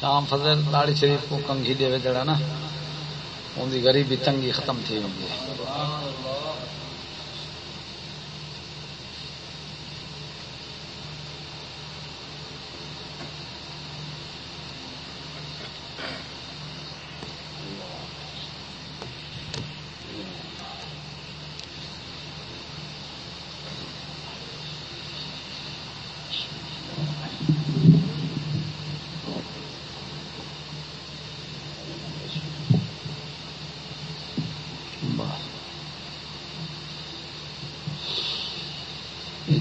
شام فضل لاڑی شریف کو کنگھی دے جڑا نا ان کی غریبی تنگی ختم تھی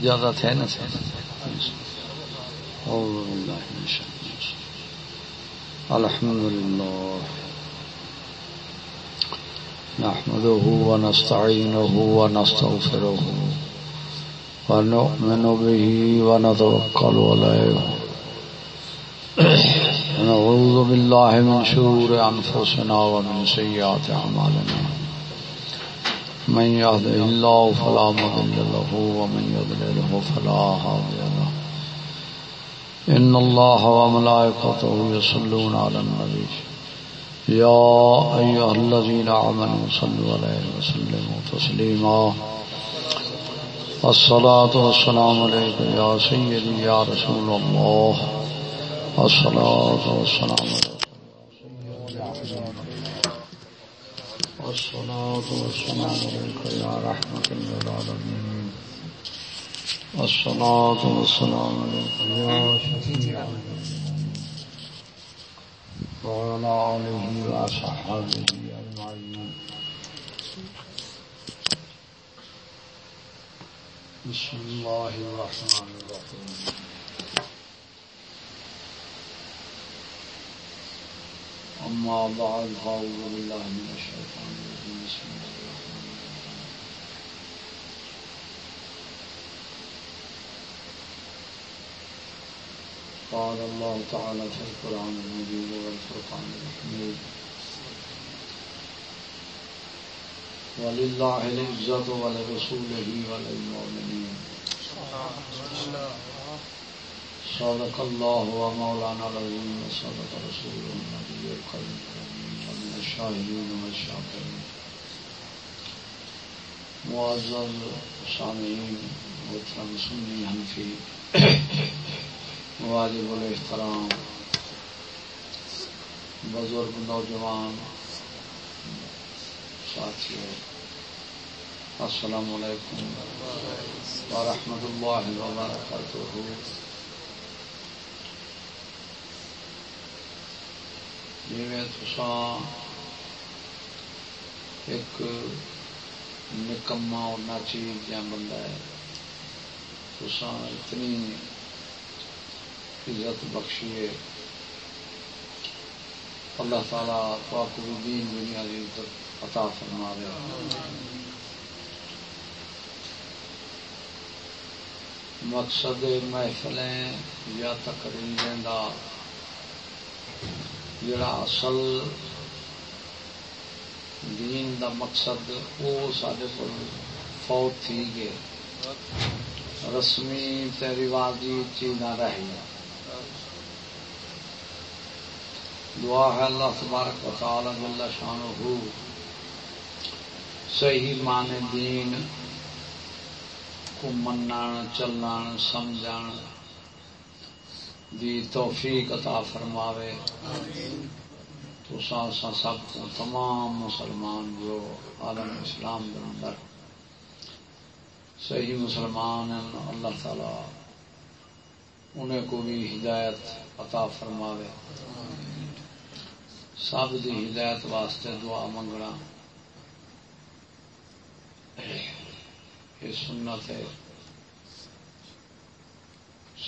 ہوں اجازت ہے نا الحمد لله نحمده ونستعينه ونستغفره ونؤمن به ونتوكل عليه نعوذ بالله من شرور أنفسنا ومن سيئات أعمالنا۔ من يهده الله فلا مضل له، ومن يضلله فلا هادي له. إن الله وملائكته يصلون على النبي. يا أيها الذين آمنوا صلوا عليه وسلموا تسليما. الصلاة والسلام عليك يا سيدي يا رسول الله. الصلاة والسلام عليك والصلاة والسلام عليك يا رحمة للعالمين. والصلاة والسلام عليك يا شفيع. وعلى آله وصحبه أجمعين. بسم الله الرحمن الرحيم. أما بعد فأعوذ بالله من الشيطان قال الله تعالى في القرآن المجيد والفرقان الحميد ولله العزة ولرسوله وللمؤمنين. صدق الله ومولانا العظيم وصدق رسوله النبي الكريم. ومن الشاهدين والشاكرين. معزز سامعين، محترم سنی حنفی واجب الاحترام بزرگ نوجوان ساتھیوں السلام علیکم ورحمۃ اللہ وبرکاتہ۔ جی ایک نکما اور ناچیز جہاں بندہ ہے۔ تسان اتنی عزت بخشیے۔ اللہ تعالیٰ پاک دین دنیا کی عزت عطا فرما رہا مقصد محفلیں یا تقریریں کا جڑا اصل دین دا مقصد وہ سارے کو فوت تھی گئے۔ رسمی تے رواجی چیزاں رہ دعا ہے اللہ تبارک و تعالی جل شان ہو صحیح مان دین کو منن چلن سمجھن دی توفیق عطا فرماوے۔ تو سا سب کو تمام مسلمان جو عالم اسلام کے اندر صحیح مسلمان ہیں، اللہ تعالی انہیں کو بھی ہدایت عطا فرماوے۔ سب دی ہدایت واسطے دعا منگنا۔ یہ سنت ہے۔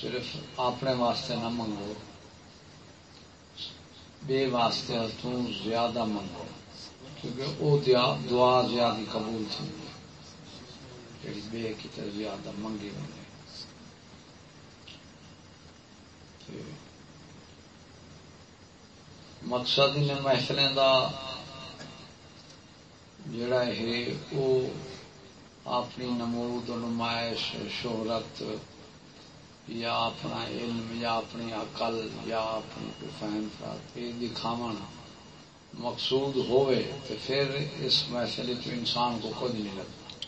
صرف اپنے واسطے نہ منگو۔ بے واسطے تو زیادہ منگو۔ کیونکہ وہ دعا زیادہ قبول تھی۔ جی بے کتنے زیادہ منگی بنے مقصد نے محفلیں کا جڑا ہے، وہ اپنی نمود نمائش، شہرت یا اپنا علم یا اپنی عقل یا اپنی کوئی فہم فرات یہ دکھاو مقصود ہوئے تو پھر اس مسئلے چ انسان کو کچھ نہیں لگتا۔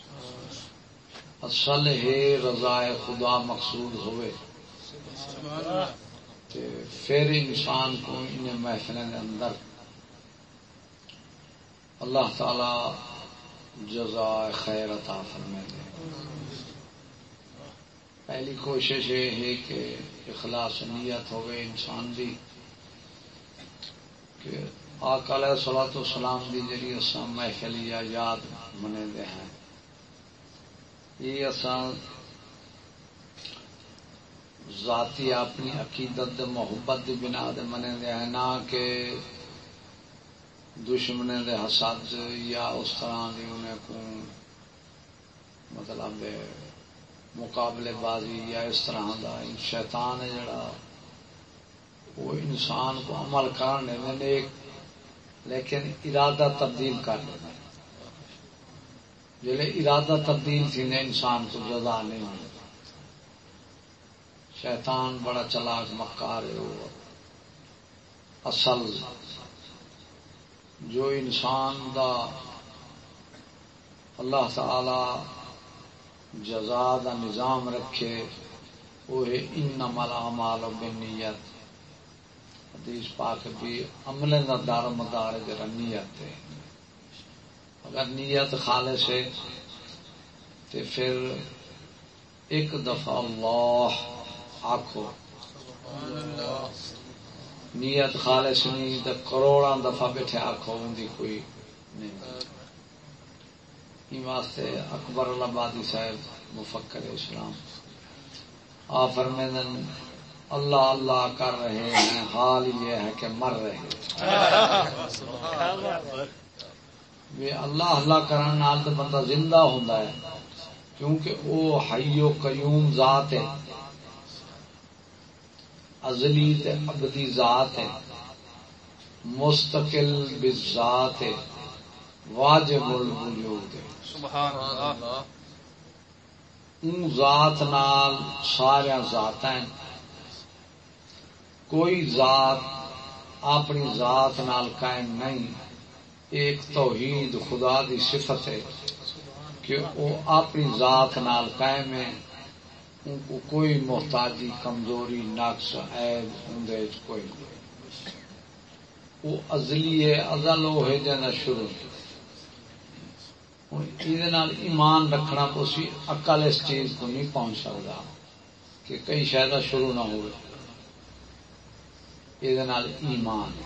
اصل ہے رضا خدا مقصود ہوئے۔ پھر انسان کو ان محفلوں کے اندر اللہ تعالی جزا خیر عطا فرمے دے۔ پہلی کوشش یہ ہے کہ اخلاص نیت ہوئے انسان دی کہ آکال سلا تو سلام دی جی اصل محفل یا یاد منے دے ہیں۔ یہ اصل ذاتی اپنی عقیدت محبت دی بنا دے منے دے ہیں، نہ کہ دشمنے دے حسد یا اس طرح دی انہیں کو مطلب مقابلے بازی یا اس طرح دا۔ شیطان ہے جڑا۔ وہ انسان کو عمل کرنے میں لیکن ارادہ تبدیل کر لینا جلے ارادہ تبدیل تھی نے انسان کو جزا نہیں ہوئی شیطان بڑا چلاک مکار ہے وہ۔ اصل جو انسان دا اللہ تعالی جزا دا نظام رکھے، وہ ہے ان ملا مال نیت حدیث پاک بھی عملے کا دار مدار جرا نیت ہے۔ اگر نیت خالص ہے تو پھر ایک دفعہ اللہ آخو نیت خالص نہیں تو کروڑا دفعہ بیٹھے آخو ان کی کوئی نہیں۔ واسطے اکبر آبادی صاحب، مفکر اسلام۔ آ فرمیدن اللہ اللہ کر رہے ہیں، حال یہ ہے کہ مر رہے اللہ اللہ کرنے تو بندہ زندہ ہوتا ہے، کیونکہ وہ حیو قیوم ذات ہے۔ ازلی تے ابدی ذات ہے مستقل بذات ہے واجب الوجود ہے۔ سبحان اللہ ان ذات نال سارا ذات ہیں۔ کوئی ذات اپنی ذات نال قائم نہیں ایک توحید خدا دی صفت ہے کہ وہ اپنی ذات نال قائم ہے۔ ان کو کوئی محتاجی، کمزوری، نقص، عیب کوئی نہیں۔ وہ ازلی ہے، ازل وہ ہے جانا شروع۔ یہ ایمان رکھنا تو سی اکل اس چیز کو نہیں پہنچ سکتا کہ کئی شاید شروع نہ ہو یہ ایمان۔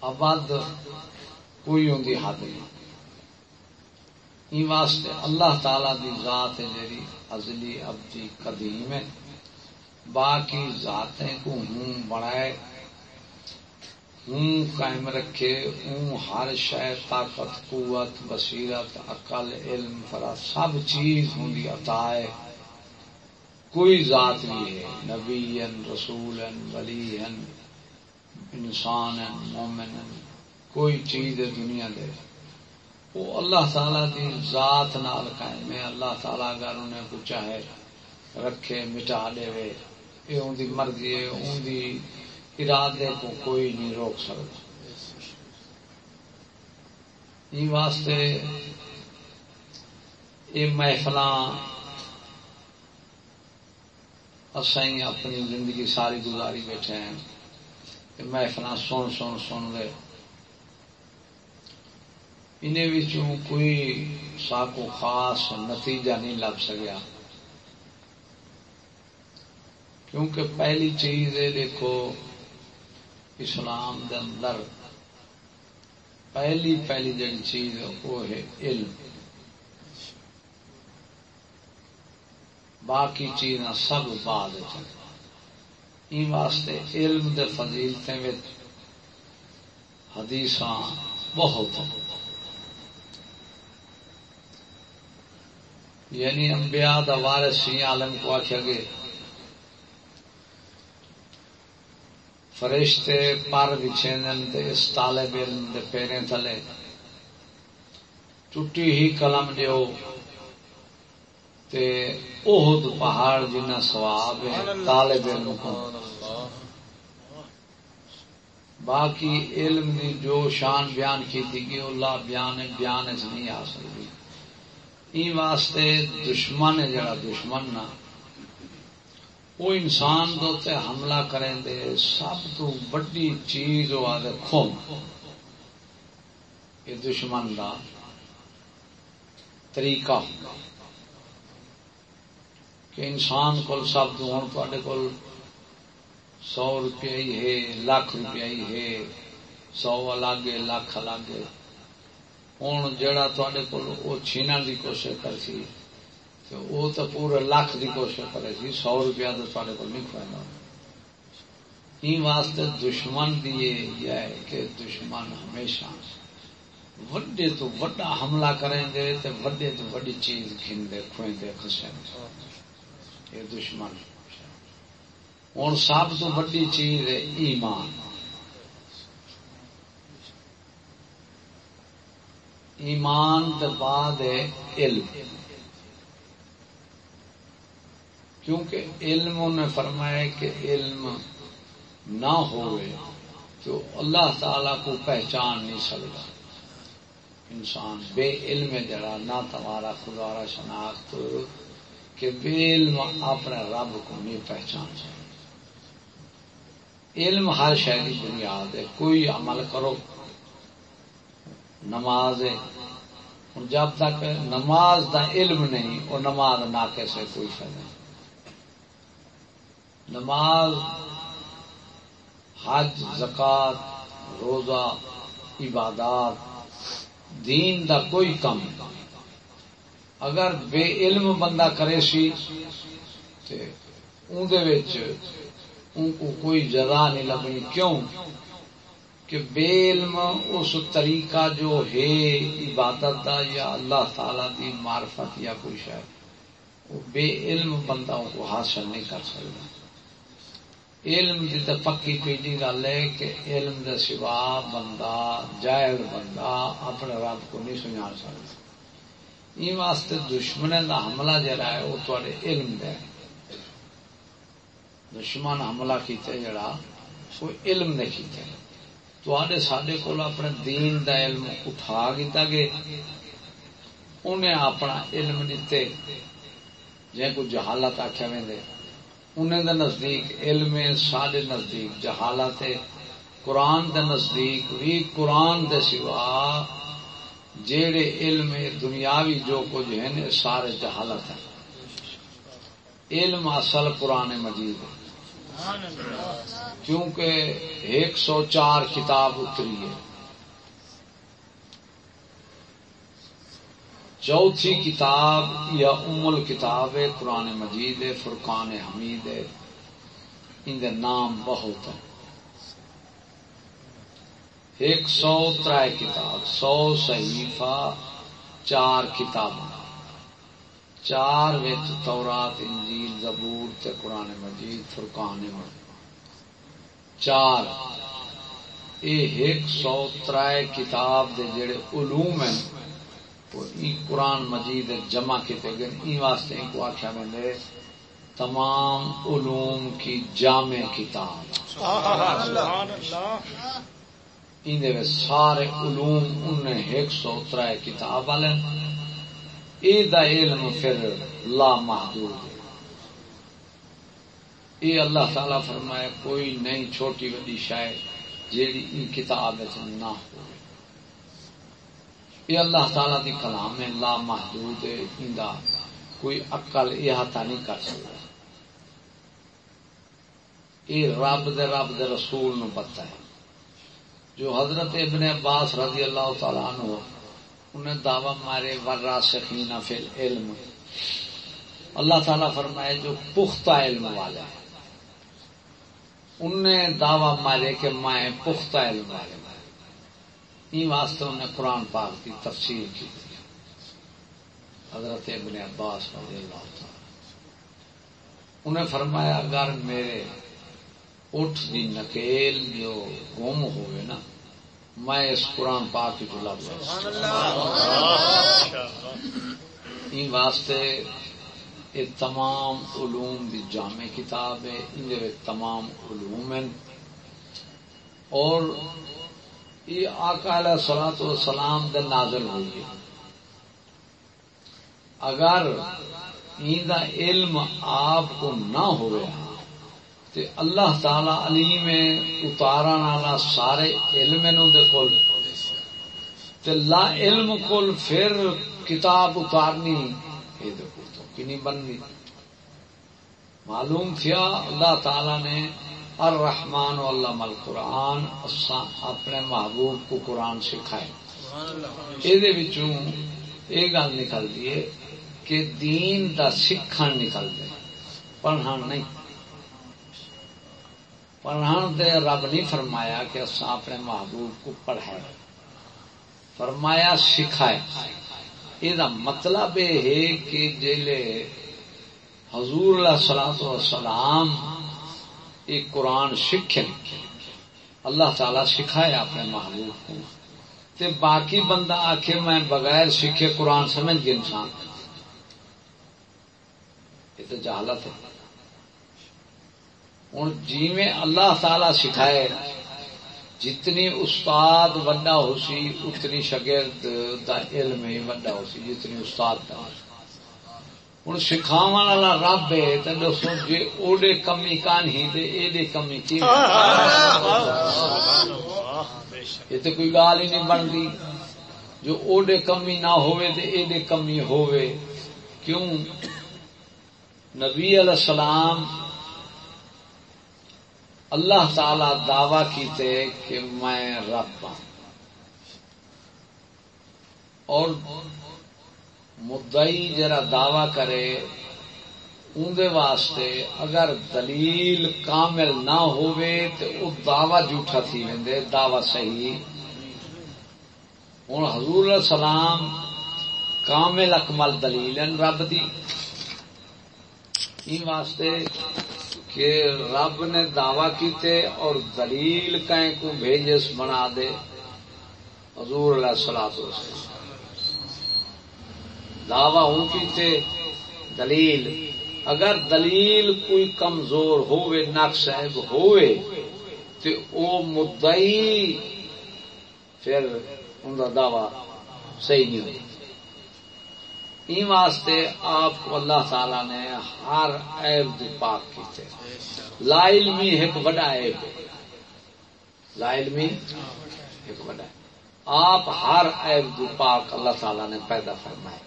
آباد کوئی ہوں حد نہیں۔ واسطے اللہ تعالی دی ذات ہے ازلی ابدی قدیم ہے، باقی ذاتیں کو ہوں بڑھائے ہوں قائم رکھے، ہوں ہر شہ طاقت، قوت، بصیرت، عقل، علم فرا سب چیز ہوں عطا ہے۔ کوئی ذات بھی ہے نبی رسول ولی انسان مومن کوئی چیز دنیا دے۔ وہ اللہ تعالی دی ذات نال قائم ہے۔ اللہ تعالی اگر انہیں کو چاہے رکھے، مٹا دے یہ ان کی مرضی ہے، ان کی ارادے کو کوئی نہیں روک سکتا۔ یہ واسطے یہ محفل اصل اپنی زندگی ساری گزاری بیٹھے ہیں۔ محفل سن سن سن لے۔ انہیں کوئی ساکو خاص نتیجہ نہیں لب سکیا۔ کیونکہ پہلی چیز ہے دیکھو، اسلام دے اندر پہلی پہلی جڑی چیز وہ ہے علم۔ باقی چیزاں سب بعد واسطے علم دے فضیلتیں حدیث بہت یعنی انبیاء دا وارث سی عالم کو آخیا گے فرشتے پر بچھے اس طالب علم دے پیرے تھلے ٹوٹی ہی قلم دیو تے اہد پہاڑ جنہ سواب ہے، طالب علم کو۔ باقی علم دی جو شان بیان کی تھی کہ اللہ بیان بیان اس نہیں آ سکتی واسطے دشمن ہے جڑا دشمن نہ۔ وہ انسان دوتے حملہ کریں دے، سب تو بڑی چیز وہ آدھے خوم یہ دشمن دا طریقہ۔ ہوگا کہ انسان کو سب تو ہوں تے کول سو روپیہ ہی ہے، لاکھ روپیہ ہی ہے، سو الگ لاکھ الگ ہوں جڑا تے کو چھینا کی کوشش کر سی تو وہ تو پورے لاکھ کی کوشش کرے سی سو روپیہ تو تے کو نہیں کھوانا واسطے دشمن دیے یہ ہے کہ دشمن ہمیشہ وڈے تو وڈا حملہ کریں دے تے وڈے تو وڈی چیز کھین دے کھویں دے خسیں یہ دشمن ہوں سب تو وڈی چیز ہے ایمان ایمان کے بعد ہے علم۔ کیونکہ علم نے فرمایا کہ علم نہ ہوئے تو اللہ تعالی کو پہچان نہیں سکتا۔ انسان بے علم جڑا نہ تمہارا خدا را شناخت کہ بے علم اپنے رب کو نہیں پہچان سکتا۔ علم ہر شہری بنیاد ہے، کوئی عمل کرو۔ نماز جب تک نماز دا علم نہیں وہ نماز نہ کیسے کوئی فائدہ نہیں۔ نماز، حج، زکات، روزہ، عبادات، دین دا کوئی کم۔ اگر بے علم بندہ کرے سی ان کو کوئی جزا نہیں لگنی کیوں؟ کہ بے علم اس طریقہ جو ہے عبادت دا یا اللہ تعالی دی معرفت یا کوئی شاید وہ بے علم بندہ کو حاصل نہیں کر سکتا۔ علم کی تو پکی پیڈی گل ہے کہ علم دے سوا بندہ جائز بندہ اپنے رب کو نہیں سجا سکتا۔ یہ واسطے دشمن دا حملہ جڑا ہے، وہ تے علم دے۔ دشمن حملہ کیتے جڑا، وہ علم نے کیتے۔ تے سڈے کو اپنے دین دا علم اٹھا کیتا گے۔ انہیں اپنا علم دیتے جی کوئی جہالت آخیا وے انہیں دے نزدیک علم سارے نزدیک جہالت قرآن دے نزدیک بھی قرآن دے سوا جیڑے علم دنیاوی جو کچھ ہیں، سارے جہالت ہیں۔ علم اصل قرآن مجید ہے۔ کیونکہ ایک سو چار کتاب اتری ہے۔ چوتھی کتاب یا امل کتاب ہے، قرآن مجید ہے، فرقان حمید ہے۔ ان نام بہت ہے۔ ایک سو تر کتاب، سو صحیفہ، چار کتاب چار وچ تورات انجیل زبور تے قرآن مجید فرقان چار۔ یہ ایک سو تر کتاب دے جڑے علوم ہیں قرآن مجید جمع کیتے گئے این واسطے ان کو آخیا میں تمام علوم کی جامع کتاب۔ ان سارے علوم ان ایک سو تر کتاب والے یہ علم پھر لا محدود یہ اللہ تعالی فرمائے، کوئی نہیں چھوٹی وڈی شاید جیڑی ان کتاب نہ ہو۔ یہ اللہ تعالی دی کلام ہے، لا محدود ہے کوئی عقل، احاطہ نہیں کر سکتا۔ یہ رب دے رب دے رسول نو پتا ہے۔ جو حضرت ابن عباس رضی اللہ تعالیٰ عنہ انہیں دعوی مارے ورا سکینہ فی علم اللہ تعالیٰ فرمائے، جو پختہ علم والا ہے انہیں دعوی مارے کہ میں پختہ علم والے واسطے انہیں قرآن پاک کی تفصیل کی۔ حضرت ابن عباس رضی اللہ تعالی۔ انہیں فرمایا، اگر میرے اٹھ دی نکیل جو گم ہوئے نا میں اس قرآن پاک کی لگ واسطے یہ تمام علوم دی جامع کتاب ہے، ان تمام علوم ہیں۔ اور یہ آقا علیہ سلاۃ والسلام دے نازل ہوئی ہے۔ اگر علم آپ کو نہ ہو تو اللہ تعالی علی میں اتارا والا سارے علم کول لا علم کول پھر کتاب اتارنی تو کنی بننی۔ معلوم تھیا اللہ تعالی نے الرحمن علم القرآن اپنے محبوب کو قرآن سکھائے۔ یہ گل نکلتی ہے کہ دین دا سکھن نکل دے پڑھن نہیں۔ پڑھن دے رب نہیں فرمایا کہ اصا اپنے محبوب کو پڑھائے۔ فرمایا سکھائے۔ یہ مطلب یہ ہے کہ جیلے حضور اللہ سلاۃ وسلام یہ قرآن سکھ اللہ تعالی سکھائے اپنے محبوب کو۔ تے باقی بندہ آخر میں بغیر سیکھے قرآن سمجھ گئے انسان۔ یہ تو جہالت ہے۔ ہوں جی میں اللہ تعالی سکھائے، جتنی استاد وڈا ہو سی، اتنی شگرد دا علم ہی وڈا ہو سی، جتنی استاد کا ہوں سکھاو والا رب ہے تو دسو جی اوڈے کمی کان کہانی تو یہ کمی کی۔ یہ تو کوئی گال ہی نہیں بنتی۔ جو اوڈے کمی نہ ہوئے تو یہ کمی ہوئے کیوں؟ نبی علیہ السلام اللہ تعالی دعوی کیتے کہ میں رب ہوں اور مدئی جرا دعوی کرے اندر واسطے اگر دلیل کامل نہ ہوئے تو وہ دعوی جھوٹا تھی وے دعوی صحیح۔ ہوں حضور السلام کامل اکمل دلیل رب دی۔ واسطے کہ رب نے دعوی کیتے اور دلیل کہیں کو بھیجس بنا دے۔ حضور علیہ سلا دعوی ہوں کیتے؟ دلیل۔ اگر دلیل کوئی کمزور ہوئے، نقص ہوئے تو او مدعی، پھر ان کا دعوی صحیح نہیں ہوئے ہوئی واسطے آپ کو اللہ تعالی نے ہر عیب دی پاک کیتے لا علمی ایک بڑا عیب لا علمی ایک بڑا آپ ہر عیب دی پاک اللہ تعالی نے پیدا فرمائے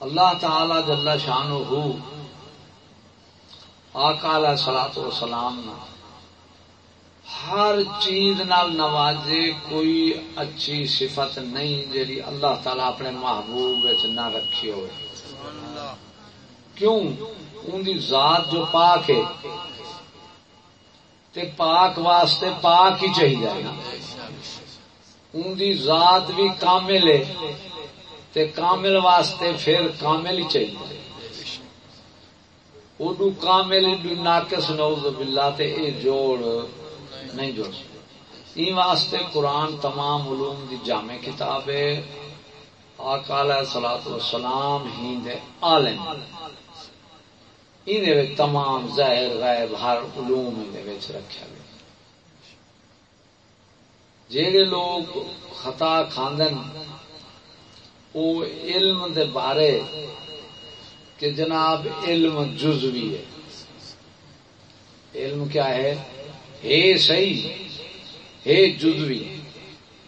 اللہ تعالی جل شان ہو آکال سلاط و سلام ہر چیز نال نوازے، کوئی اچھی صفت نہیں جی اللہ تعالی اپنے محبوب نہ رکھی ہوئے۔ کیوں؟ ان دی ذات جو پاک ہے، تے پاک واسطے پاک ہی چاہیے نا۔ ان دی ذات بھی کامل ہے، تے کامل واسطے پھر کامل ہی چاہیے۔ اڈو کامل ناقص نوز باللہ، تے اے جوڑ۔ نہیں جوڑ سکتے۔ واسطے قرآن تمام علوم دی جامع کتاب ہے۔ آکال سلاط وسلام ہی دے عالم۔ ان تمام ظاہر غائب ہر علوم رکھا گیا۔ جہے لوگ خطا کھاندن، او علم دے بارے کہ جناب علم جزوی ہے۔ علم کیا ہے؟ ہے صحیح ہے جزوی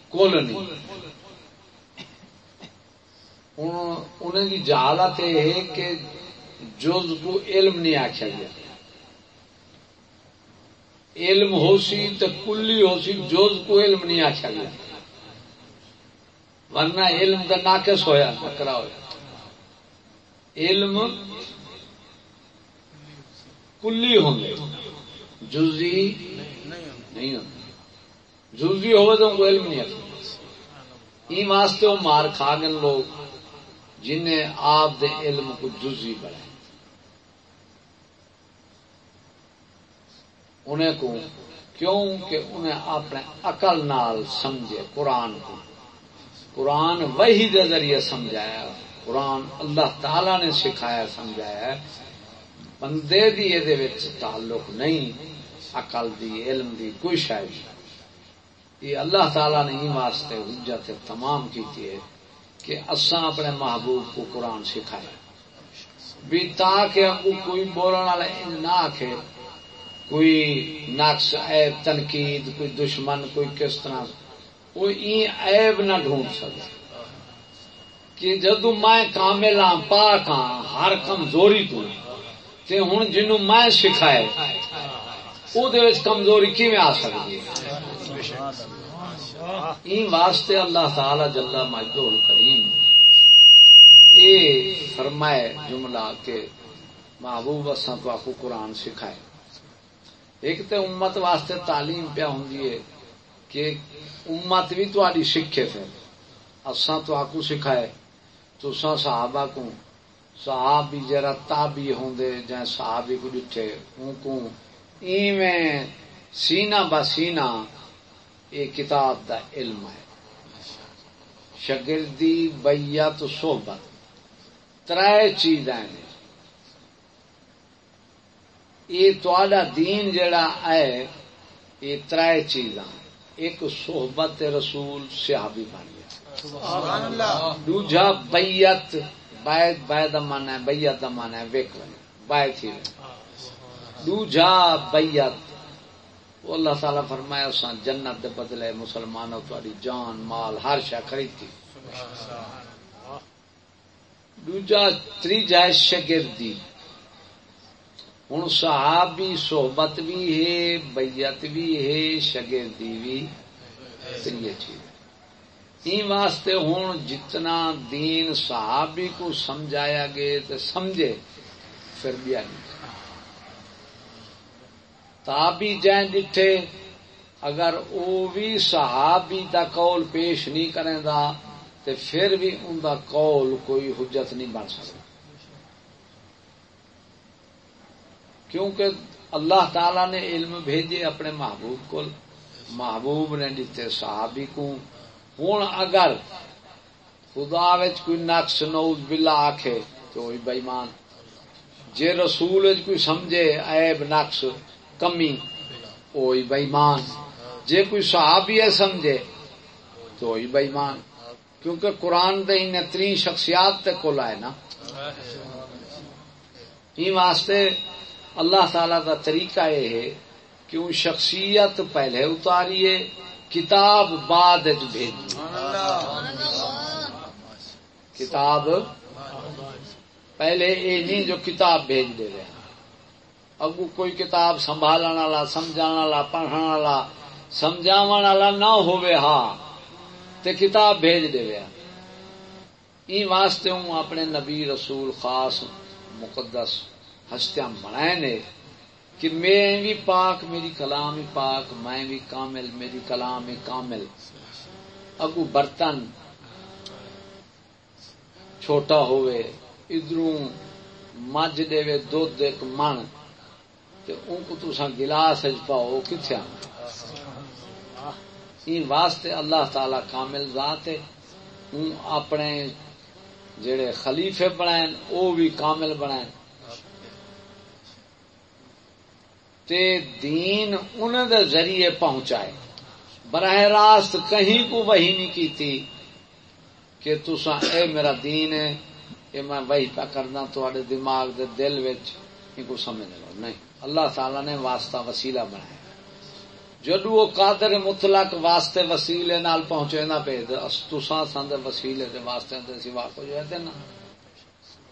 کل نہیں انہیں کی جہالت یہ ہے کہ جز کو علم نہیں آخیا گیا۔ علم ہو سی تو کلی ہو سی، جز کو علم نہیں آخیا گیا۔ ورنہ علم کا ناقص ہویا، نکرا ہوا علم کلی ہوں گے۔ جزی نہیں ہوتا جزوی ہوگا تو کو علم نہیں آتا این واسطے وہ مار کھا گن لوگ جنہیں آپ دے علم کو جزوی بڑھائے انہیں کو کیوں کہ انہیں اپنے عقل نال سمجھے قرآن کو۔ قرآن وہی دے ذریعے سمجھایا۔ قرآن اللہ تعالی نے سکھایا، سمجھایا۔ بندے دی یہ تعلق نہیں۔ عقل دی، علم دی، کوئی شاید یہ اللہ تعالی نے ہی واسطے حجت تمام کی ہے کہ اساں اپنے محبوب کو قرآن سکھایا بھی تاکہ ابو کوئی بولنے والا نہ آخے کوئی نقص، عیب، تنقید، کوئی دشمن، کوئی کس طرح، وہ عیب نہ ڈھونڈ سکے۔ کہ جدو میں کامل ہاں پاک ہاں ہر کمزوری تو تے ہوں جنوں میں سکھائے وہ کمزوری کیون آ سکتی ہے؟ واسطے اللہ تعالی جلا مجدو کریم یہ فرمائے جملہ کے محبوب اساں تو آپ کو قرآن سکھائے۔ ایک تو امت واسطے تعلیم پیا ہوں کہ امت بھی تاری سکھے پھر اساں تو آپ کو سکھائے تو صحابہ کو صحابی جرا تابی ہوں جائیں صحابی کو ڈٹھے ان کو ایویں سینہ با سینہ یہ کتاب دا علم ہے۔ شگردی بیت صحبت تر چیز یہ دین جڑا ہے یہ تر چیزاں۔ ایک صحبت رسول صحابی بن گیا۔ دوجا بیت باید باید من ہے بیت من ہے ویک باید ہی۔ دوجا بیت اللہ تعالی فرمایا سن جنت دے بدلے مسلمانوں تاری جان، مال، ہر شہ خرید کی دوجا تیجا شگردی۔ ہوں صحابی صحبت بھی ہے بیت بھی ہے، شگردی بھی۔ تری چیز۔ واسطے ہوں جتنا دین صحابی کو سمجھایا گئے تو سمجھے، پھر بھی نہیں تابی جائیں ڈٹھے، اگر وہ بھی صحابی دا قول پیش نہیں کریں دا، تے پھر بھی ان کا قول کوئی حجت نہیں بن سکتا۔ کیونکہ اللہ تعالی نے علم بھیجے اپنے محبوب کو محبوب نے دیتے صحابی کو۔ ہوں اگر خدا کوئی نقص نوز بلا آخے تو بےمان جے رسول کوئی سمجھے، عیب، نقص کمی وہی بےمان۔ جے کوئی صحابی ہے سمجھے، تو وہی بےمان۔ کیونکہ قرآن دے ان تری شخصیات تے کول آئے نا۔ یہ واسطے اللہ تعالی دا طریقہ یہ ہے کہ وہ شخصیت پہلے اتاریے کتاب بعد بھیج۔ کتاب پہلے یہ نہیں جو کتاب بھیج دے رہے۔ اگو کوئی کتاب سنبھالنے والا سمجھا والا پڑھنے والا سمجھاو والا نہ ہوئے ہاں تے کتاب بھیج دے گیا این واسطے ہوں اپنے نبی رسول خاص مقدس ہستیاں بنائے نے کہ میں بھی پاک میری کلام ہی پاک میں بھی کامل میری کلام ہی کامل اگو برتن چھوٹا ہوئے ادھروں مجھ دے وے دودھ ایک من تے ان کو تسا گلاس پاؤ کتنے یہ واسطے اللہ تعالی کامل ذات ہے۔ اپنے جڑے خلیفے بنائے وہ بھی کامل بنائے تے دین انہوں دے ذریعے پہنچائے۔ براہ راست کہیں کو وہی نہیں کی تھی کہ تسا اے میرا دین ہے، اے میں وہی پہ کرنا تو دماغ دے دل وچ۔ کو سمجھ لو نہیں، اللہ تعالی نے واسطہ وسیلہ بنایا۔ جدو وہ قادر مطلق واسطے وسیلے نال پہنچے نہ پہ تسا سند وسیلے دے واسطے دے سوا کو جو ہے نا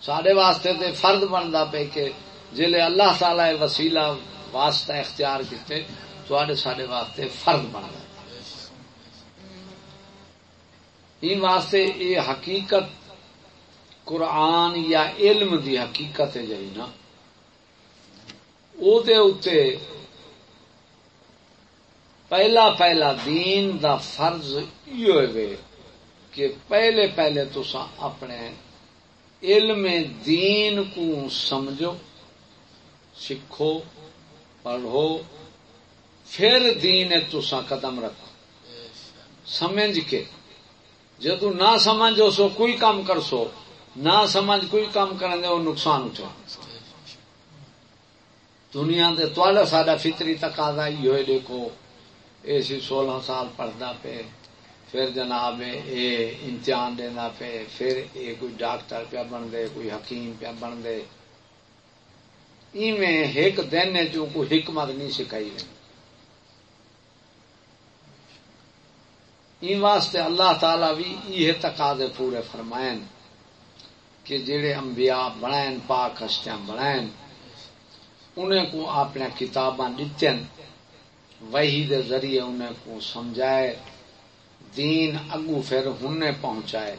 سارے واسطے تے فرد بنتا پہ کہ جلے اللہ تعالی وسیلہ واسطہ اختیار کیتے تو سارے واسطے فرد بن گئے ان واسطے یہ حقیقت قرآن یا علم دی حقیقت ہے جی نا۔ او اتے پہلا پہلا دین دا فرض یہ کہ پہلے پہلے تو اپنے علم دین کو سمجھو سکھو پڑھو پھر دین تسا قدم رکھو سمجھ کے جدو نہ سمجھو سو کوئی کام کر سو نہ سمجھ کوئی کام کرنے وہ نقصان اٹھے دنیا دے توالا سارا فطری تقاضا ہی ہوئے دیکھو۔ اے سی سولہ سال پڑھتا پہ پھر جناب اے امتحان دینا پہ پھر اے کوئی ڈاکٹر پیا بن دے کوئی حکیم پیا بن دے ایویں ایک دن جو کوئی حکمت نہیں سکھائی این واسطے اللہ تعالی بھی یہ تقاضے پورے فرمائن کہ جڑے انبیاء بنائن، پاک ہستیاں بنائن انہیں کو اپنے کتاباں دتن وہی دے ذریعے انہیں کو سمجھائے۔ دین اگو پھر ہنے پہنچائے۔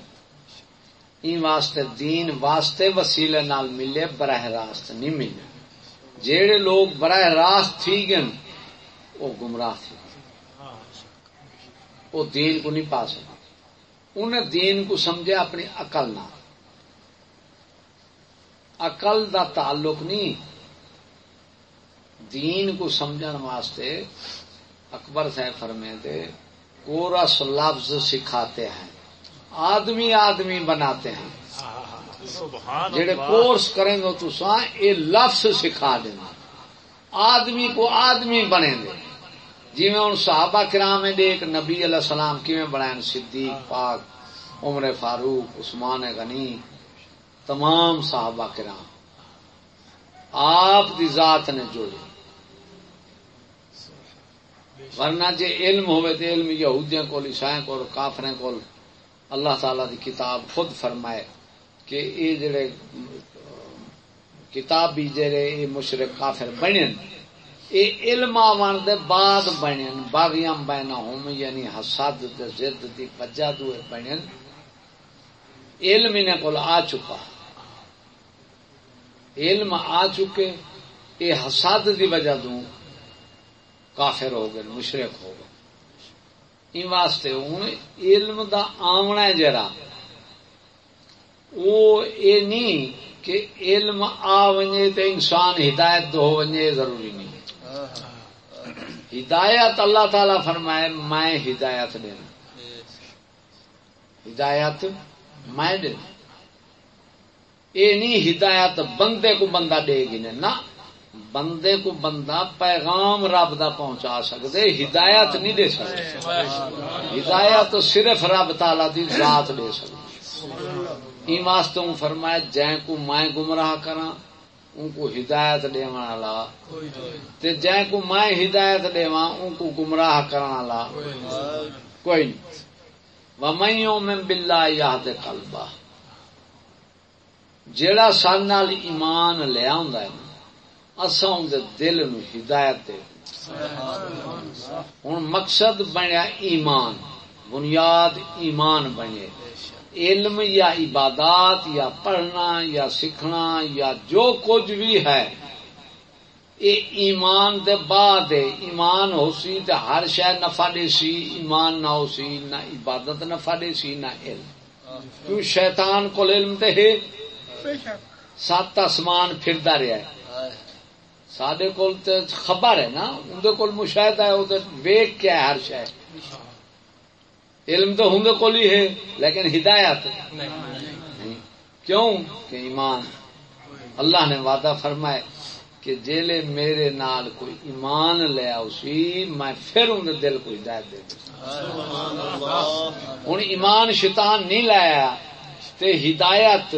این واسطے دین واسطے وسیلے نال ملے، براہ راست نہیں ملے۔ جیڑے لوگ براہ راست تھی گن وہ گمراہ تھی۔ وہ دین کو نہیں پا سکا۔ انہیں دین کو سمجھے اپنی عقل نہ عقل دا تعلق نہیں۔ دین کو سمجھن واسطے اکبر صاحب فرمے دے کورس لفظ سکھاتے ہیں آدمی آدمی بناتے ہیں۔ جڑے کورس کریں گے تو یہ لفظ سکھا دینا آدمی کو آدمی بنے دے جی میں ان صحابہ کرام دے ایک نبی علیہ السلام کیویں بنائے؟ صدیق پاک عمر فاروق عثمان غنی تمام صحابہ کرام۔ آپ دی ذات نے جوڑے۔ ورنہ جے علم ہوئے تو علم یہودیاں کول عیسائیں کول، کافریں کول، اللہ تعالی دی کتاب خود فرمائے کہ یہ جڑے کتاب بھی جڑے یہ مشرق کافر بنن یہ علم آن دے بعد بنن باغیاں بینا ہوم یعنی حسد تے زد دی وجہ دوے بنن علم انہیں کول آ چکا۔ علم آ چکے یہ حسد دی وجہ دوں۔ کافر ہو گئے مشرق ہو گئے۔ ان واسطے ہوں علم دا آمنا ہے جرا وہ یہ نہیں کہ علم آ ونجے تو انسان ہدایت ہو ونجے ضروری نہیں۔ ہدایت اللہ تعالی فرمائے، میں ہدایت دینا۔ ہدایت میں دینا۔ یہ نہیں ہدایت بندے کو بندہ دے گی، نہ بندے کو بندہ پیغام رب دا پہنچا سکتے ہدایت نہیں دے سکتے ہدایت صرف رب تالا دی ذات دے سکتے واسطے فرمایا، جائیں کو میں گمراہ کرا ان کو ہدایت دے والا۔ جائیں کو میں ہدایت دے ان کو گمراہ کرنا لا کوئی نہیں۔ ومائیوں میں بلا یاد کلبا جیڑا سال ایمان لیا ہوں اصا دل نو ہدایت ہوں مقصد بنیا ایمان بنیاد ایمان بنے۔ علم یا عبادات یا پڑھنا یا سیکھنا یا جو کچھ بھی ہے یہ ایمان دے بعد ایمان ہو سی تو ہر شہ نفا دے سی ایمان نہ ہو سی نہ عبادت نفا دے سی نہ علم۔ کیوں؟ شیطان کو علم دے سات آسمان پھردا رہا ہے۔ سڈے کول خبر ہے نا اندر کول مشاہدہ ہے وہ ویگ کیا ہے ہر شہ علم تو ہوں کول ہی ہے لیکن ہدایت۔ کیوں؟ کہ ایمان۔ اللہ نے وعدہ فرمائے کہ جیلے میرے نال کوئی ایمان لیا اسی میں پھر ان دل کو ہدایت دے ہوں ایمان شیطان نہیں لایا تے ہدایت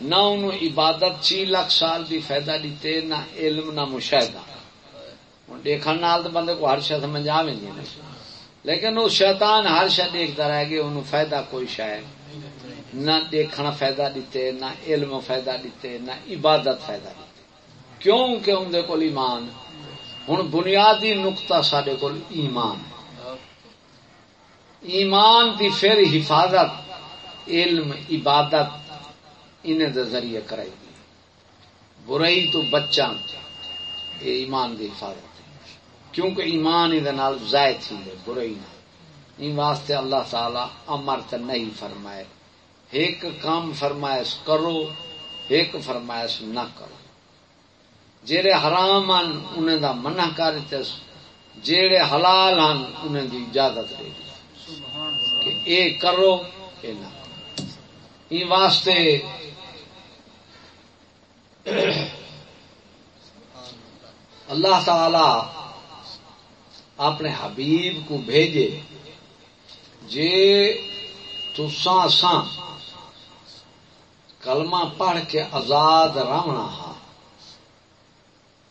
نہ انہوں عبادت چی لاکھ سال دی فائدہ دیتے نہ علم، نہ مشاہدہ۔ دیکھنے نال تو بندے کو ہر شہ سمجھ آ لیکن وہ شیطان ہر شہ دیکھتا رہ گیا، انہوں فائدہ کوئی شاید نہ دیکھنا فائدہ دیتے نہ علم فائدہ دیتے نہ عبادت فائدہ دیتے کیوں کہ اندر کول ایمان ہوں، بنیادی نقطہ سڈے کول ایمان ایمان دی پھر حفاظت، علم، عبادت انہیں دے ذریعے کرائی گئی۔ برائی تو بچا یہ ایمان دی حفاظت کیونکہ ایمان ہی ضائع تھی ہے، برائی نہ ان واسطے اللہ تعالی امر تے نہیں فرمائے۔ ایک کام فرمائش کرو، ایک فرمائش نہ کرو۔ جیڑے حرام ہیں انہیں دا منع کر جیڑے حلال ہیں انہیں دی اجازت دے دی کہ اے کرو، اے نہ کرو۔ ان واسطے اللہ تعالی اپنے حبیب کو بھیجے جے تساں ساں کلمہ پڑھ کے آزاد رہنا ہا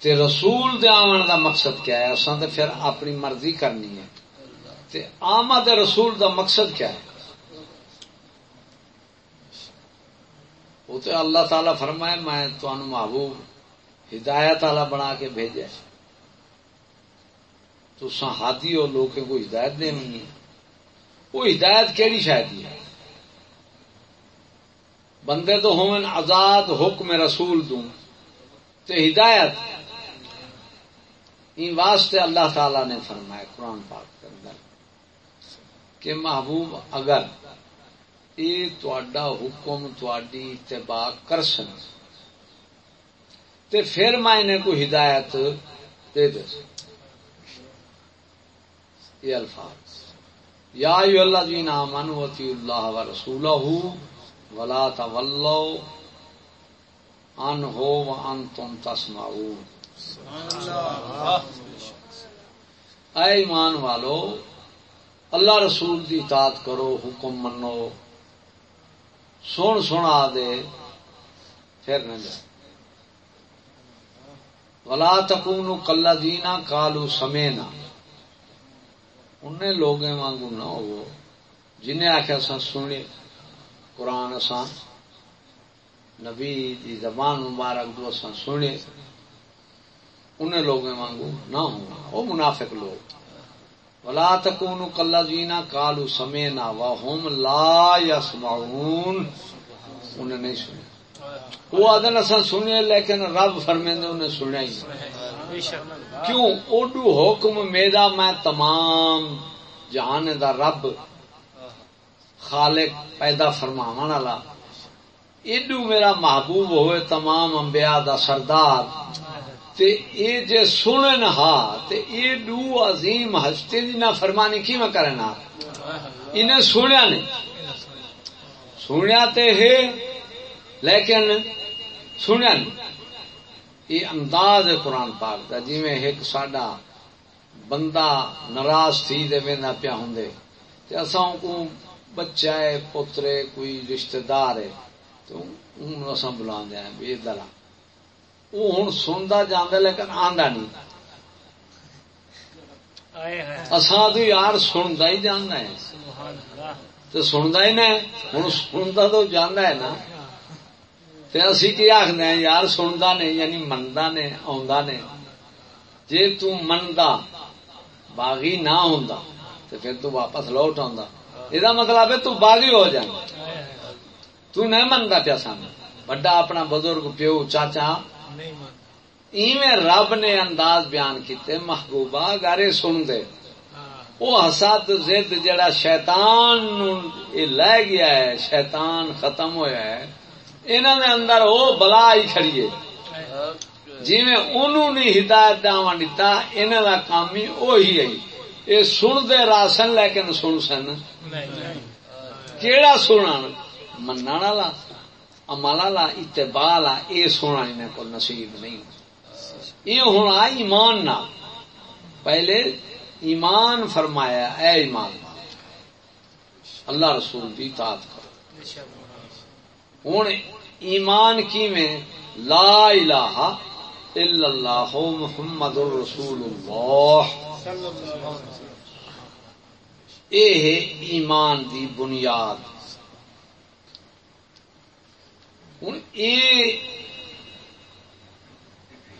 تے رسول دے آمن دا مقصد کیا ہے؟ اساں تے پھر اپنی مرضی کرنی ہے۔ تے آمد رسول دا مقصد کیا ہے؟ وہ تو اللہ تعالی فرمائے، میں تمہیں محبوب ہدایت والا بنا کے بھیجا تو ہاتھی اور لوگوں کو ہدایت دینی ہے۔ وہ ہدایت کہڑی شاید ہے؟ بندے تو ہوں آزاد حکم رسول دوں۔ تو ہدایت۔ ان واسطے اللہ تعالی نے فرمایا، قرآن پاک کے اندر کہ محبوب اگر یہ تا حکم تھی اتباع کر سن تے پھر میں انہیں کو ہدایت دے دے یہ الفاظ یا اللہ جی نامن وتی اللہ و رسول ولا تولو ان ہو ان تم تسماؤ اے ایمان والو اللہ رسول دی اطاعت کرو حکم منو سن سنا دے، پھر نہ جائے۔ ولا تکون کلا دینا کالو سمے نہ ان لوگ وانگو نہ ہو جنہیں آخیا سا سنے قرآن اسان نبی دی زبان مبارک جو اسان سنے ان لوگ وانگو نہ ہونا، وہ منافق لوگ۔ ولا تکون کلا جینا کالو سمے نا ہوم لا یسمعون۔ انہیں نہیں سنیا۔ وہ آدھن اصا سنیا، لیکن رب فرمے انہیں سنیا ہی۔ کیوں؟ اوڈو حکم میرا، میں تمام جہان دا رب، خالق پیدا فرماون والا۔ ایڈو میرا محبوب ہوئے تمام انبیاء دا سردار۔ تے اے جے سنن ہا تے اے دو عظیم ہستے دی نہ فرمانی کی میں کرنا انہیں سنیا نہیں۔ سنیا تے ہے، لیکن سنیا نہیں۔ یہ انداز قرآن پاک دا جی میں ایک ساڈا بندہ ناراض تھی دے وینا پیا ہوندے تے اساں کو بچہ ہے پوترے کوئی رشتہ دار ہے۔ تو ان اساں بلان بلاندے ہیں، بے دلا وہ ہوں سنتا جانا لیکن آندا نہیں اصا تو یار سنتا ہی جانا ہے تو سنتا ہی نہ ہوں سنتا تو جانا ہے نا اسی کی یار سنتا نہیں یعنی منتا نے آ جی تنتا باغی نہ ہوں تو پھر تو واپس لوٹ آ یہ مطلب ہے تو باغی ہو جانا تو نہیں منتا پیا سان بڑا اپنا بزرگ پیو چاچا ایویں رب نے انداز بیان کیتے محبوبہ گارے سن دے۔ وہ حسد زد جڑا شیطان لے گیا ہے شیطان ختم ہویا ہے انہوں نے اندر وہ بلا ہی کھڑیے جی انہوں نے ہدایت داوا دیتا انہوں کا کام ہی وہی ہے۔ یہ سن دے راسن لیکن سن سن۔ کیڑا سننا مننا والا امالا اتبالا یہ سونا انہیں کو نصیب نہیں۔ یہ ہونا ایمان نہ پہلے ایمان فرمایا اے ایمان اللہ رسول کی اطاعت کرو۔ ہوں ایمان کی میں لا الہ الا اللہ محمد الرسول اللہ۔ ہے ایمان دی بنیاد۔ ہوں یہ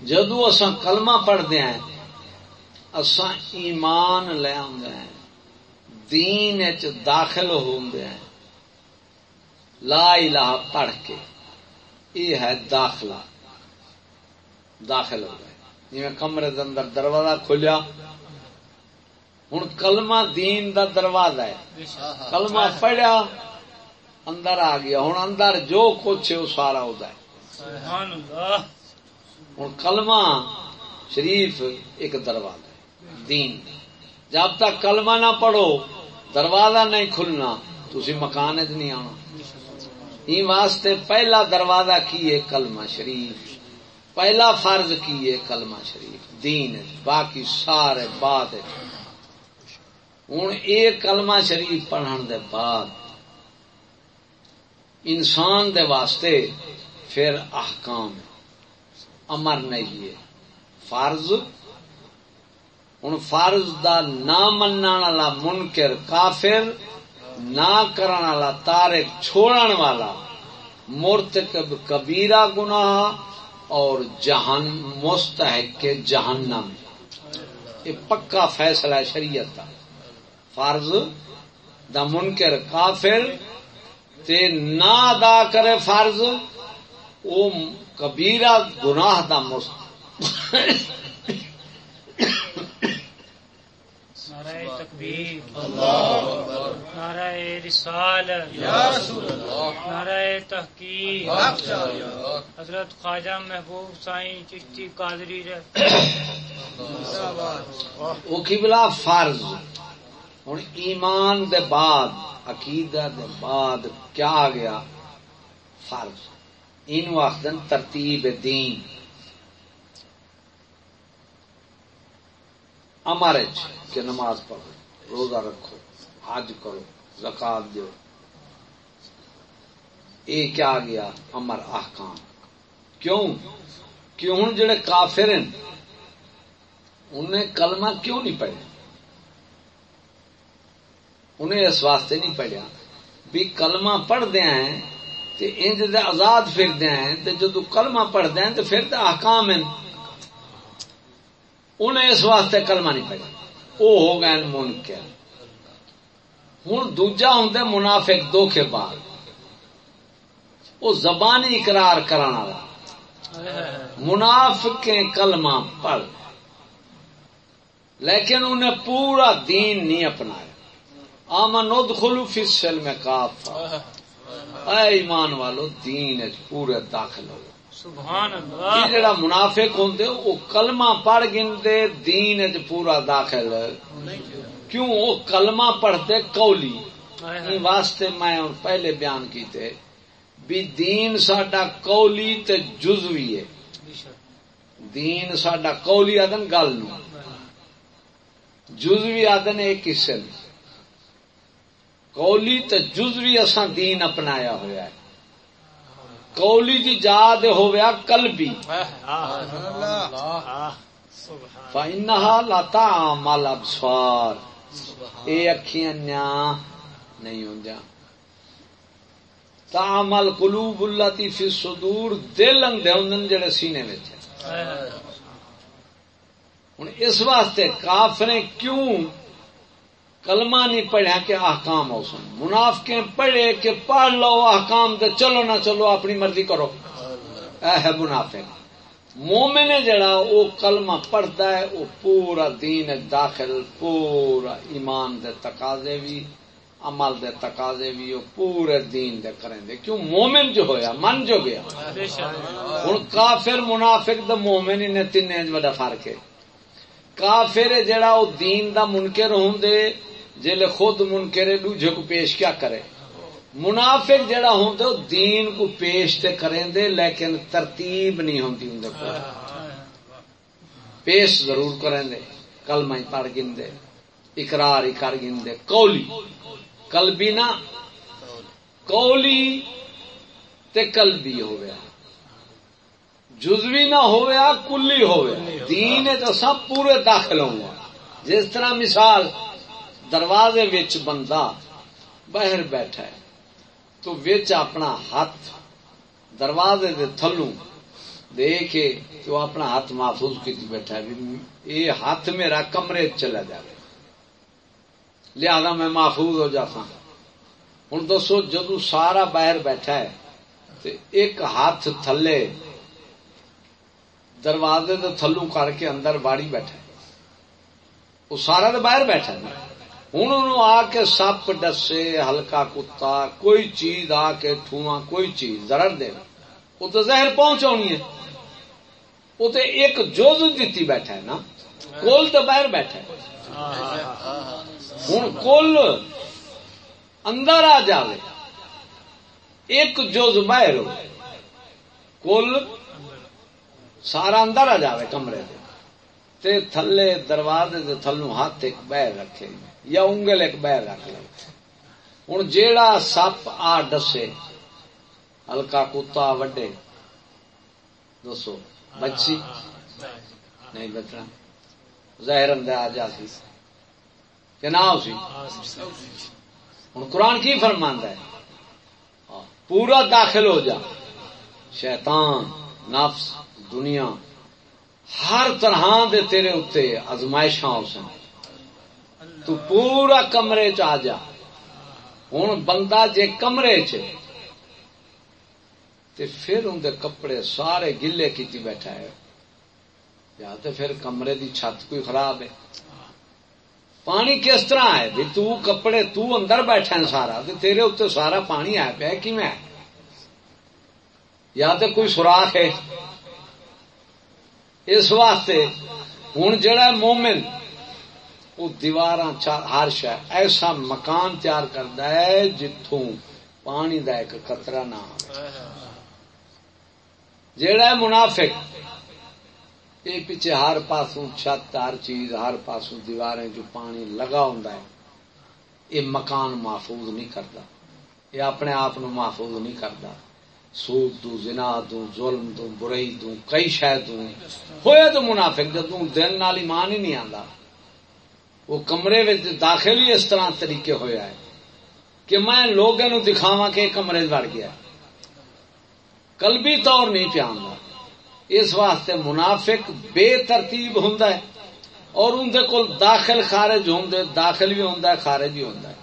جدو اصا کلمہ پڑھتے ہیں اصا ایمان لے ہیں دین داخل ہیں لا الہ پڑھ کے یہ ہے داخلہ داخل ہو گئے۔ جی کمرے کے اندر دروازہ کھلیا ہوں کلمہ دین دا دروازہ ہے۔ کلمہ پڑھیا اندر آ گیا۔ ہوں اندر جو کچھ ہے وہ سارا ہوتا ہے ہوں کلمہ شریف ایک دروازہ ہے دین۔ جب تک کلمہ نہ پڑھو دروازہ نہیں کھلنا تھی مکان چ نہیں آنا۔ واسطے پہلا دروازہ کی ہے کلمہ شریف۔ پہلا فرض کی ہے کلمہ شریف۔ دین باقی سارے بعد ہوں یہ کلمہ شریف پڑھن دے بعد انسان دے واسطے پھر احکام۔ امر نہیں ہے۔ فرض ہوں فرض دا نہ من والا منکر کافر، نہ کرن والا تارک چھوڑن والا مرتکب کبیرہ گناہ اور جہن، مستحق کے جہنم۔ یہ پکا فیصلہ ہے شریعت کا فرض دا منکر کافر تے نہ ادا کرے فرض وہ کبیرہ گناہ دا مست نعرہ تکبیر نعرہ رسال نعرہ تحقیق حضرت خواجہ محبوب سائیں چشتی قادری وہ قبلہ فرض۔ ہوں ایمان دے بعد عقیدہ دے بعد کیا آ گیا؟ فرض۔ ان آخدن ترتیب دین۔ امر کہ نماز پڑھو، روزہ رکھو، حج کرو، زکات دو یہ کیا آ گیا؟ امر احکام۔ کیوں؟ کہ ہوں جڑے کافر ہیں انہیں کلمہ کیوں نہیں پڑھا انہیں اس واسطے نہیں پڑھیا بھی کلمہ پڑھ دیا ہیں تے انج دے آزاد پھر دیا ہیں تے جدو کلمہ پڑھ دیا ہیں تو پھر تو احکام ہیں، انہیں اس واسطے کلمہ نہیں پڑھا وہ ہو گئے منکر۔ ہوں دوجا ہوں منافق دھوکھے بعد وہ زبانی اقرار کرنا منافق کلمہ پڑھ۔ لیکن انہیں پورا دین نہیں اپنایا۔ آمن ادخلو فی السلم کافا اے ایمان والو دین پورے داخل ہو۔ سبحان اللہ جڑا منافق ہوندے وہ کلمہ پڑھ گندے دین پورا داخل۔ کیوں؟ وہ کلمہ پڑھتے قولی۔ این واسطے میں پہلے بیان کیتے بھی دین ساڈا قولی تے جزوی ہے۔ دین ساڈا قولی آدن گل نو۔ جزوی آدن ایک حصے نو۔ قولی تے جزوی اساں دین اپنایا ہوا ہے قولی دی جاد ہویا قلبی فإنها لا تعمل ابصار اے اکھیاں نہیں ہوندیاں تعمل قلوب التي في الصدور دل اندے ہوندن جڑے سینے وچ ہن اس واسطے کافریں کیوں کلمہ نہیں پڑھیا کہ احکام ہو سن۔ منافقیں پڑھے کہ پڑھ لو، احکام تے چلو نہ چلو، اپنی مرضی کرو۔ اے ہے منافق۔ مومن جڑا وہ کلمہ پڑھتا ہے وہ پورا دین داخل، پورا ایمان دے تقاضے بھی عمل دے تقاضے بھی وہ پورے دین دے کریں دے۔ کیوں مومن جو ہویا، من جو گیا؟ ہوں کافر، منافق دا مومن ہی نے تین بڑا فرق ہے۔ کافر جڑا وہ دین دا منکر ہوں دے جل خود منکر دوجے کو پیش کیا کرے؟ منافق جڑا ہوں دے دین کو پیش تے کریں دے لیکن ترتیب نہیں ہوندی ان کو پیش ضرور کریں دے کلمہ پڑھ گن دے اقرار ہی کر گن دے قولی، قلبی نہ، قولی تے قلبی ہو گیا جزوی نہ ہویا کلی ہویا دین تو سب پورے داخل ہوں۔ جس طرح مثال دروازے وچ بندہ باہر بیٹھا ہے، تو وچ اپنا ہاتھ دروازے دے تھلوں دیکھے تو اپنا ہاتھ محفوظ کی بیٹھا ہے یہ ہاتھ میرا کمرے چلا جائے لہذا میں محفوظ ہو جاتا۔ ہوں دسو جدو سارا باہر بیٹھا ہے تو ایک ہاتھ تھلے دروازے دے تھلو کر کے اندر باڑی بیٹھا ہے۔ وہ سارا تو باہر بیٹھا ہے۔ ہوں انہوں آ کے سپ ڈسے، ہلکا کتا، کوئی چیز آ کے ٹھواں کوئی چیز ضرر دے۔ وہ تو زہر پہنچانی ہے۔ وہ تو ایک جوز دیتی بیٹھا ہے نا۔ کول تو باہر بیٹھا ہے۔ ہوں کل اندر آ جائے ایک جوز باہر ہو کل سارا اندر آ جائے کمرے دے۔ تے تھلے دروازے دے تھلوں ہاتھ ایک بیر رکھے۔ یا انگل ایک بیر رکھ لے ہوں جیڑا سپ آ ڈسے، ہلکا کتا وڈے۔ دسو، بچی؟ نہیں بچنا۔ زہر اندر آ کہ نہ اسی ہوں قرآن کی فرماندہ ہے؟ پورا داخل ہو جا۔ شیطان، نفس، دنیا، ہر طرح دے تیرے اتنے ازمائشاں ہو سن۔ تو پورا کمرے چ آ جا۔ ہوں بندہ جے کمرے چ، تے پھر اندر کپڑے سارے گلے کیتی بیٹھا ہے۔ یا تے پھر کمرے دی چھت کوئی خراب ہے۔ پانی کس طرح ہے؟ بھی تو کپڑے تو اندر بیٹھا ہے سارا، تے تیرے اتنے سارا پانی آیا پیا کی میں یا تے کوئی سوراخ ہے؟ اس واسطے ہوں جڑا مومن وہ دیوار ہر شہ ایسا مکان تیار کرتا ہے جتوں پانی دا ایک قطرہ نہ جڑا منافق یہ پیچھے ہر پاسوں چھت، ہر چیز، ہر پاسوں دیواریں جو پانی لگا ہوں یہ مکان محفوظ نہیں کرتا یہ اپنے آپ محفوظ نہیں کرتا سود دوں، زنا دوں، ظلم دوں، برائی دوں، کئی شاید دوں۔ ہوئے تو منافق جدوں دل نال ایمان ہی نہیں آتا وہ کمرے داخل ہی اس طرح طریقے ہویا ہے کہ میں لوگوں دکھاوا کہ کمرے بڑھ گیا قلبی طور نہیں پیا اس واسطے منافق بے ترتیب ہوں اور اندر کول داخل خارج ہوں داخل بھی ہوں خارج بھی ہوں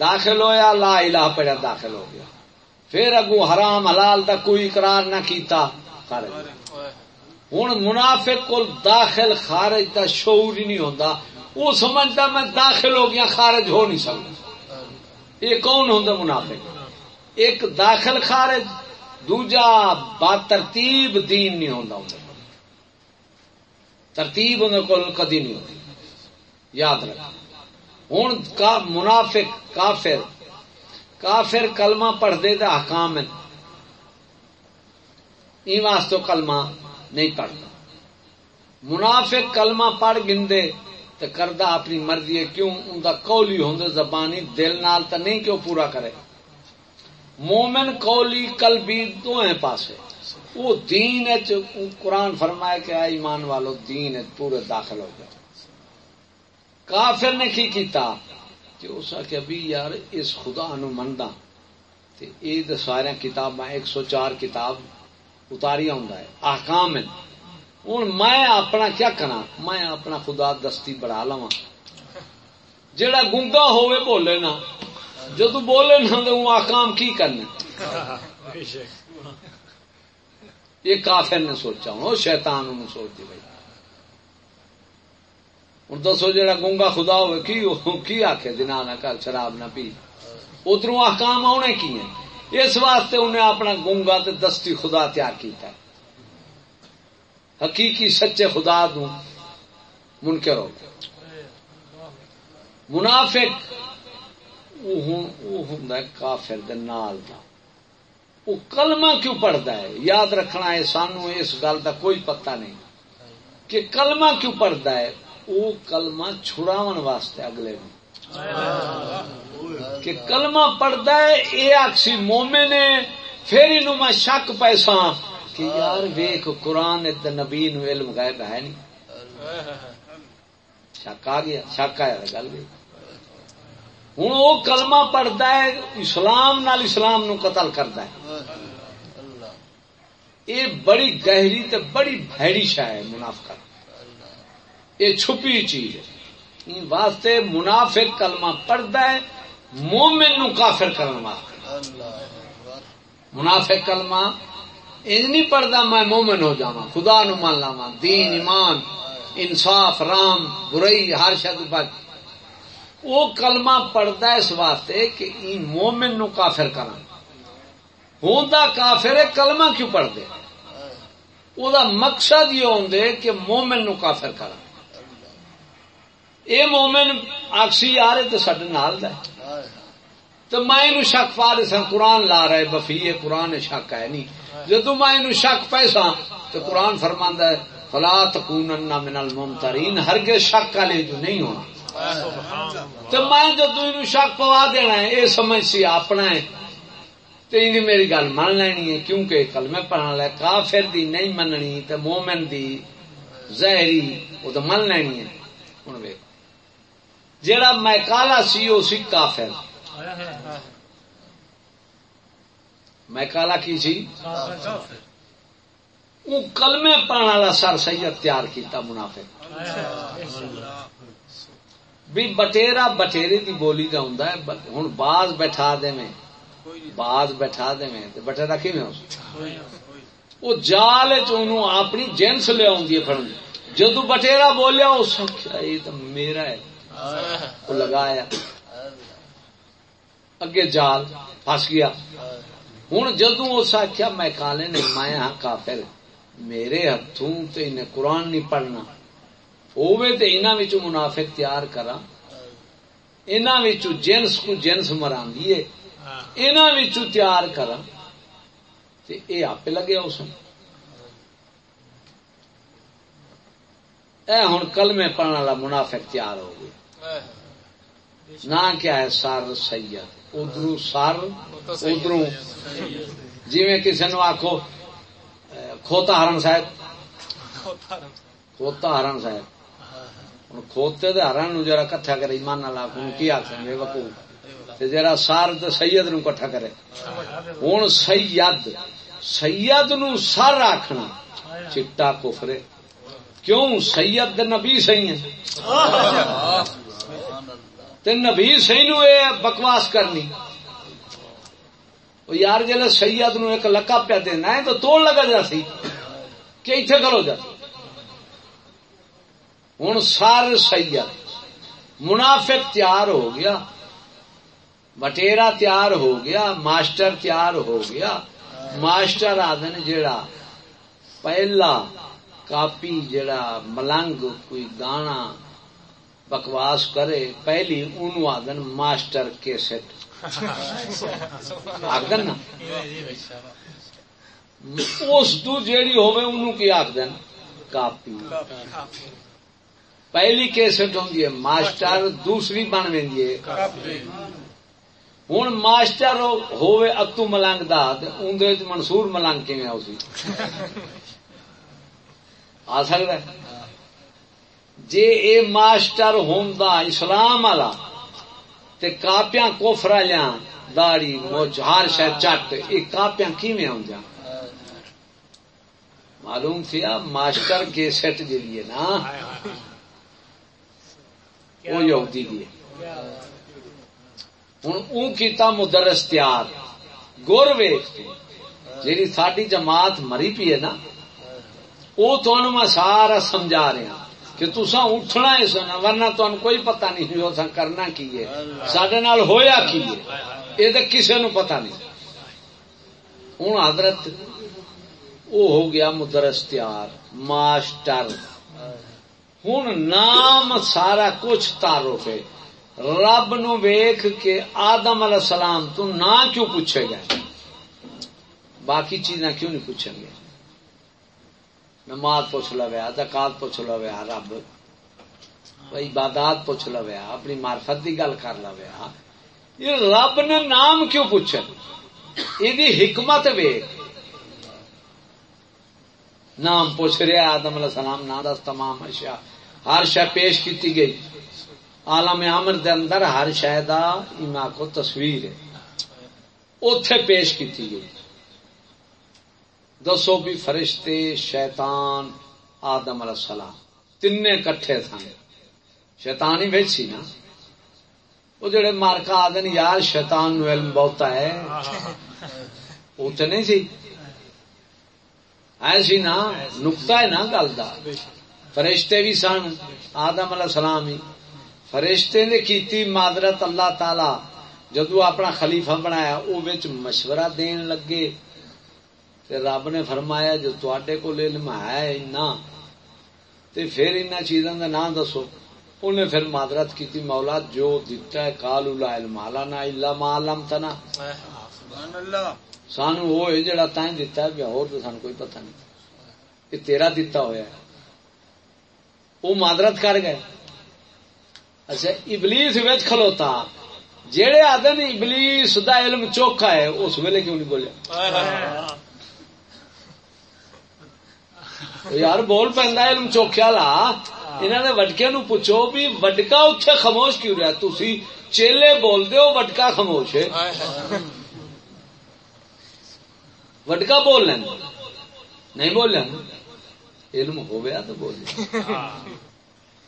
داخل ہویا لا الہ پڑیا داخل ہو گیا۔ پھر اگو حرام حلال دا کوئی اقرار نہ کیتا خارج۔ ہوں منافق کو داخل خارج دا شعور ہی نہیں ہوتا وہ سمجھتا میں داخل ہو گیا، خارج ہو نہیں سکتا۔ یہ کون ہوں منافق؟ ایک داخل خارج، دوجا با ترتیب دین نہیں ہوتا ہوں ترتیب ان کو کدی نہیں ہوتی۔ یاد رکھ۔ ہوں کا منافق کافر کافر کلمہ پڑھتے تو حکام واسطے کلمہ نہیں پڑھتا۔ منافق کلمہ پڑھ گندے۔ تو کردہ اپنی مرضی ہے، کیوں؟ ان کا کولی ہوں زبانی، دل نال تو نہیں کیوں پورا کرے؟ مومن کولی کلبی دو ہیں پاسے۔ وہ دین قرآن فرمائے کہ آئے ایمان والو، دین پورے داخل ہو گئے۔ کافر نے کی کیتا؟ کہ اس کہ ابھی یار، اس خدا نو مندا۔ تے اے تے سارے کتاباں 104 کتاب اتاری ہوندا ہے۔ احکام ہیں۔ ہن میں اپنا کیا کرنا میں اپنا خدا دستی بڑھا لواں۔ جڑا گنگا ہوئے بولے نا، جدو بولے نا تو آکام کی کرنا یہ کافر نے سوچا ہوں شیطان انہوں سوچ دی بھائی ہوں دسو جا گونگا خدا ہوئے کی کی آخ دنا نہ کر، شراب نہ پی۔ ادھر آکام آنے کی ہیں اس واسطے انہیں اپنا گونگا تے دستی خدا تیار کیتا ہے۔ حقیقی سچے خدا دوں، منکر ہو منافق ہوں کافر نال دا۔ وہ کلمہ کیوں پڑھتا ہے؟ یاد رکھنا ہے سانو اس گل کا کوئی پتہ نہیں۔ کہ کلمہ کیوں پڑھتا ہے؟ وہ کلمہ چھڑاون واسطے اگلے میں کہ کلمہ پڑھتا ہے یہ آخسی مومے نے پھر انہوں میں شک پیسا کہ یار ویخ قرآن نبی نو علم غائب ہے نہیں۔ شک آ گیا، شک آیا گل ہوں وہ کلمہ پڑھتا ہے، اسلام نال اسلام نو قتل کرتا ہے۔ یہ بڑی گہری تے بڑی بھڑی شاہ ہے منافقت یہ چھپی چیز ہے۔ واسطے منافق کلمہ پڑھتا ہے، مومن نو کافر کرنے واسطے۔ منافق کلمہ ان نہیں پڑھتا میں مومن ہو جا خدا نو مان لاوا دین ایمان انصاف رام برائی ہر شد بچ وہ کلمہ پڑھتا اس واسطے کہ این مومن نو کافر کرا ہوں کافر ہے کلمہ کیوں پڑھ دے وہ مقصد یہ ہوں کہ مومن نو کافر کرا اے مومن آکسی آ رہے تو سڈے نال تو میں شک پا رہے سن قرآن لا رہے بفی قرآن شک ہے نہیں۔ جدو میں شک پیسا تو قرآن فرما ہے، فلا تکون من الممترین ہرگز شک والے جو نہیں ہونا۔ تو میں جدو شک پوا دینا ہے یہ سمجھ سی اپنا ہے، تو ان میری گل من لینی ہے، کیونکہ کل میں پڑھنا لیا کافر دی نہیں مننی تو مومن دی زہری، وہ تو من لینی ہے۔ ہوں ویک جڑا میں کالا سی وہ سی کافر۔ میں کالا کی سی؟ وہ کلمے پڑھنے والا سر سید تیار کیتا منافع بھی بٹیرا بٹیرے کی بولی کا ہوں ہوں باز بیٹھا دے میں۔ باز بیٹھا دے میں بٹیرا کی میں وہ جال چنو اپنی جنس لیا پڑھنے جدو بٹیرا بولیا، اس یہ تو میرا ہے۔ وہ لگایا۔ اگے جال پس گیا۔ ہوں جدو اس آخیا میں کالے نے میں ہاں کافر میرے ہاتھوں تے انہیں قرآن نہیں پڑھنا۔ ہوے تے انہاں وچوں منافق تیار کرا انہاں وچوں جنس کو جنس مران دیے انہاں وچوں تیار کرا تے اے آپ لگیا اس اے ہن کلمے پڑھنے والا منافق تیار ہو گیا۔ نہ کیا ہے سر سید۔ ادھر سر ادھر جی کسی نو آخو کھوتا ہرن صاحب۔ کھوتا ہرن صاحب۔ کھوتے دے ہرن جرا کٹھا کرے ایمان لا کی آخ وکو جرا سار تو سید نو کٹھا کرے۔ ہوں سید سید نو سر آخنا چٹا کفرے۔ کیوں؟ سید نبی سی نبی سی نو بکواس کرنی۔ یار جل سید نو ایک لکا پیا دینا ہے تو توڑ لگا جا سی۔ کہ اتنے کرو جا۔ ہوں سر سید منافق تیار ہو گیا بٹیرا تیار ہو گیا، ماسٹر تیار ہو گیا۔ ماسٹر آدن جڑا پہلا کاپی جڑا ملنگ، کوئی گانا بکواس کرے، پہلی ان آدن ماسٹر کے سیٹ۔ آخد نا؟ اس جیڑی ہوئے انہوں کی آخد کاپی۔ پہلی کیسٹ ہوں ماسٹر، دوسری بن وی ہوں ماسٹر ہوئے اتو ملنگ دا اندر منصور ملنگ کی آ سکتا ہے؟ جے اے ماسٹر ہوں اسلام والا تے کاپیاں کوفرا لیا داڑی موچ ہر شہ چٹ یہ کاپیاں کیویں آ معلوم تھیا ماسٹر کے سیٹ جی ہے نا؟ وہ یہودی دی ہوں اون کیتا مدرس تیار۔ گر ویخ جیڑی ساری جماعت مری پی ہے نا وہ تمہیں میں سارا سمجھا رہا ہاں۔ کہ تسا اٹھنا ہے سنا ورنہ تمہیں کوئی پتہ نہیں کرنا کی ہے؟ سڈے ہویا کی ہے؟ یہ تو کسی نو پتا نہیں۔ ہوں حضرت وہ ہو گیا مدرس تیار، ماسٹر۔ ہوں نام سارا کچھ تعارف ہے۔ رب نو ویخ کے آدم علیہ السلام تو نہ کیوں پوچھے گا باقی چیزاں کیوں نہیں پوچھیں گے؟ نماز پوچھ لو زکات پوچھ لو رب۔ عبادات پوچھ لو اپنی مارفت کی گل کر لو یہ رب نے نام کیوں پوچھا یہ حکمت وے۔ نام پوچھ رہا آدم علیہ السلام نا دس تمام اشیاء۔ ہر شہ پیش کی گئی۔ عالم عامر دے اندر ہر شہ کا کو تصویر ہے۔ اتے پیش کی گئی۔ دسو بھی فرشتے شیطان آدم علیہ السلام تین کٹھے سن شیطان ہی بیچی نا وہ جڑے مارکا آدن یار شیطان نو علم بہت ہے وہ تو نہیں سی ایسی نا نکتا ہے نا گل کا فرشتے بھی سن آدم علیہ السلام ہی فرشتے نے کیتی معذرت اللہ تعالی جدو اپنا خلیفہ بنایا وہ مشورہ دین لگے رب نے فرمایا جو تے کو علم ہے تے پھر ان چیزوں کا نام دسو۔ انہیں پھر معذرت کی مولا جو دتا ہے کال الا مالا نہ الا مالم تنا سان وہ ہے جڑا تائیں دتا ہے اور تو سان کوئی پتہ نہیں۔ یہ تیرا دتا ہے۔ وہ معذرت کر گئے۔ اچھا ابلیس وچ کھلوتا۔ جہے آدھے ابلیس دا علم چوکھا ہے اس ویلے کیوں نہیں بولیا؟ یار بول پہ علم چوکھا لا انہوں نے وٹکے نو پوچھو بھی وٹکا اتنے خاموش کیوں رہا تھی چیلے بول دو وٹکا خاموش ہے۔ وٹکا بول لیں نہیں بول علم ہو گیا تو بول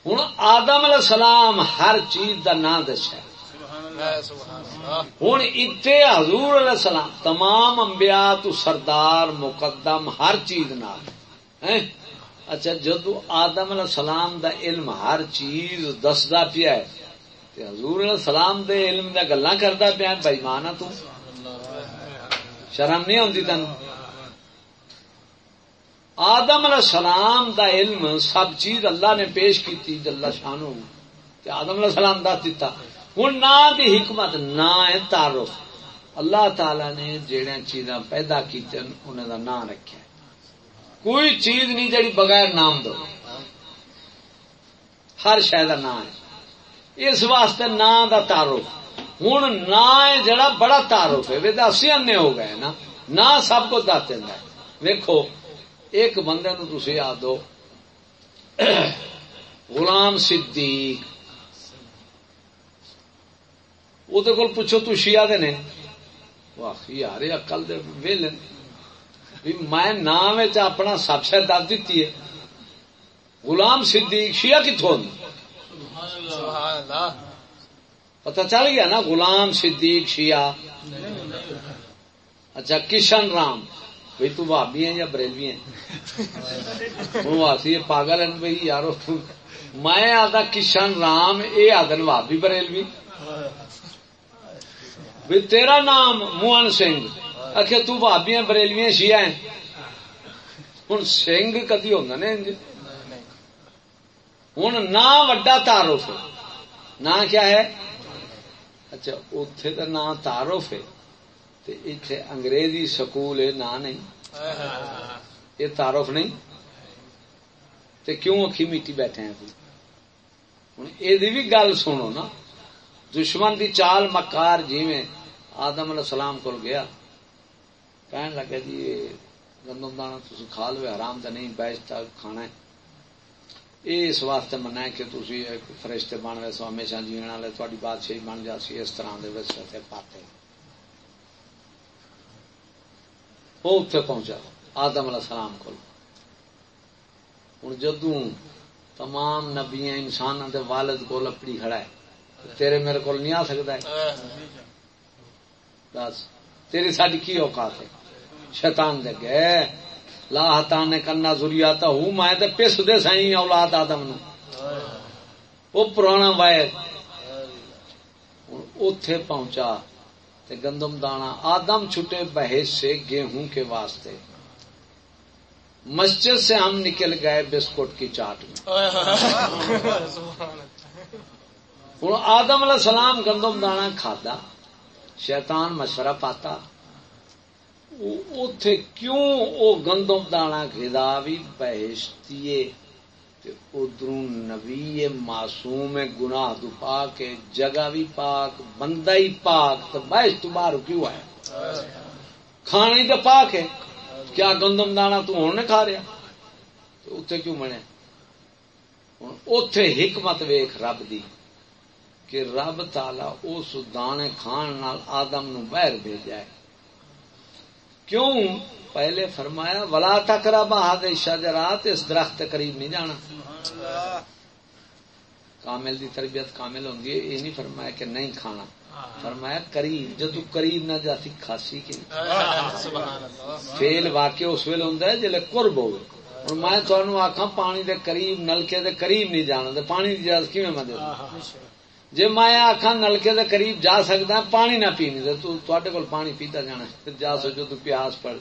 ہوں آدم علیہ السلام ہر چیز دا نام دسا ہوں اتنے حضور علیہ السلام، تمام انبیاء تو سردار، مقدم، ہر چیز نال۔ اچھا جدو آدم علیہ السلام دا علم ہر چیز دسدا پیا ہے، تے حضور علیہ السلام دے علم دا گلا کرتا پیا بھائی مانا ہاں تو؟ شرم نہیں آتی تین آدم علیہ السلام دا علم سب چیز اللہ نے پیش کی جلا شان ہو آدم علیہ السلام دس دیتا۔ ہوں نہ دی حکمت نہ ہے تعارف۔ اللہ تعالی نے جہاں چیزاں پیدا کی انہوں دا نام رکھا کوئی چیز نہیں جڑی بغیر نام دو۔ ہر شہ کا نام ہے۔ اس واسطے نام کا تعارف۔ ہوں نا جڑا بڑا تعارف ہے۔ اسی انے ہو گئے نا۔ نہ سب کو دس دینا ویکو ایک بندے نو تھی یاد دو۔ غلام صدیق۔ وہ پوچھو تو شیعہ دے نے؟ واہ، یار اکل دے میں نام اپنا سب شہ دس دیتی ہے۔ غلام صدیق شیعہ کتوں پتا چل گیا نا غلام صدیق شیعہ؟ اچھا کشن رام۔ بھائی تو بھابی ہیں یا بریلوی ہیں؟ آسی پاگل ہیں بھائی یار میں آدھا کشن رام یہ آدن بھابی بریلوی۔ بھی تیرا نام موہن سنگھ۔ آخر تو بھابیاں بریلویاں شیعہ ہیں۔ ہوں سنگھ کدی ہوتا نا ہوں نہ وڈا تعارف نہ کیا ہے؟ اچھا اتے تو نہ تعارف ہے۔ اتے انگریزی سکول ہے، نہ نہیں۔ یہ تعارف نہیں۔ تے کیوں اکھی میٹی بیٹھے ہیں ہوں یہ بھی گل سنو نا۔ دشمن دی چال مکار جی میں آدم علیہ السلام کو گیا۔ کہنے لگا جی گندم دانا تھی کھا لو آرام تو نہیں بیچتا کھانا ہے یہ اس واسطے مننا ہے کہ تھی ایک فرشتے بن وے سو ہمیشہ جینے والے تھوڑی بادشاہی بن جاسی اس طرح دے پاتے وہ اتے پہنچا آدم علیہ السلام کو ہوں جدو تمام نبیا انسان دے والد کو لپڑی کھڑا ہے تیرے میرے کو نہیں آ سکتا ہے دس تیری ساری کی اوقات ہے شیطان دے گئے۔ لا ہتان نے کرنا ضروری آتا ہوں، میں تو پس دے سائی اولاد آدم نو۔ وہ پرانا وائر۔ اتے پہنچا تے گندم دانا۔ آدم چھٹے بحث سے گیہوں کے واسطے۔ مسجد سے ہم نکل گئے بسکٹ کی چاٹ میں۔ ہوں، آدم علیہ السلام گندم دانا کھادا۔ شیطان مشورہ پاتا۔ اتے کیوں او گندم دانا گدا بھی بہشتی ادھر نبی معصوم گناہ تو پاک جگہ بھی پاک بندہ ہی پاک تو بحث تو باہر کیوں آیا کھانے تو پاک ہے کیا گندم دانا تو ہوں کھا رہا تو اتے کیوں بنے اتے حکمت ویخ رب دی کہ رب تالا اس دانے کھان آدم نو بہر بھیجا ہے کیوں؟ پہلے فرمایا ولا تکرا بہاد شجرات اس درخت قریب نہیں جانا۔ کامل دی تربیت کامل ہوندی ہے یہ نہیں فرمایا کہ نہیں کھانا۔ فرمایا قریب جدو قریب نہ جاتی کھاسی کی فیل واقع اس ویل ہوں جلے قرب ہوگی اور میں تھانوں آخا پانی دے قریب نلکے دے قریب نہیں جانا پانی کی اجازت کیون میں دے جی میں آخا نلکے دے قریب جا سکتا پانی نہ پینی دے تو کول پانی پیتا جانا جا سکو تو پیاس پڑ۔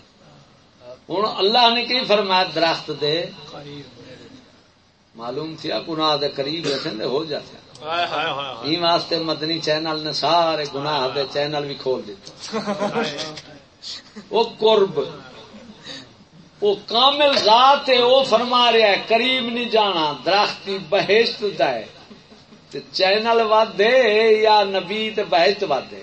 ہوں اللہ نے کی فرمایا درخت دے معلوم تھیا گناہ دے قریب ایسے ہو جاتے واسطے مدنی چینل نے سارے گناہ دے چینل بھی کھول دیتے۔ وہ قرب وہ کامل ذات ہے وہ فرما رہا ہے قریب نہیں جانا درختی بہشت دا ہے۔ تے چینل ود یا نبی تے بہشت ود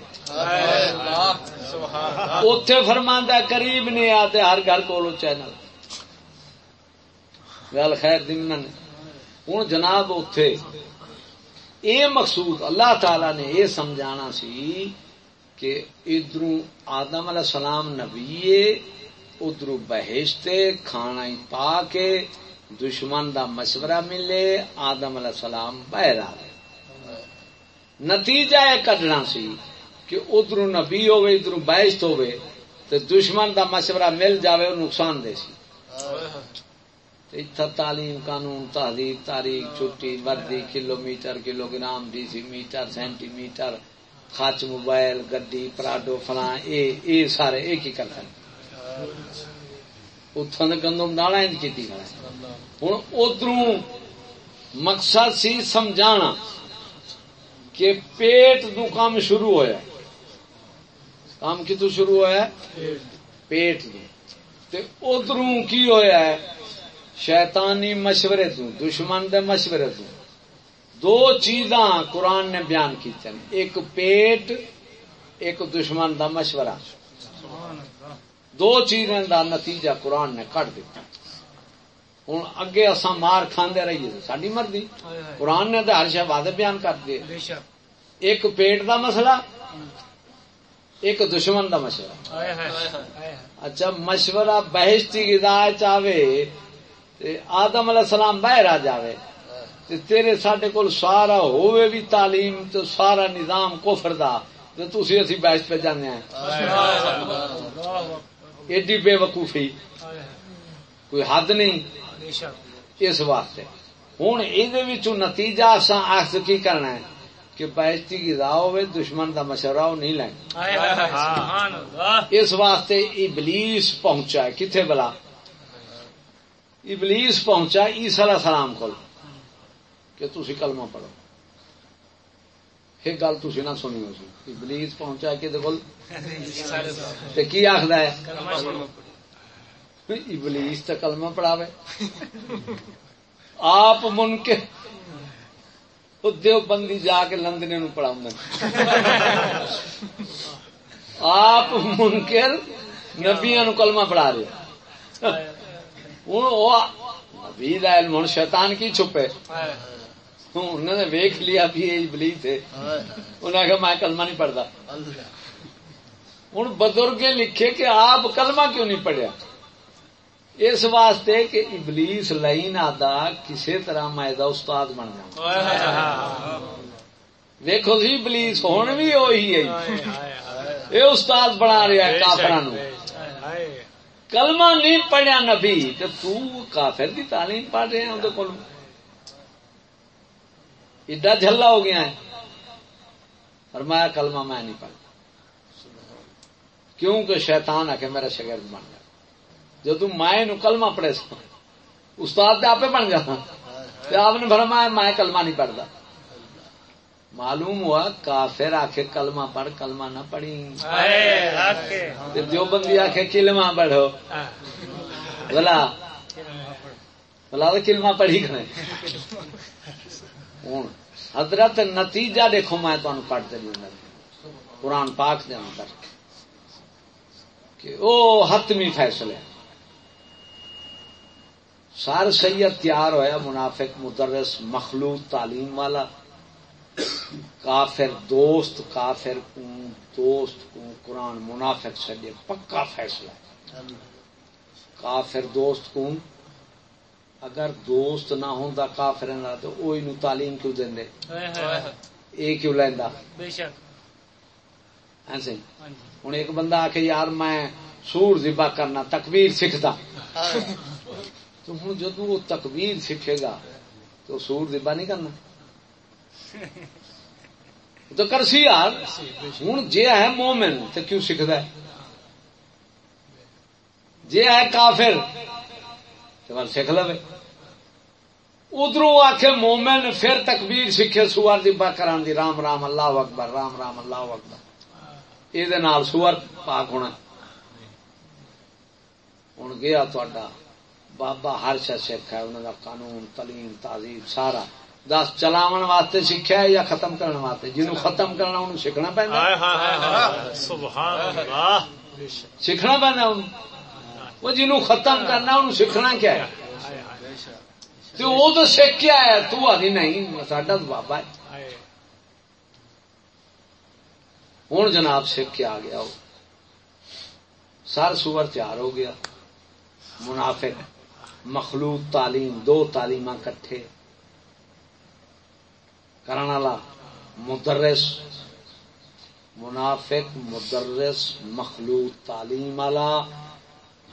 اتے فرما قریب نہیں آتے ہر گھر کو چینل گل خیر دن ہوں جناب اتے یہ مقصود اللہ تعالی نے یہ سمجھانا سی کہ ادھر آدم علیہ السلام نبی ادھر بہشتے کھانا پا کے دشمن دا مشورہ ملے آدم علیہ السلام بہر آئے نتیجہ یہ کڈنا سی کہ ادھر نبی ہوئے ادھر بہشت ہوئے تو دشمن دا مشورہ مل جاوے وہ نقصان دے سی۔ اتنا تعلیم قانون تہذیب تاریخ، چھٹی، وردی kilometre kilogram decimetre centimetre خچ موبائل، گڈی، پراڈو، فلاں، اے اے سارے ایک ہی کرتے اتوں نے گندم ڈالا کی ہوں ادھر مقصد سی سمجھانا۔ کہ پیٹ دو کام شروع ہوا کام کتوں شروع ہوا پیٹ ادھر کی ہوا ہے؟ شیطانی مشورے تو، دشمن دے مشورے تو۔ دو چیزاں قرآن نے بیان کی ایک پیٹ، ایک دشمن دا مشورہ۔ دو چیزیں دا نتیجہ قرآن نے کٹ دیتا ہوں اگے اصا مار کھانے رہیے ساری مرضی قرآن نے تو ہر شہ وعدے بیان کر دیے ایک پیٹ دا مسئلہ ایک دشمن دا مشورہ اچھا مشورہ بہشتی گدا چاہے آدم علیہ السلام باہر آ جائے تیرے سڈے کول سارا ہوئے بھی تعلیم تو سارا نظام کفر دا تو تھی اسی بحث پہ جانے ہیں ایڈی بے وقوفی کوئی حد نہیں اس واسطے۔ ہوں یہ نتیجہ اصا اخذ کی کرنا ہے کہ کی راہ ہوئے دشمن دا مشورہ وہ نہیں لینا اس واسطے ابلیس پہنچا ہے۔ کتنے بلا؟ ابلیس پہنچا عیسی علیہ السلام کو کہ تھی کلمہ پڑھو۔ ایک گل تھی نہ سنی ہو سی ابلیس پہنچا کہ کی آخر ہے؟ ابلیس تو کلمہ پڑھاوے۔ آپ من کے دیو بندی جا کے لندنے نو پڑھا آپ منکر نبیا نو کلمہ پڑھا رہے۔ نبی علم ہوں شیطان کی چھپے۔ انہوں نے ویک لیا بھی یہ بلی تھے انہوں نے کہا میں کلمہ نہیں پڑھتا ہوں بزرگ لکھے کہ آپ کلمہ کیوں نہیں پڑھیا؟ اس واسطے کہ ابلیس لائن آدھا کسی طرح میں استاد بن جا دیکھو جی ابلیس ہوں بھی وہی ہے۔ یہ استاد بنا رہا ہے کافران کلمہ نہیں پڑھیا نبی، تو تو کافر دی تعلیم پڑھ رہے ہیں اندر کول۔ ایڈا جھلا ہو گیا ہے۔ فرمایا، کلمہ میں نہیں پڑھتا۔ کیونکہ شیطان آ کے میرا شگرد بن گیا جو تم مائیں نو کلمہ پڑھے سو استاد تو آپ بن گیا آپ نے فرمایا میں کلمہ نہیں پڑھتا معلوم ہوا کافر آخے کلمہ پڑھ کلمہ نہ پڑھی جو بندی آخے کلمہ پڑھو بلا بلا تو کلمہ پڑھی کرے ہوں حضرت نتیجہ دیکھو میں تمہیں پڑھ دوں قرآن پاک دیا کر کہ او حتمی فیصلے سر سید تیار ہویا منافق مدرس مخلوط تعلیم والا کافر دوست کافر کو دوست کو قرآن منافق چڈے پکا فیصلہ کافر دوست کو اگر دوست نہ ہوں کافر تو نو تعلیم کیوں دیں یہ کیوں لینا ہوں ایک بندہ آ کے یار میں سور ذبا کرنا تکبیر سیکھتا تو ہوں جدو وہ تکبیر سیکھے گا تو سور ذبا نہیں کرنا۔ تو کر سی یار۔ ہوں جی ہے مومن تو کیوں سیکھتا ہے؟ جی ہے کافر تو سیکھ لو ادھر آخ مومن پھر تکبیر سیکھے سور دی کران دی۔ رام رام اللہ اکبر، رام رام اللہ اکبر۔ یہ سور پاک ہونا۔ ہوں گیا تا بابا ہر شا سکھ ہے انہوں کا قانون تعلیم تہذیب سارا۔ دس چلاو واسطے سیکھا یا ختم کرنے واسطے؟ جنوب ختم کرنا انہوں سیکھنا پہنا سیکھنا پہنا وہ جنوب ختم کرنا انہوں سیکھنا کیا ہے؟ وہ تو سیکھ کے آیا تو آدھی نہیں ساڈا تو بابا ہے۔ ہوں جناب سیکھ کے آ گیا وہ۔ سر سور تیار ہو گیا۔ منافق۔ مخلوط تعلیم، دو تعلیم کٹھے۔ کرنا مدرس، منافق، مدرس مخلوط تعلیم والا،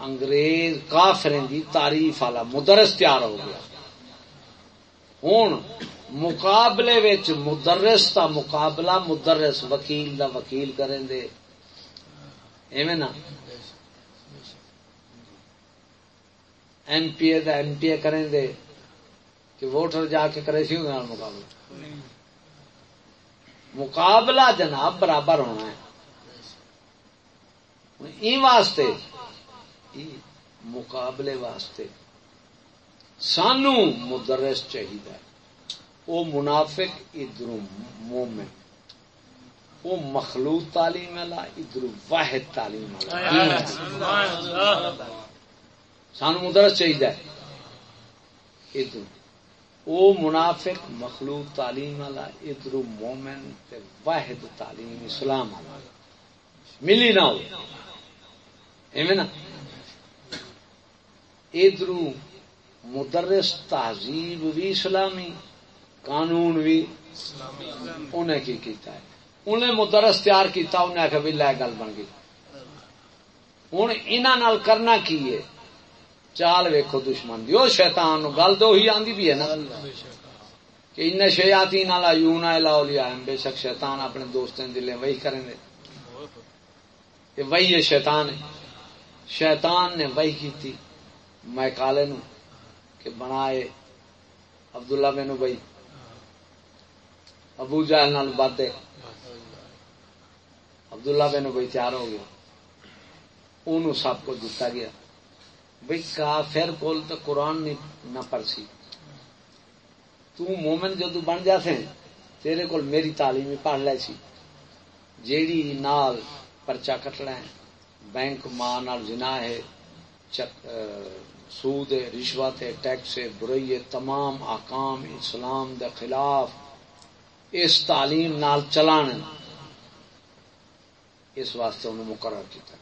انگریز کافریں دی تعریف والا، مدرس تیار ہو گیا۔ ہوں مقابلے وچ مدرس کا مقابلہ، مدرس وکیل دا وکیل کریں دے۔ ایویں نا؟ ایم پی اے دا ایم پی اے کریں دے کہ ووٹر جا کے کرے سی مقابلہ۔ مقابلہ جناب برابر ہونا ہے۔ واسطے مقابلے واسطے سانو مدرس چاہیے وہ منافق ادھر مومن وہ مخلوط تعلیم والا ادھر واحد تعلیم والا۔ سانو مدرس چاہیے ادھر وہ منافق مخلوط تعلیم والا، ادھر مومن واحد تعلیم اسلام والا۔ ملی نہ ہو۔ نا ادھر مدرس تہذیب بھی اسلامی، قانون بھی انہیں کی کیتا ہے۔ انہیں مدرس تیار کیتا، انہیں آخر بھی لے گل بن گئی۔ ہوں انہوں کرنا کی ہے؟ چال ویکو دشمن دی۔ شیطان گل تو ہی آندی بھی ہے نا کہ ان شیاتی لا نالا یون لاؤ لیا۔ بے شک شیطان اپنے دوستوں دلے وہی کریں گے۔ وہی ہے شیطان۔ ہے شیطان نے وہی کی تھی میں کالے نو کہ بنائے عبداللہ مینو بھائی ابو جہل نال باتیں۔ عبداللہ مینو بھائی تیار ہو گیا ان سب کو دتا گیا۔ بھائی کافر کول تو قرآن نہ پرسی۔ تو مومن جدو بن جاتے تیرے کول میری تعلیم پڑھ لے سی۔ جیڑی نال پرچا کٹ لیں بینک ماں نال جنا ہے سود ہے، رشوت ہے، ٹیکس ہے، برائی ہے، تمام آکام اسلام دے خلاف اس تعلیم نال چلان۔ اس واسطے انہوں مقرر کیا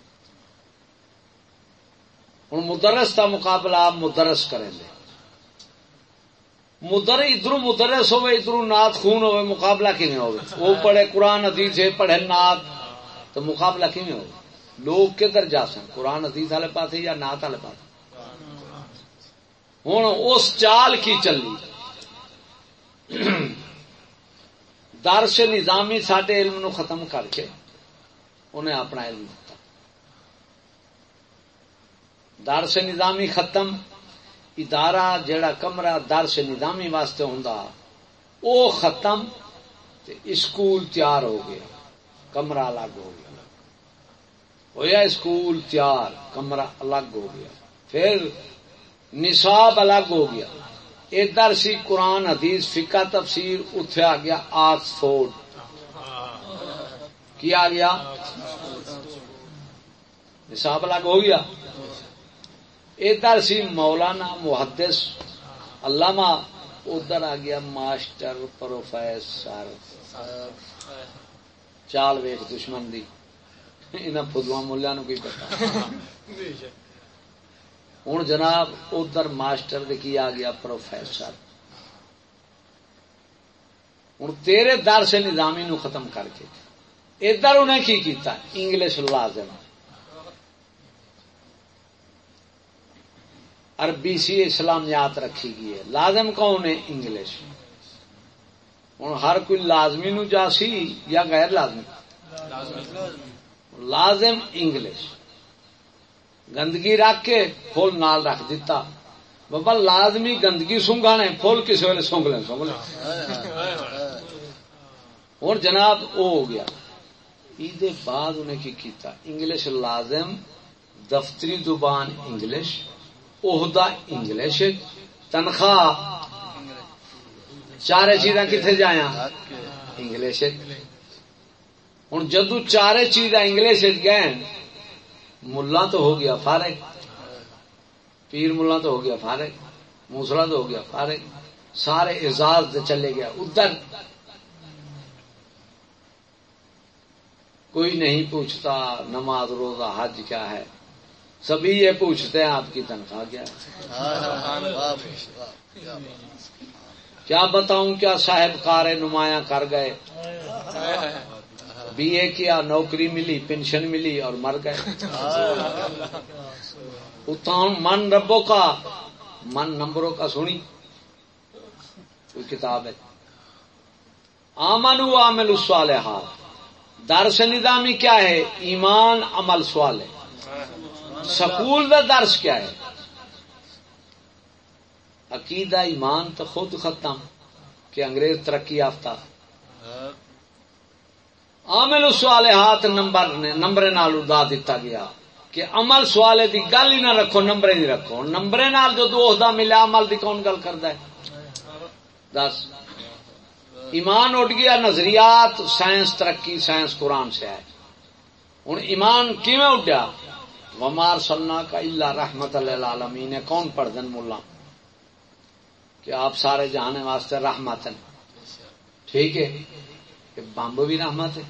ہوں مدرس کا مقابلہ آپ مدرس کریں گے مدر ادھر مدرس ہوئے، ادھر نات خون ہوئے، مقابلہ کیون ہوگا وہ پڑھے قرآن، حدیث پڑھے نات تو مقابلہ کیون ہوگا لوگ کدھر جا سن قرآن، حدیث والے پاس یا نات والے پاس ہوں اس چال کی چلی۔ درس نظامی سڈے علم نو ختم کر کے انہیں اپنا علم درس نظامی ختم، ادارہ جڑا کمرہ درس نظامی واسطے ہوں او ختم اسکول تیار ہو گیا، کمرہ الگ ہو گیا۔ ہویا اسکول تیار، کمرہ الگ ہو گیا۔ پھر نصاب الگ ہو گیا۔ ادھر سی قرآن، حدیث، فقہ، تفسیر اتنے آ گیا آکسفورڈ۔ کیا آ گیا؟ نصاب الگ ہو گیا۔ ادھر سی مولانا محدث، علامہ ادھر آ گیا ماسٹر پروفیسر۔ چال ویخ دشمن دی۔ ان فدوا ملیا نو کی پتا ہوں جناب ادھر ماسٹر کی آ گیا پروفیسر۔ ہوں تیرے در سے نظامی نو ختم کر کے۔ ادھر انہیں کی کیتا؟ انگلش لازم عربی سی اسلامیات رکھی گئی ہے۔ لازم کون ہے؟ انگلش۔ ہوں ہر کوئی لازمی نو جا سی یا غیر لازمی؟ لازم انگلش۔ گندگی رکھ کے فل نال رکھ دیتا بابا لازمی گندگی سونگا نے فل کسی ویلے سونگ لیں سونگ لیں اور جناب وہ ہو گیا۔ بعد انہیں کی کیتا؟ انگلش لازم، دفتری زبان انگلش۔ عہدہ انگلش تنخواہ۔ چارے چیزاں کتنے جایا؟ انگلش۔ ہوں جدو چارے چیزاں انگلش گئے ملا تو ہو گیا فارغ۔ پیر ملا تو ہو گیا فارغ، موسلا تو ہو گیا فارغ۔ سارے اعزاز چلے گیا ادھر۔ کوئی نہیں پوچھتا نماز روزہ حج کیا ہے۔ سبھی یہ پوچھتے ہیں آپ کی تنخواہ کیا کیا بتاؤں کیا صاحب کار نمایاں کر گئے؟ بی اے کیا، نوکری ملی، پینشن ملی اور مر گئے؟ من ربوں کا، من نمبروں کا سنی؟ کوئی کتاب ہے؟ آمن عامل سوال درس نظامی کیا ہے؟ ایمان عمل سوال ہے سکول کا درس کیا ہے؟ عقیدہ ایمان تو خود ختم کہ انگریز ترقی یافتہ۔ عامل سوال ہاتھ نمبر نمبر نال ادا دیتا گیا کہ عمل سوالے دی گل ہی نہ رکھو، نمبر نہیں رکھو۔ نمبر نال جو دو عہدہ ملیا عمل دی کون گل کرتا ہے؟ دس۔ ایمان اٹھ گیا، نظریات، سائنس، ترقی، سائنس قرآن سے ہے ہوں ایمان کیون اڈیا ومار سلنا کا اللہ رحمت اللہ نے کون پڑھ دن ملا کہ آپ سارے جانے واسطے رحمت ٹھیک ہے؟ کہ بمب بھی رحمت ہے۔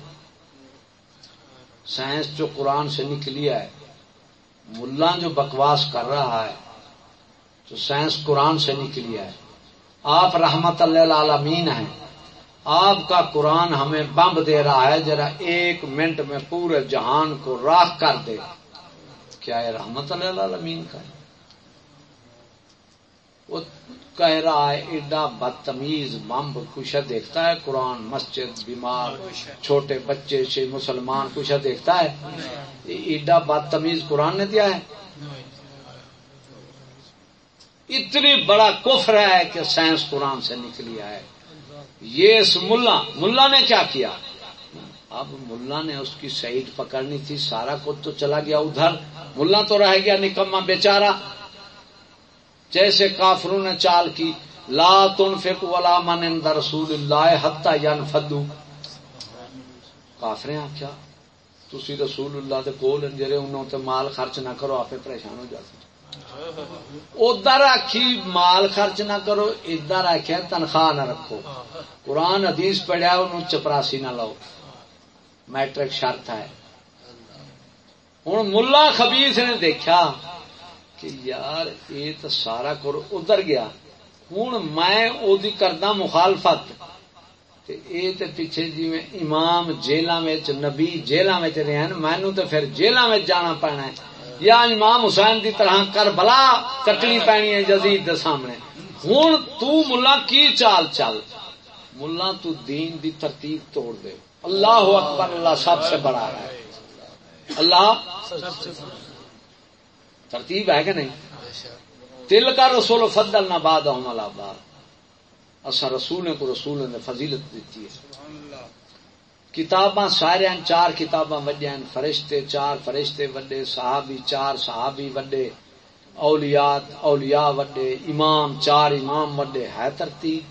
سائنس جو قرآن سے نکلی ہے ملا جو بکواس کر رہا ہے، جو سائنس قرآن سے نکلی ہے، آپ رحمت اللہ عالمین ہیں۔ آپ کا قرآن ہمیں بمب دے رہا ہے ذرا ایک منٹ میں پورے جہان کو راہ کر دے۔ کیا یہ رحمت اللہ عالمین کا ہے۔ وہ کہہ رہا ہے، ایڈا بدتمیز، بمب کچھ دیکھتا ہے قرآن، مسجد، بیمار، چھوٹے بچے سے مسلمان کچھ دیکھتا ہے۔ ایڈا بدتمیز قرآن نے دیا ہے۔ اتنی بڑا کفر ہے کہ سائنس قرآن سے نکلی ہے یہ اس ملا ملا نے کیا کیا؟ اب ملا نے اس کی سعید پکڑنی تھی، سارا کچھ تو چلا گیا ادھر۔ ملا تو رہ گیا نکما بیچارہ۔ جیسے کافروں نے چال کی، لا تن فک ولا من رسول اللہ حتا یان فدو کافر آخیا تھی رسول اللہ کے کول جڑے انہوں تے مال خرچ نہ کرو آپ پریشان ہو جاتے ادھر آخی مال خرچ نہ کرو، ادھر آخیا تنخواہ نہ رکھو۔ قرآن حدیث پڑھیا، انہوں چپراسی نہ لو میٹرک شرط ہے۔ ہوں ملا خبیس نے دیکھا کہ یار یہ تو سارا کرو ادھر گیا۔ ہوں میں کردہ مخالفت۔ یہ تو پیچھے جی میں امام جیل نبی جیل مینو تو پھر جیل جانا پینا ہے۔ یا امام حسین دی طرح کر بلا کٹنی پینی ہے جزید دے سامنے۔ ہوں تلا کی چال چل؟ ملا تو دین دی ترتیب توڑ دے۔ اللہ اکبر، اللہ سب سے بڑا ہے۔ اللہ ترتیب ہے کہ نہیں؟ تل کا رسول فضل نہ باد باد اصا رسول کو رسول نے فضیلت دیتی ہے۔ کتاباں سارے چار کتاباں وڈیا فرشتے چار فرشتے وڈے صحابی چار صحابی وڈے اولیات اولیاء وڈے امام چار امام وڈے۔ ہے ترتیب؟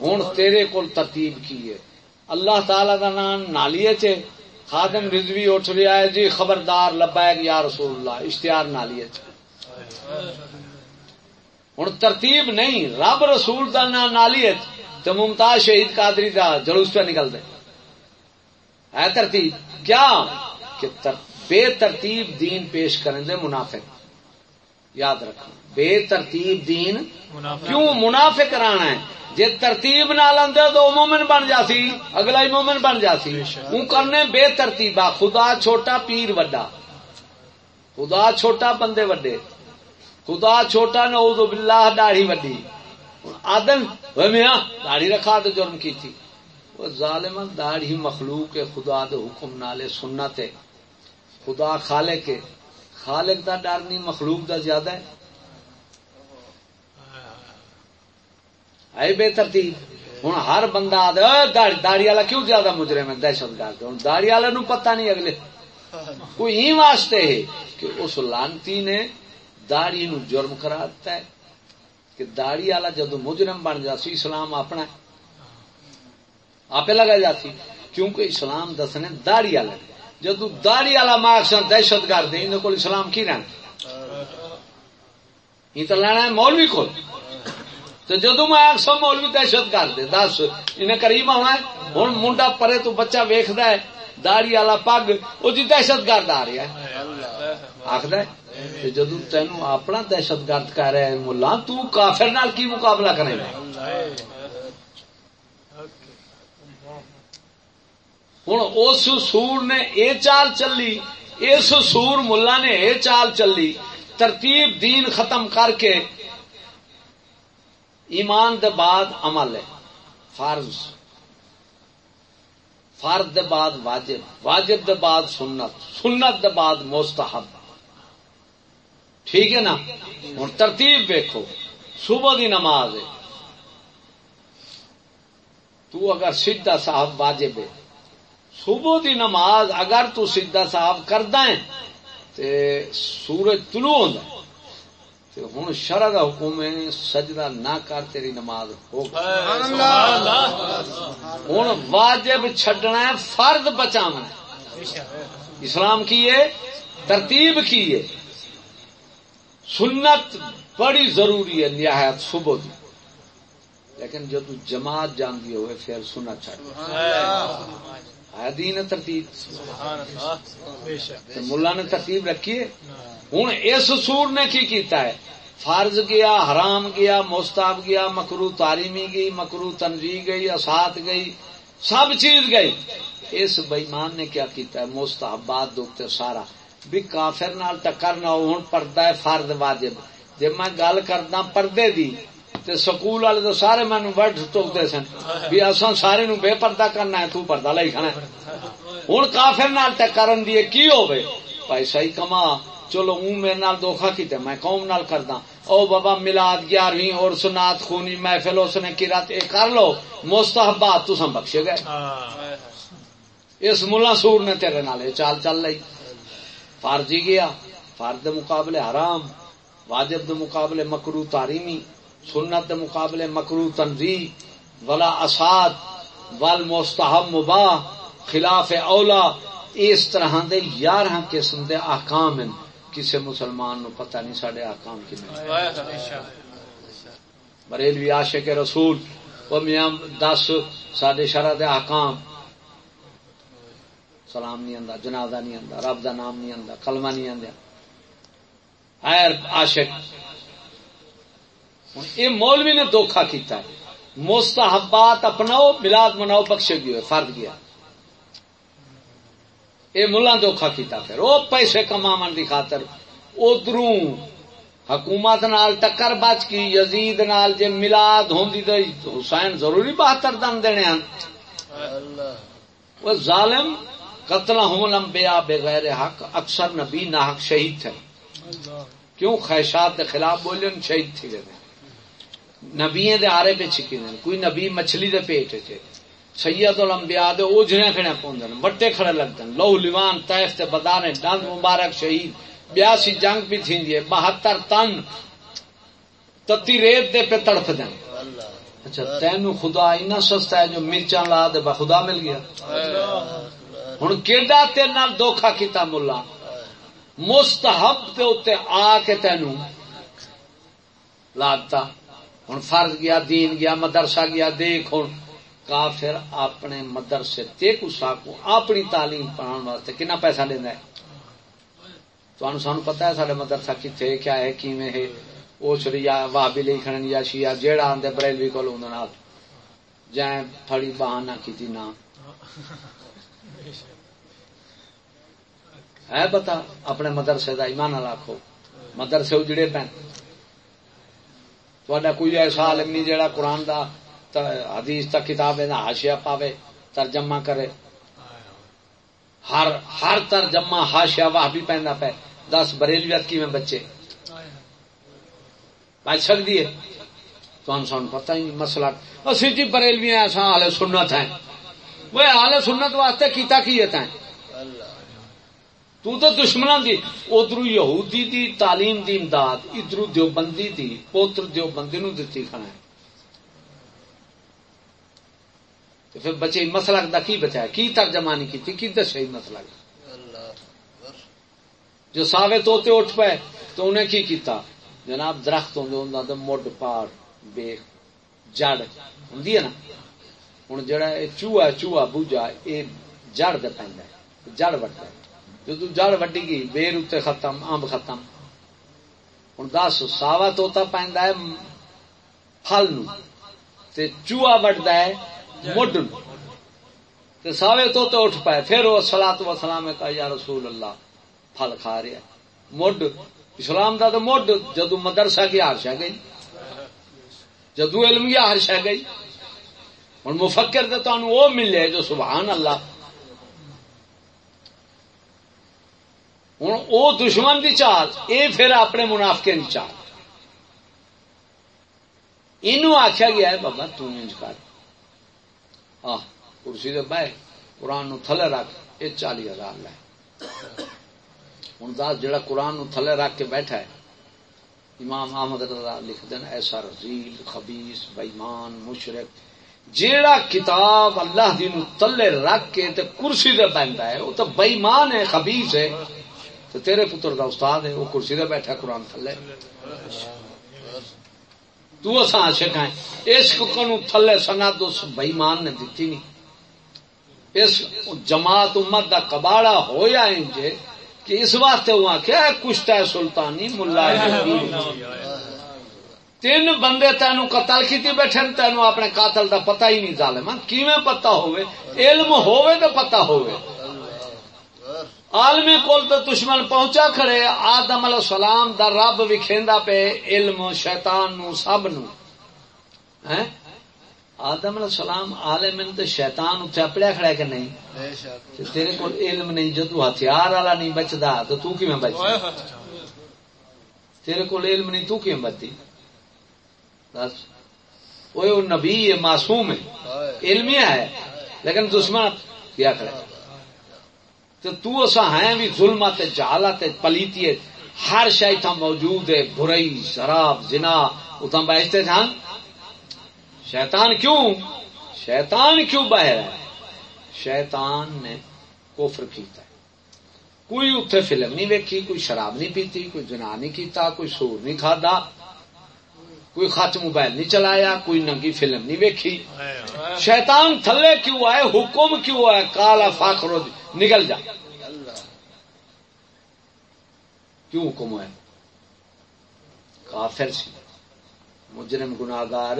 ہوں تیرے کو ترتیب کی ہے۔ اللہ تعالی کا نام نالیے چ خادم رضوی اٹھ لیا ہے جی خبردار، لبیک یا رسول اللہ، اشتہار نالیے ہوں ترتیب نہیں، رب رسول دا نا نالیت تو ممتاز شہید قادری دا جلوس پہ نکل دے۔ ہے ترتیب؟ کیا؟ کہ تر بے ترتیب دین پیش کریں دے منافق۔ یاد رکھنا۔ بے ترتیب دین کیوں منافق کرانا ہے؟ جی ترتیب نہ لے تو مومن بن جاسی اگلا ہی مومن بن جاسی وہ کرنے بے ترتیب خدا چھوٹا پیر وڈا۔ خدا چھوٹا بندے وڈے۔ خدا چھوٹا نعوذ باللہ داڑھی وڈی۔ آدم میاں داڑھی رکھا تو جرم کی تھی وہ ظالم داڑھی مخلوق خدا دے حکم نالے سننا تے خدا خالق کے خالق دا ڈر نہیں مخلوق دا زیادہ ہے۔ ہے بے ترتیب ہوں ہر بندہ داڑی والا کیوں زیادہ مجرم ہے دہشت گرد ہوں داڑی والے نو پتا نہیں اگلے کوئی ہی واسطے ہے کہ اس لانتی نے داڑی نو جرم کرا دیتا ہے کہ داڑی والا جدو مجرم بن جا اسلام اپنا آپ لگا جاتی کیونکہ اسلام دسنے داڑی والا جدو داڑی والا مارکس دہشت گرد ان کو اسلام کی رہنا یہ تو لینا ہے مولوی کو تو جدو میں آخسا مولوی دہشت گرد دس، انہیں قریب آنا ہے۔ ہوں منڈا پرے تو بچہ ویکد ہے داڑی والا پگ وہ جی دہشت گرد آ رہا ہے۔ آخر جدو تین اپنا دہشت گرد کہہ رہا ہے ملا تافر نال کی مقابلہ کرے گا ہوں اس سور نے یہ چال چلی، اس سور ملا نے یہ چال چلی، ترتیب دین ختم کر کے ایمان دے بعد عمل ہے، فرض۔ فرد دے بعد واجب واجب دے بعد سنت سنت دے بعد مستحب۔ ٹھیک ہے نا؟ ہوں ترتیب ویکو صبح دی نماز ہے۔ تو اگر سیدھا صاحب واجب ہے، صبح دی نماز اگر تو سیدھا صاحب کردا ہے تے سورج طلوع ہوندا تے ہن شرع دا حکم ہے سجدہ نہ کر تیری نماز ہو ہن واجب چھڈنا ہے فرض بچاونا اسلام کی ہے ترتیب کی ہے۔ سنت بڑی ضروری ہے نہایت صبح دی۔ لیکن جب جماعت جاندی ہوئے پھر سنت چھڈ۔ دین ترتیب؟ ملا نے ترتیب رکھی ہے؟ ہوں اس سور نے کی کیتا ہے؟ فرض گیا، حرام گیا مستاب گیا، مکرو تاریمی گئی، مکرو تنظیم گئی اسات گئی، سب چیز گئی۔ اس بئیمان نے کیا کیتا ہے؟ مستحبات دکھتے سارا۔ بھی کافر نال ٹکر نہ ہوں پردہ ہے، فرد واجب۔ جب میں گل کردا پردے دی، تے سکول والے تو سارے مینو وڈ ٹوکتے سن۔ بھی اصا سارے نو بے پردہ کرنا ہے، تو پردہ لائی کھانا ہوں کافر نال ٹکرن دی کی ہوے پیسہ ہی کما۔ چلو ہوں میرے نال دھوکھا کیتے میں قوم نال کردا۔ او بابا ملاد گیارہویں اور سنات خونی محفل اس نے کی رات اے کر لو مستحبات سم بخشے گئے۔ اس ملا سور نے تیرے نال چال چل رہی فارجی گیا فرد مقابلے حرام واجب دے مقابلے مکرو تاریمی سنت دے مقابلے مکرو تنظی ولا اساد ول مستحب مباح خلاف اولا اس طرح دے یارہ قسم دے احکام ہیں۔ کسی مسلمان نو پتہ نہیں سڈے احکام کی بریلوی عاشق رسول وہ میاں دس سڈے شرح دے احکام سلام نہیں آتا جنازہ نہیں آتا رب دا نام نہیں آتا کلمہ نہیں آدھا خیر عاشق۔ یہ مولوی نے دھوکھا کیتا ہے۔ مستحبات اپناؤ ملاد مناؤ بخشے گئے فرد گیا۔ یہ ملا دھوکھا کیتا پھر۔ وہ پیسے کما کی خاطر ادھر حکومت نال ٹکر بچ کی، یزید نال جے ملاد ہوندی تو حسین ضروری بہتر دن دینے ہیں وہ ظالم قتل ہوں لمبیا بغیر حق، اکثر نبی نہ حق شہید تھے۔ کیوں؟ خیشات کے خلاف بولے شہید تھی گئے نبی دے آرے پہ چھکی کوئی نبی مچھلی دے پیٹ چ سید الانبیاء دے اوجھنے کھڑے پوندن، بٹے کھڑے لگدن لو لیوان طائف تے بدانے، دند مبارک شہید، بیاسی جنگ بھی تھیندی ہے، بہتر تن، تتی ریت دے پہ تڑپ دیں اچھا تینو خدا اینا سستا ہے جو مرچاں لا دے، با خدا مل گیا۔ ہن کیڈا تے نال دھوکا کیتا مولا؟ مستحب تے اوتے آ کے تینو لاتا ہوں فرض گیا، دین گیا، مدرسہ گیا، دیکھ ہوں کافر اپنے مدرسے تے کسا کو اپنی تعلیم پڑھانے واسطے کنا پیسہ لینا ہے؟ تو سان پتا ہے سارے مدرسہ کتنے کیا ہے، کیویں ہے؟ وہ یا وابی لے کھڑن، یا شیا جیڑا آدھے بریلوی کو جائیں تھوڑی بہانہ کی نہ ہے پتا اپنے مدرسے کا ایمان لاکھو مدرسے اجڑے پہ کوئی ایسا عالم نہیں جہاں قرآن دا حدیث تک کتاب ہے ہاشیا پاوے، ترجمہ کرے۔ ہر ہر ترجمہ ہاشیا واہ بھی پہنا پہ دس بریلویت کی میں بچے؟ بچ سکتی ہے؟ تو سن پتہ ہی مسئلہ۔ اسی جی بریلوی ایسا حال سنت ہے وہ حال سنت واسطے کیتا کی ہے تو تو دشمنوں دی۔ ادھر یہودی دی، تعلیم دی امداد ادھر دیوبندی دی، پوتر دیوبندی نو دتی کھانا ہے۔ تو پھر بچے مسلک دا کی بچایا کی ترجمہ نہیں کی کی دسے مسلک؟ جو ساوے توتے اٹھ پائے تو انہیں کی کیتا؟ جناب درخت ہوں مڈ پاڑ بے جڑ ہوں نا؟ ہوں جڑا چوہا چوہا بوجا یہ جڑ دے پہ جڑ وڈا جدو جڑ وڈی گئی بیر اتنے ختم امب ختم۔ ہوں دس ساوا توتا پہ پھل نو۔ چوہا ہے مڈ نو ساوے تو اٹھ پائے، پھر وہ سلا تو سلام کہا یا رسول اللہ، پھل کھا رہا مڈ، اسلام دا تو مڈ، جدو مدرسہ کی ہرشا گئی، جدو علم کی ہرشا گئی۔ ہوں مفکر تو تمہیں وہ ملے جو سبحان اللہ۔ ہوں وہ دشمن دی چال، اے پھر اپنے منافقے کی چال۔ یہ آخیا گیا ہے، بابا تج کر۔ کرسی دے بہ قرآن نو تھلے رکھ یہ چالی ہزار لے۔ ہوں دس جڑا قرآن نو تھلے رکھ کے بیٹھا ہے، امام احمد رضا لکھ دین ایسا رزیل خبیس بےمان مشرق، جیڑا کتاب اللہ دی نو تلے رکھ کے تے کرسی دے بہندا ہے وہ تو بےمان ہے خبیس ہے۔ تو تیرے پتر دا استاد ہے وہ کرسی دے بیٹھا قرآن تھلے۔ تو اساں عاشق ہیں عشق کو تھلے سند اس بےمان نے دتی نہیں۔ اس جماعت امت دا کباڑا ہویا انجے کہ اس واسطے وہ آخیا کشتا ہے سلطانی ملا تین بندے تینو قتل کی بیٹھے تینو اپنے قاتل دا پتہ ہی نہیں ظالم کیویں پتہ ہوئے علم ہوئے تو پتہ ہوئے عالمی کول تو دشمن پہنچا کھڑے آدم علیہ السلام دا رب وکھیندا پہ علم شیطان نو سب نو۔ ہیں؟ آدم علیہ السلام عالم تے شیطان اتنے اپڑیا کھڑا کہ نہیں؟ تیرے کو علم نہیں جو تو ہتھیار والا نہیں بچتا تو تو کیویں بچ؟ تیرے کو علم نہیں تو کیویں بچتی بس۔ وہ نبی ہے معصوم ہے۔ علمیہ ہے لیکن دشمن کیا کھڑا تو تو اسا ہیں بھی ظلمت جہالت پلیتی ہر شے تھا موجود ہے برئی شراب زنا اتھا بیچتے جان۔ شیطان کیوں؟ شیطان کیوں بہ رہا ہے؟ شیطان نے کوفر کیتا ہے۔ کوئی اتنے فلم نہیں ویکھی کوئی شراب نہیں پیتی کوئی جنا نہیں کیتا کوئی سور نہیں کھدا کوئی خچ موبائل نہیں چلایا کوئی ننگی فلم نہیں ویکھی۔ شیطان تھلے کیوں آئے؟ حکم کیوں آئے؟ کالا فاخر نکل جا۔ کیوں حکم ہے؟ کافر سی۔ مجرم گناگار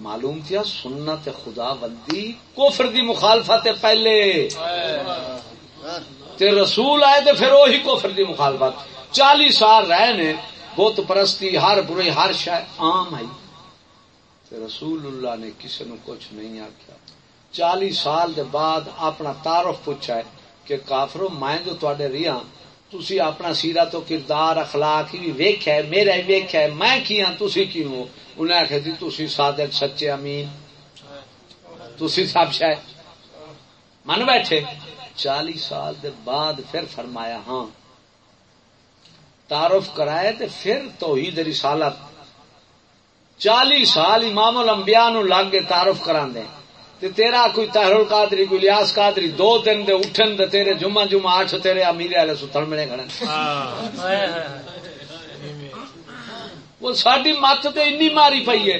معلوم کیا سنت خدا بندی کوفر دی مخالفت پہلے۔ تے رسول آئے تے پھر وہی کوفر دی مخالفت۔ چالی سال رہے نے، بت پرستی، ہر بری ہر شاید عام آئی۔ تے رسول اللہ نے کسی نو کچھ نہیں آخیا چالی سال دے بعد اپنا تعارف پوچھا ہے کہ کافرو میں جو تے ریاں تسی اپنا سیرا تو کردار، اخلاق بھی ویخ ہے، میرا ہی ویخ ہے، میں کی ہاں، تسی کی ہو؟ انہیں آخر جی تھی صادق، سچے، امین۔ تھی سب شاید من بیٹھے۔ چالی سال دے بعد پھر فرمایا ہاں۔ تعارف کرائے تے پھر تو ہی دری چالی سال امام الانبیاء نو لگ کے تعارف کرا دیں تے تیرا کوئی تہر قادری کوئی لیاس قادری، دو دن دے اٹھن دے تیرے جمعہ جمعہ آٹھ تیرے امیر والے ستل ملے کھڑے وہ ساری مت تے انی ماری پئی ہے۔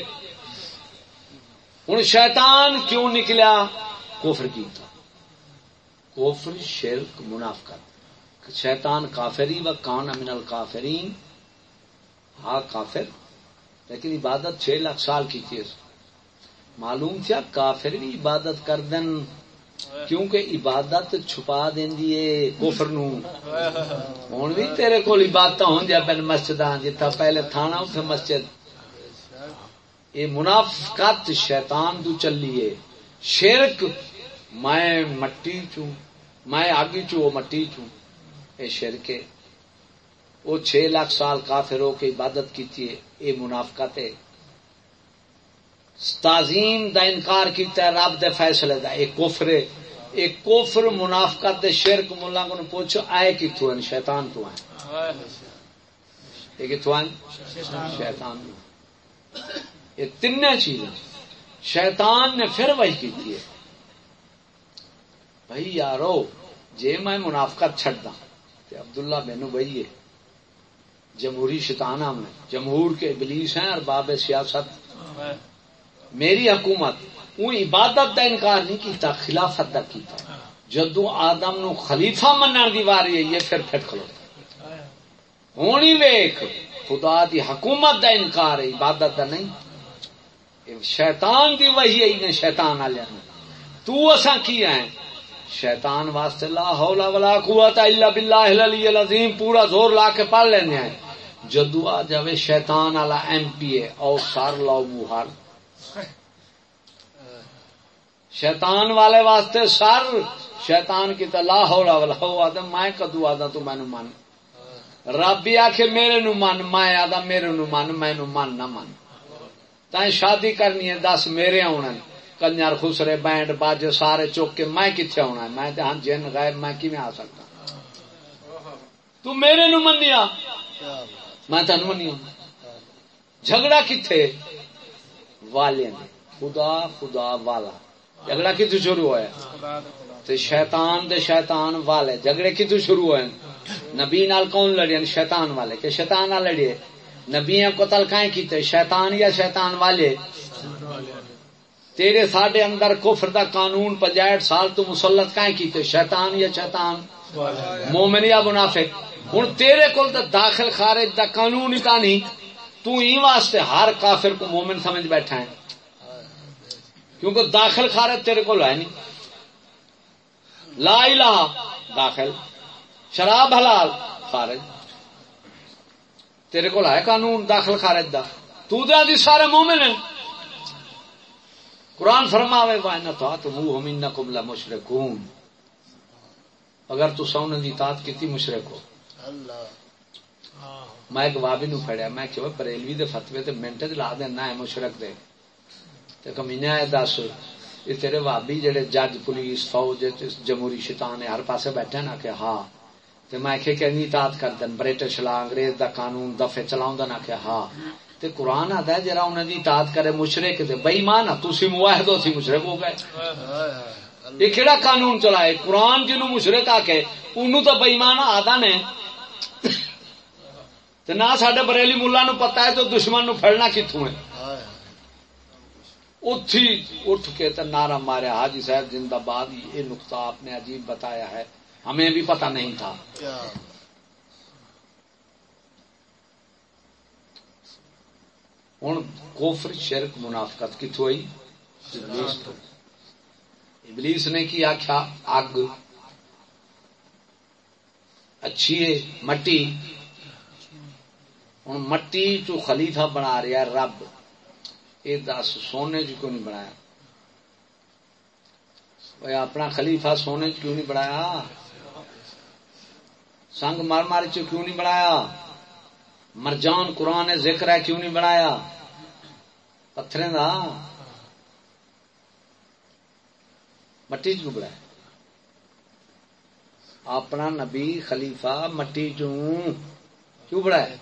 ہوں شیطان کیوں نکلیا؟ کوفر کی تھا؟ کوفر شرک، منافقت۔ شیطان کافری و کان امن الکافرین۔ ہاں کافر، لیکن عبادت چھ لاکھ سال کی تھی معلوم تھا کافر بھی عبادت کر دن کیونکہ عبادت چھپا دینی ہے کفر نو۔ ہوں بھی تیرے کو عبادت ہوں جا پہلے مسجد جتھا پہلے تھانا اتنے مسجد۔ یہ منافقت شیطان تو چلیے شرک، میں مٹی چوں، میں آگی چوں، وہ مٹی چوں۔ اے شرک ہے۔ وہ چھ لاکھ سال کافر ہو کے عبادت کی تھی یہ منافقت ہے۔ تعظیم دا انکار کیتا ہے، رب دے فیصلے دا۔ ایک کفر ہے۔ ایک کفر، منافقت دے شرک ملا کو پوچھو، آئے کتوں ہیں؟ شیطان تو ہیں۔ یہ کتوں ہیں؟ شیطان یہ تین چیزیں شیطان نے پھر وہی کی ہے۔ بھائی یارو، جے میں منافقت چھڑ دا تے عبداللہ بینو بھائی ہے۔ جمہوری شیطان میں جمہور کے ابلیس ہیں اور باب سیاست۔ میری حکومت وہ عبادت دا انکار نہیں کیتا، خلافت دا کیتا۔ جدو آدم نو خلیفہ منع دی واری ہے، یہ پھر پھر کھلو ہونی ویک خدا دی حکومت دا انکار ہے، عبادت دا نہیں۔ شیطان دی وہی ہے نے شیطان والے تو اساں کی ہیں؟ شیطان واسطے لا حول ولا قوت الا بالله العلی العظیم، پورا زور لا کے پڑھ لینے ہیں۔ جدو آ جاوے شیطان والا ایم پی اے او سار لاؤ بوہار شیطان والے واسطے سر شیطان کی تلا ہو رہا ہو آدھا میں کدو آدھا تو میں من۔ رب آخ میرے نو من، میں آدھا میرے نو من میں من نہ من۔ تائیں شادی کرنی ہے، دس میرے آنا کنجر، خسرے، بینڈ باج سارے چوک کے میں کتنے آنا میں ہاں جن غائب، میں کی آ سکتا؟ تو میرے نو منیا؟ میں تین منی جھگڑا کتنے والے نے، خدا خدا والا۔ جھگڑا کتوں شروع ہوا تو شیطان دے شیطان والے۔ جھگڑے کتوں شروع ہوئے؟ نبی نال کون لڑے؟ شیطان والے۔ کہ شیطان نہ لڑے۔ نبی قتل کائیں کیتے، شیطان یا شیطان والے؟ تیرے ساڈے اندر کفر دا قانون پنجاٹ سال تو مسلط کائیں کیتے؟ شیطان یا شیطان؟ مومن یا منافق۔ ہوں تیرے کول داخل خارج دا قانون ہی تا نہیں۔ تو ہی واسطے ہر کافر کو مومن سمجھ بیٹھا ہے۔ کیونکہ داخل خارج تیرے کو ہے نہیں۔ لا الہ داخل۔ شراب حلال خارج تیرے کو ہے قانون داخل خارج دا۔ تو دے دی سارے مومن ہیں۔ قرآن فرماوے وائنا تو تو منہ ہم انکم لمشرکون اگر تو سونے دی اطاعت کیتی مشرک ہو۔ اللہ۔ میں ایک وابی نو پھڑیا میں کہ بریلوی دے فتوی تے منٹ لا دینا ہے مشرک دے۔ کمینے آئے دس یہ تیرے بابی جڑے جج پولیس فوج جمہوری شیطان ہر پاسے بیٹھے نا کہ ہاں۔ تے میں کہ کہ اطاعت کر دن برٹش لا انگریز دا قانون دفے چلاؤں نا کہ ہاں۔ تے قرآن آتا ہے جرا انہیں دی اطاعت کرے مشرک تے بے ایمان تسی معاہد ہو تھی مشرک ہو گئے۔ یہ کیڑا قانون چلائے؟ قرآن جنوں مشرک آ کے انہوں تو بے ایمان آتا نے۔ تے نہ ساڈے بریلی ملا پتا ہے تو دشمن نو پھڑنا کتوں ہے اتھی اٹھ کے تو نعرہ ماریا حاجی صاحب زندہ باد یہ نقطہ آپ نے عجیب بتایا ہے ہمیں بھی پتہ نہیں تھا ہوں کوفر شرک منافقت کتوں ہوئی ابلیس نے کی آخیا اگ اچھی ہے مٹی ہوں مٹی چ خلیفہ بنا رہا رب۔ یہ دس سونے چ کیوں نہیں بنایا؟ اپنا خلیفہ سونے چ کیوں نہیں بنایا؟ سنگ مر مر چ کیوں نہیں بنایا؟ مرجان قرآن ذکر ہے کیوں نہیں بنایا؟ پتھر کا مٹی چ بنایا۔ اپنا نبی خلیفہ مٹی چوں کیوں بنایا؟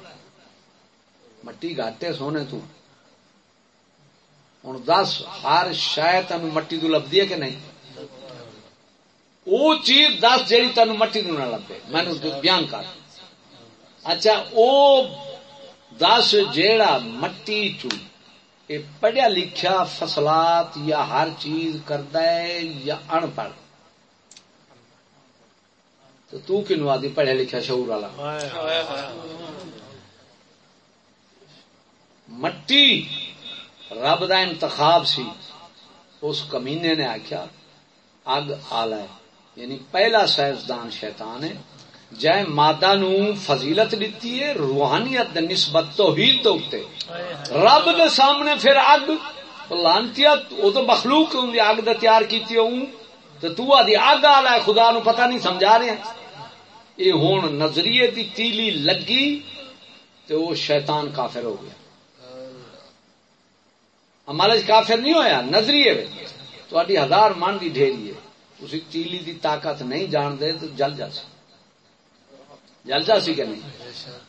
مٹی گاٹے سونے تو۔ ہوں دس، ہر شاید تین مٹی تو لبھی ہے کہ نہیں؟ وہ چیز دس جی تین مٹی تو نہ لبے۔ میں بیان کر۔ اچھا وہ دس جیڑا مٹی چ پڑھیا لکھیا فصلات یا ہر چیز کرد یا ان پڑھ۔ تو تو کنو آدھی پڑھیا لکھیا شعور والا۔ مٹی رب دا انتخاب سی، اس کمینے نے آخیا اگ آلہ ہے۔ یعنی پہلا سائنسدان شیطان ہے۔ جائے مادہ نو فضیلت دیتی ہے، روحانیت نسبت تو ہی تو رب دے سامنے پھر اگ لانتی وہ تو مخلوق ہوں اگ دا تیار کیتی ہوں تو تو آدھی اگ آلا ہے، خدا نو پتہ نہیں، سمجھا رہے ہیں۔ یہ ہون نظریے دی تیلی لگی تو وہ شیطان کافر ہو گیا۔ عمل کافر نہیں ہویا نظریے تاری ہزار من کی ڈھیری ہے۔ اسی تیلی دی طاقت نہیں جان دے تو جل جا سی۔ جل جا سی کہ نہیں؟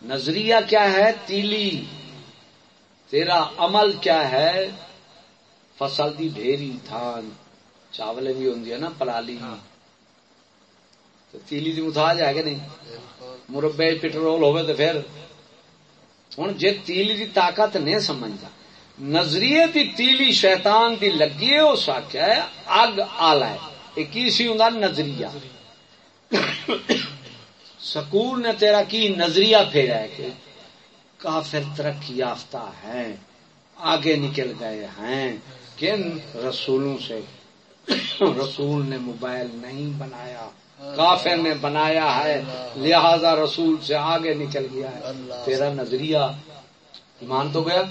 نظریہ کیا ہے؟ تیلی۔ تیرا عمل کیا ہے؟ فصل دی ڈھیری تھان۔ چاول بھی ہوں نا پلالی تیلی دی متاج ہے کہ نہیں؟ مربے پٹرول ہوئے تو پھر۔ ہوں جی تیلی دی طاقت نہیں سمجھتا نظریے دی تیلی شیطان دی لگی ہے، اس آخیا ہے، اگ آلہ ہے۔ یہ کی سی ہوں نظریہ۔ سکول نے تیرا کی نظریہ پھیرا ہے کہ کافر ترقی یافتہ ہیں، آگے نکل گئے ہیں۔ کن؟ رسولوں سے۔ رسول نے موبائل نہیں بنایا۔ کافر نے بنایا ہے، لہذا رسول سے آگے نکل گیا ہے۔ تیرا نظریہ ایمان تو گیا؟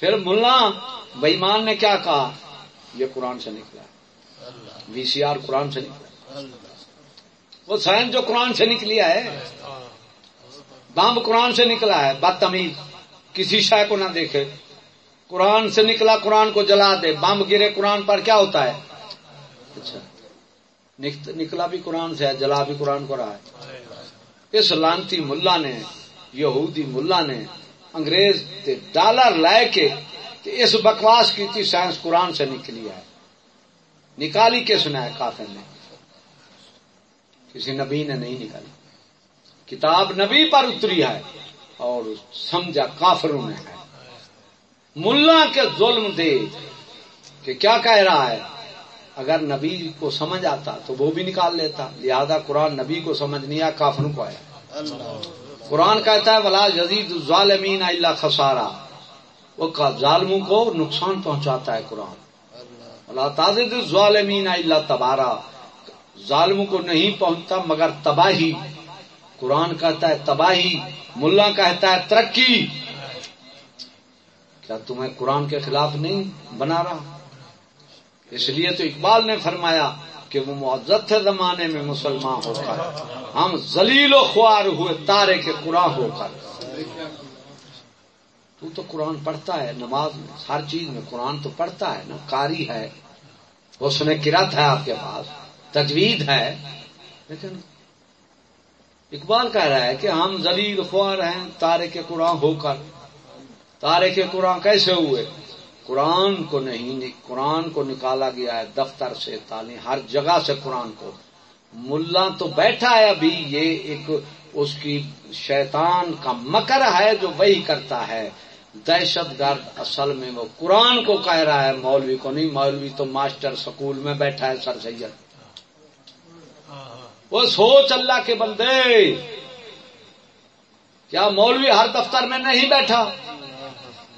پھر ملا بےمان نے کیا کہا؟ یہ قرآن سے نکلا۔ وی سی آر قرآن سے نکلا۔ وہ سائن جو قرآن سے نکلیا ہے بمب قرآن سے نکلا ہے، بدتمیز۔ کسی شے کو نہ دیکھے۔ قرآن سے نکلا، قرآن کو جلا دے۔ بم گرے، قرآن پر کیا ہوتا ہے؟ اچھا۔ نکلا بھی قرآن سے ہے، جلا بھی قرآن کو رہا ہے۔ اس لانتی ملا نے، یہودی ملا نے انگریز ڈالر لائے کے اس بکواس کی سائنس قرآن سے نکلی ہے۔ نکالی کس نے ہے کافر نے؟ کسی نبی نے نہیں نکالی۔ کتاب نبی پر اتری ہے اور سمجھا کافروں نے ہے۔ ملا کے ظلم دے کہ کیا کہہ رہا ہے؟ اگر نبی کو سمجھ آتا تو وہ بھی نکال لیتا۔ لہذا قرآن نبی کو سمجھ نہیں آیا، کافروں کو آیا۔ قرآن کہتا ہے، ولا جزید ظالمین اللہ خسارا. وہ ظالموں کو نقصان پہنچاتا ہے قرآن۔ اللہ تازد ظالمین اللہ تبارا. ظالموں کو نہیں پہنچتا مگر تباہی۔ قرآن کہتا ہے، تباہی ملا کہتا ہے، ترقی کیا تمہیں قرآن کے خلاف نہیں بنا رہا؟ اس لیے تو اقبال نے فرمایا کہ وہ معذت تھے زمانے میں مسلمان ہو کر۔ ہم زلیل و خوار ہوئے، تارے کے قرآن ہو کر۔ تو تو قرآن پڑھتا ہے نماز میں، ہر چیز میں قرآن تو پڑھتا ہے نا کاری ہے، اس نے کرت ہے آپ کے پاس؟ تجوید ہے۔ لیکن اقبال کہہ رہا ہے کہ ہم زلیل خوار ہیں، تارے کے قرآن ہو کر۔ تارے کے قرآن کیسے ہوئے؟ قرآن کو نہیں قرآن کو نکالا گیا ہے، دفتر سے تعلیم ہر جگہ سے قرآن کو۔ ملا تو بیٹھا ہے ابھی، یہ ایک اس کی شیطان کا مکر ہے جو وہی کرتا ہے۔ دہشت گرد اصل میں وہ قرآن کو کہہ رہا ہے، مولوی کو نہیں، مولوی تو ماسٹر سکول میں بیٹھا ہے، سر سید۔ وہ سوچ اللہ کے بندے، کیا مولوی ہر دفتر میں نہیں بیٹھا؟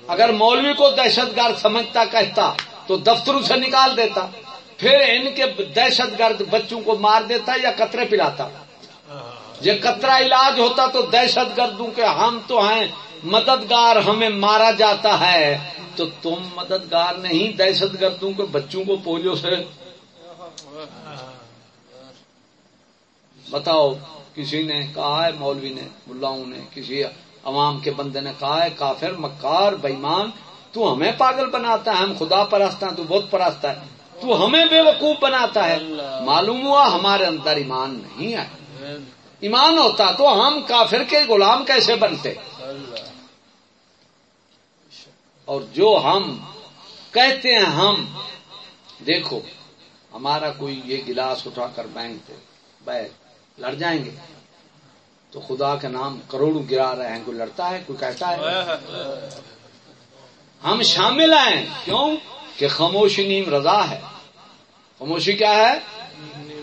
اگر مولوی کو دہشت گرد سمجھتا کہتا تو دفتروں سے نکال دیتا، پھر ان کے دہشت گرد بچوں کو مار دیتا یا قطرے پلاتا۔ یہ قطرہ علاج ہوتا تو دہشت گردوں کے ہم تو ہیں، مددگار ہمیں مارا جاتا ہے۔ تو تم مددگار نہیں دہشت گردوں کے بچوں کو پولیو سے۔ بتاؤ، کسی نے کہا ہے، مولوی نے، ملاؤں نے، کسی عوام کے بندے نے کہا ہے، کافر، مکار بےمان تو ہمیں پاگل بناتا ہے، ہم خدا پرست ہیں، تو بہت پرست ہے۔ تو ہمیں بے وقوف بناتا ہے۔ معلوم ہوا ہمارے اندر ایمان نہیں ہے ایمان ہوتا تو ہم کافر کے غلام کیسے بنتے؟ اور جو ہم کہتے ہیں ہم، دیکھو، ہمارا کوئی یہ گلاس اٹھا کر بینک دے لڑ جائیں گے۔ تو خدا کا نام کروڑوں گرا رہے ہیں، کوئی لڑتا ہے، کوئی کہتا ہے۔ ہم شامل ہیں، کیوں؟ کہ خاموشی نیم رضا ہے۔ خاموشی کیا ہے؟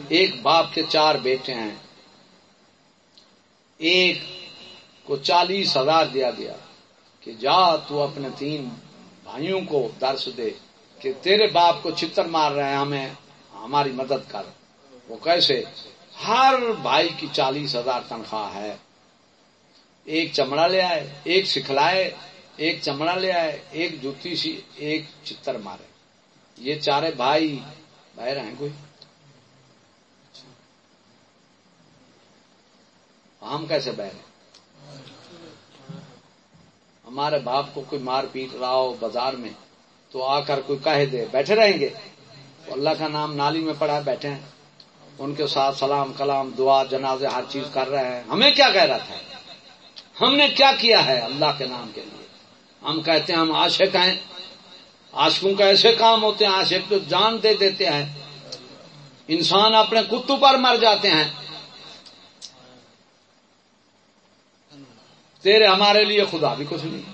ایک باپ کے چار بیٹے ہیں۔ ایک کو چالیس ہزار دیا گیا کہ جا تو اپنے تین بھائیوں کو درس دے کہ تیرے باپ کو چتر مار رہے ہیں ہمیں، ہماری مدد کر۔ وہ کیسے؟ ہر بھائی کی چالیس ہزار تنخواہ ہے۔ ایک چمڑا لے آئے، ایک سکھلائے، ایک چمڑا لے آئے، ایک جوتی سی، ایک چتر مارے۔ یہ چارے بھائی بہر ہیں کوئی؟ اچھا۔ ہم کیسے بہر ہیں ہمارے باپ کو کوئی مار پیٹ رہا ہو بازار میں، تو آ کر کوئی کہہ دے، بیٹھے رہیں گے؟ اللہ کا نام نالی میں پڑا بیٹھے ہیں۔ ان کے ساتھ سلام، کلام، دعا، جنازے، ہر چیز کر رہے ہیں۔ ہمیں کیا کہہ رہا تھا ہم نے کیا کیا ہے اللہ کے نام کے لیے؟ ہم کہتے ہیں ہم عاشق ہیں۔ عاشقوں کا ایسے کام ہوتے ہیں، عاشق تو جان دے دیتے ہیں۔ انسان اپنے کتو پر مر جاتے ہیں۔ تیرے ہمارے لیے خدا بھی کچھ نہیں۔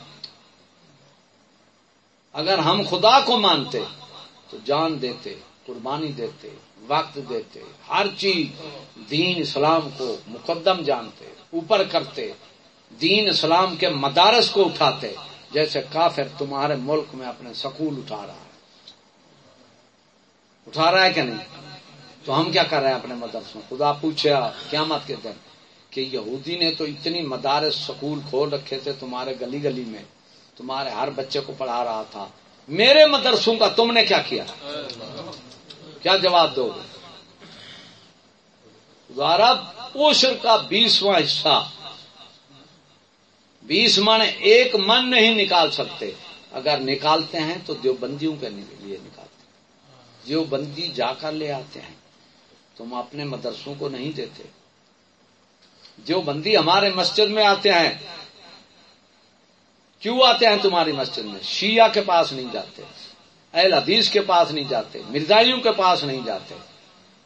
اگر ہم خدا کو مانتے تو جان دیتے، قربانی دیتے۔ وقت دیتے، ہر چیز دین اسلام کو مقدم جانتے، اوپر کرتے، دین اسلام کے مدارس کو اٹھاتے، جیسے کافر تمہارے ملک میں اپنے سکول اٹھا رہا ہے۔ اٹھا رہا ہے کہ نہیں؟ تو ہم کیا کر رہے ہیں اپنے مدرسوں خدا پوچھے کیا مت کے دن کہ یہودی نے تو اتنی مدارس سکول کھول رکھے تھے تمہارے گلی گلی میں، تمہارے ہر بچے کو پڑھا رہا تھا۔ میرے مدرسوں کا تم نے کیا کیا؟ کیا جواب دو گے؟ دوبارہ پوشر کا بیسواں حصہ۔ بیس من ایک من نہیں نکال سکتے۔ اگر نکالتے ہیں تو دیوبندیوں کے لیے نکالتے ہیں۔ جو بندی جا کر لے آتے ہیں۔ تم اپنے مدرسوں کو نہیں دیتے۔ جو بندی ہمارے مسجد میں آتے ہیں۔ کیوں آتے ہیں تمہاری مسجد میں؟ شیعہ کے پاس نہیں جاتے۔ اہل حدیث کے پاس نہیں جاتے مرزائیوں کے پاس نہیں جاتے۔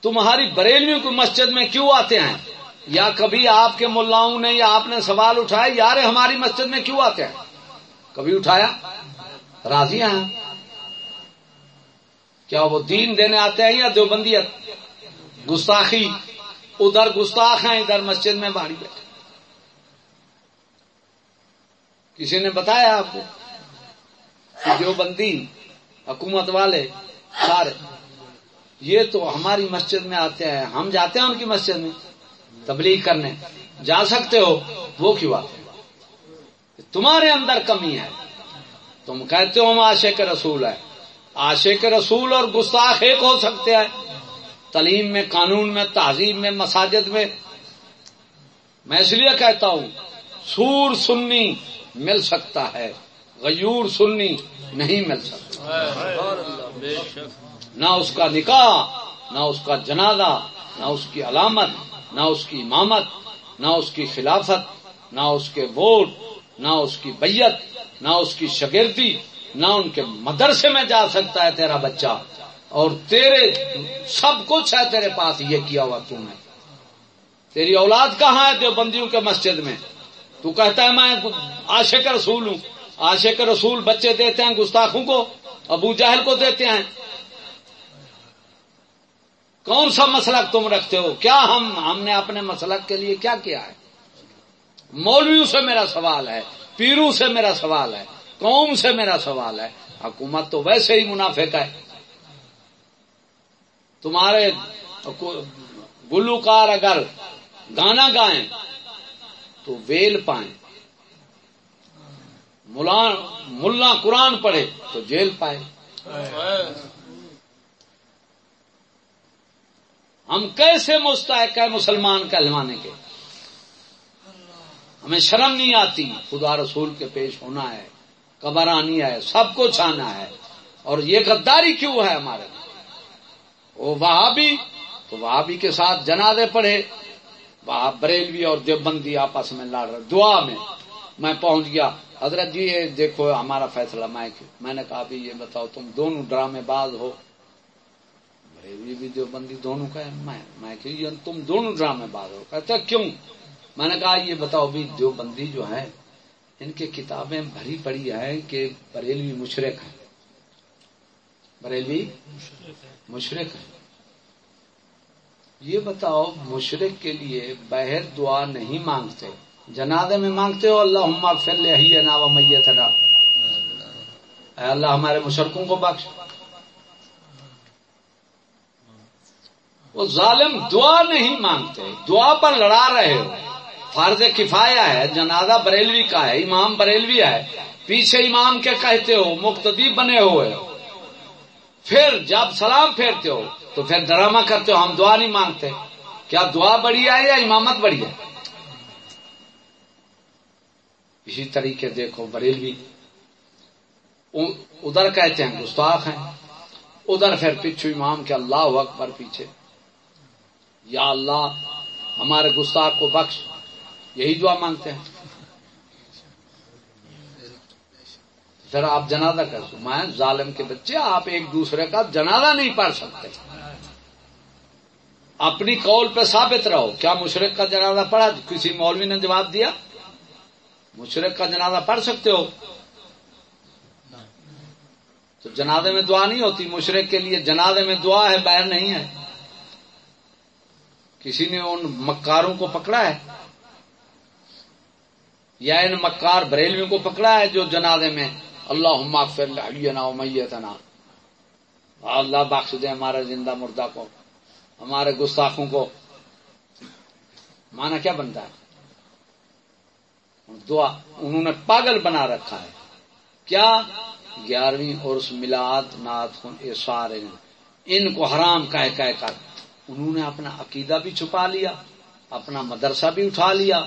تمہاری بریلیوں کی مسجد میں کیوں آتے ہیں؟ یا کبھی آپ کے ملاؤں نے یا آپ نے سوال اٹھایا یار ہماری مسجد میں کیوں آتے ہیں؟ کبھی اٹھایا؟ راضی ہیں؟ کیا وہ دین دینے آتے ہیں یا دیوبندیت؟ گستاخی، ادھر گستاخ ہیں، ادھر مسجد میں باڑی بیٹھے۔ کسی نے بتایا آپ کو کہ جو بندی حکومت والے، سارے۔ یہ تو ہماری مسجد میں آتے ہیں۔ ہم جاتے ہیں ان کی مسجد میں تبلیغ کرنے۔ جا سکتے ہو، وہ کیوں آتے ہیں؟ تمہارے اندر کمی ہے۔ تم کہتے ہو ہم آشے کے رسول ہے آشے کے رسول اور گستاخ ایک ہو سکتے ہیں۔ تعلیم میں، قانون میں، تہذیب میں، مساجد میں۔ میں اس لیے کہتا ہوں، سور سنی مل سکتا ہے۔ غیور سنی نہیں مل سکتا۔ نہ اس کا نکاح نہ اس کا جنازہ نہ اس کی علامت نہ اس کی امامت نہ اس کی خلافت نہ اس کے ووٹ نہ اس کی بیت نہ اس کی شگردی نہ ان کے مدرسے میں جا سکتا ہے تیرا بچہ۔ اور تیرے سب کچھ ہے تیرے پاس یہ کیا ہوا تم نے؟ تیری اولاد کہاں ہے جو بندیوں کے مسجد میں؟ تو کہتا ہے میں عاشق رسول ہوں۔ عاشق رسول بچے دیتے ہیں گستاخوں کو، ابو جہل کو دیتے ہیں۔ کون سا مسلک تم رکھتے ہو؟ کیا ہم ہم نے اپنے مسلک کے لیے کیا کیا ہے؟ مولویوں سے میرا سوال ہے پیرو سے میرا سوال ہے، قوم سے میرا سوال ہے۔ حکومت تو ویسے ہی منافع ہے۔ تمہارے گلوکار اگر گانا گائیں تو ویل پائیں۔ ملا قرآن پڑھے تو جیل پائے۔ ہم کیسے مستحق ہے مسلمان کہلوانے کے؟ ہمیں شرم نہیں آتی۔ خدا رسول کے پیش ہونا ہے قبرانی ہے، سب کچھ آنا ہے۔ اور یہ غداری کیوں ہے ہمارے؟ وہ وہاں بھی تو وہاں بھی کے ساتھ جنازے پڑھے۔ وہاں بریلوی اور دیوبندی آپس میں لڑ رہے۔ دعا میں میں پہنچ گیا۔ حضرت جی یہ دیکھو، ہمارا فیصلہ میں میں نے کہا بھی یہ بتاؤ، تم دونوں ڈرامے باز ہو۔ بریلوی بھی دیوبندی دونوں کا ہے۔ میں کہ تم دونوں ڈرامے باز ہو۔ کہتے کیوں؟ میں نے کہا، یہ بتاؤ بھی دیوبندی جو ہے ان کی کتابیں بھری پڑی ہیں کہ بریلوی مشرق ہیں۔ بریلوی مشرق ہے یہ بتاؤ، مشرق کے لیے بہر دعا نہیں مانگتے۔ جنادے میں مانگتے ہو اللہ فل نا و میت اے اللہ، ہمارے مشرقوں کو بخش۔ وہ ظالم دعا نہیں مانگتے، دعا پر لڑا رہے ہو۔ فرض کفایا ہے، جنازہ بریلوی کا ہے، امام بریلوی ہے۔ پیچھے امام کے کہتے ہو، مقتدی بنے ہوئے ہو۔ پھر جب سلام پھیرتے ہو، تو پھر ڈرامہ کرتے ہو، ہم دعا نہیں مانگتے۔ کیا دعا بڑی ہے یا امامت بڑی ہے؟ اسی طریقے دیکھو، بریلوی۔ ادھر کہتے ہیں، گستاخ ہیں۔ ادھر پھر پیچھو امام کے اللہ اکبر پیچھے۔ یا اللہ، ہمارے گستاخ کو بخش۔ یہی دعا مانگتے ہیں۔ پھر آپ جنازہ کر سو میں ظالم کے بچے، آپ ایک دوسرے کا جنازہ نہیں پڑھ سکتے۔ اپنی قول پہ ثابت رہو۔ کیا مشرق کا جنازہ پڑھا؟ کسی مولوی نے جواب دیا؟ مشرق کا جنازہ پڑھ سکتے ہو؟ تو جنازے میں دعا نہیں ہوتی، مشرق کے لیے جنازے میں دعا ہے باہر نہیں ہے۔ کسی نے ان مکاروں کو پکڑا ہے؟ یا ان مکار بریلویوں کو پکڑا ہے جو جنازے میں اللہ میتنا۔ اللہ بخش دے ہمارے زندہ مردہ کو، ہمارے گستاخوں کو۔ مانا کیا بنتا ہے؟ دعا انہوں نے پاگل بنا رکھا ہے۔ کیا؟ گیارہویں اور اس ملاد نات یہ سارے ان کو حرام کہہ کہہ کر انہوں نے اپنا عقیدہ بھی چھپا لیا، اپنا مدرسہ بھی اٹھا لیا،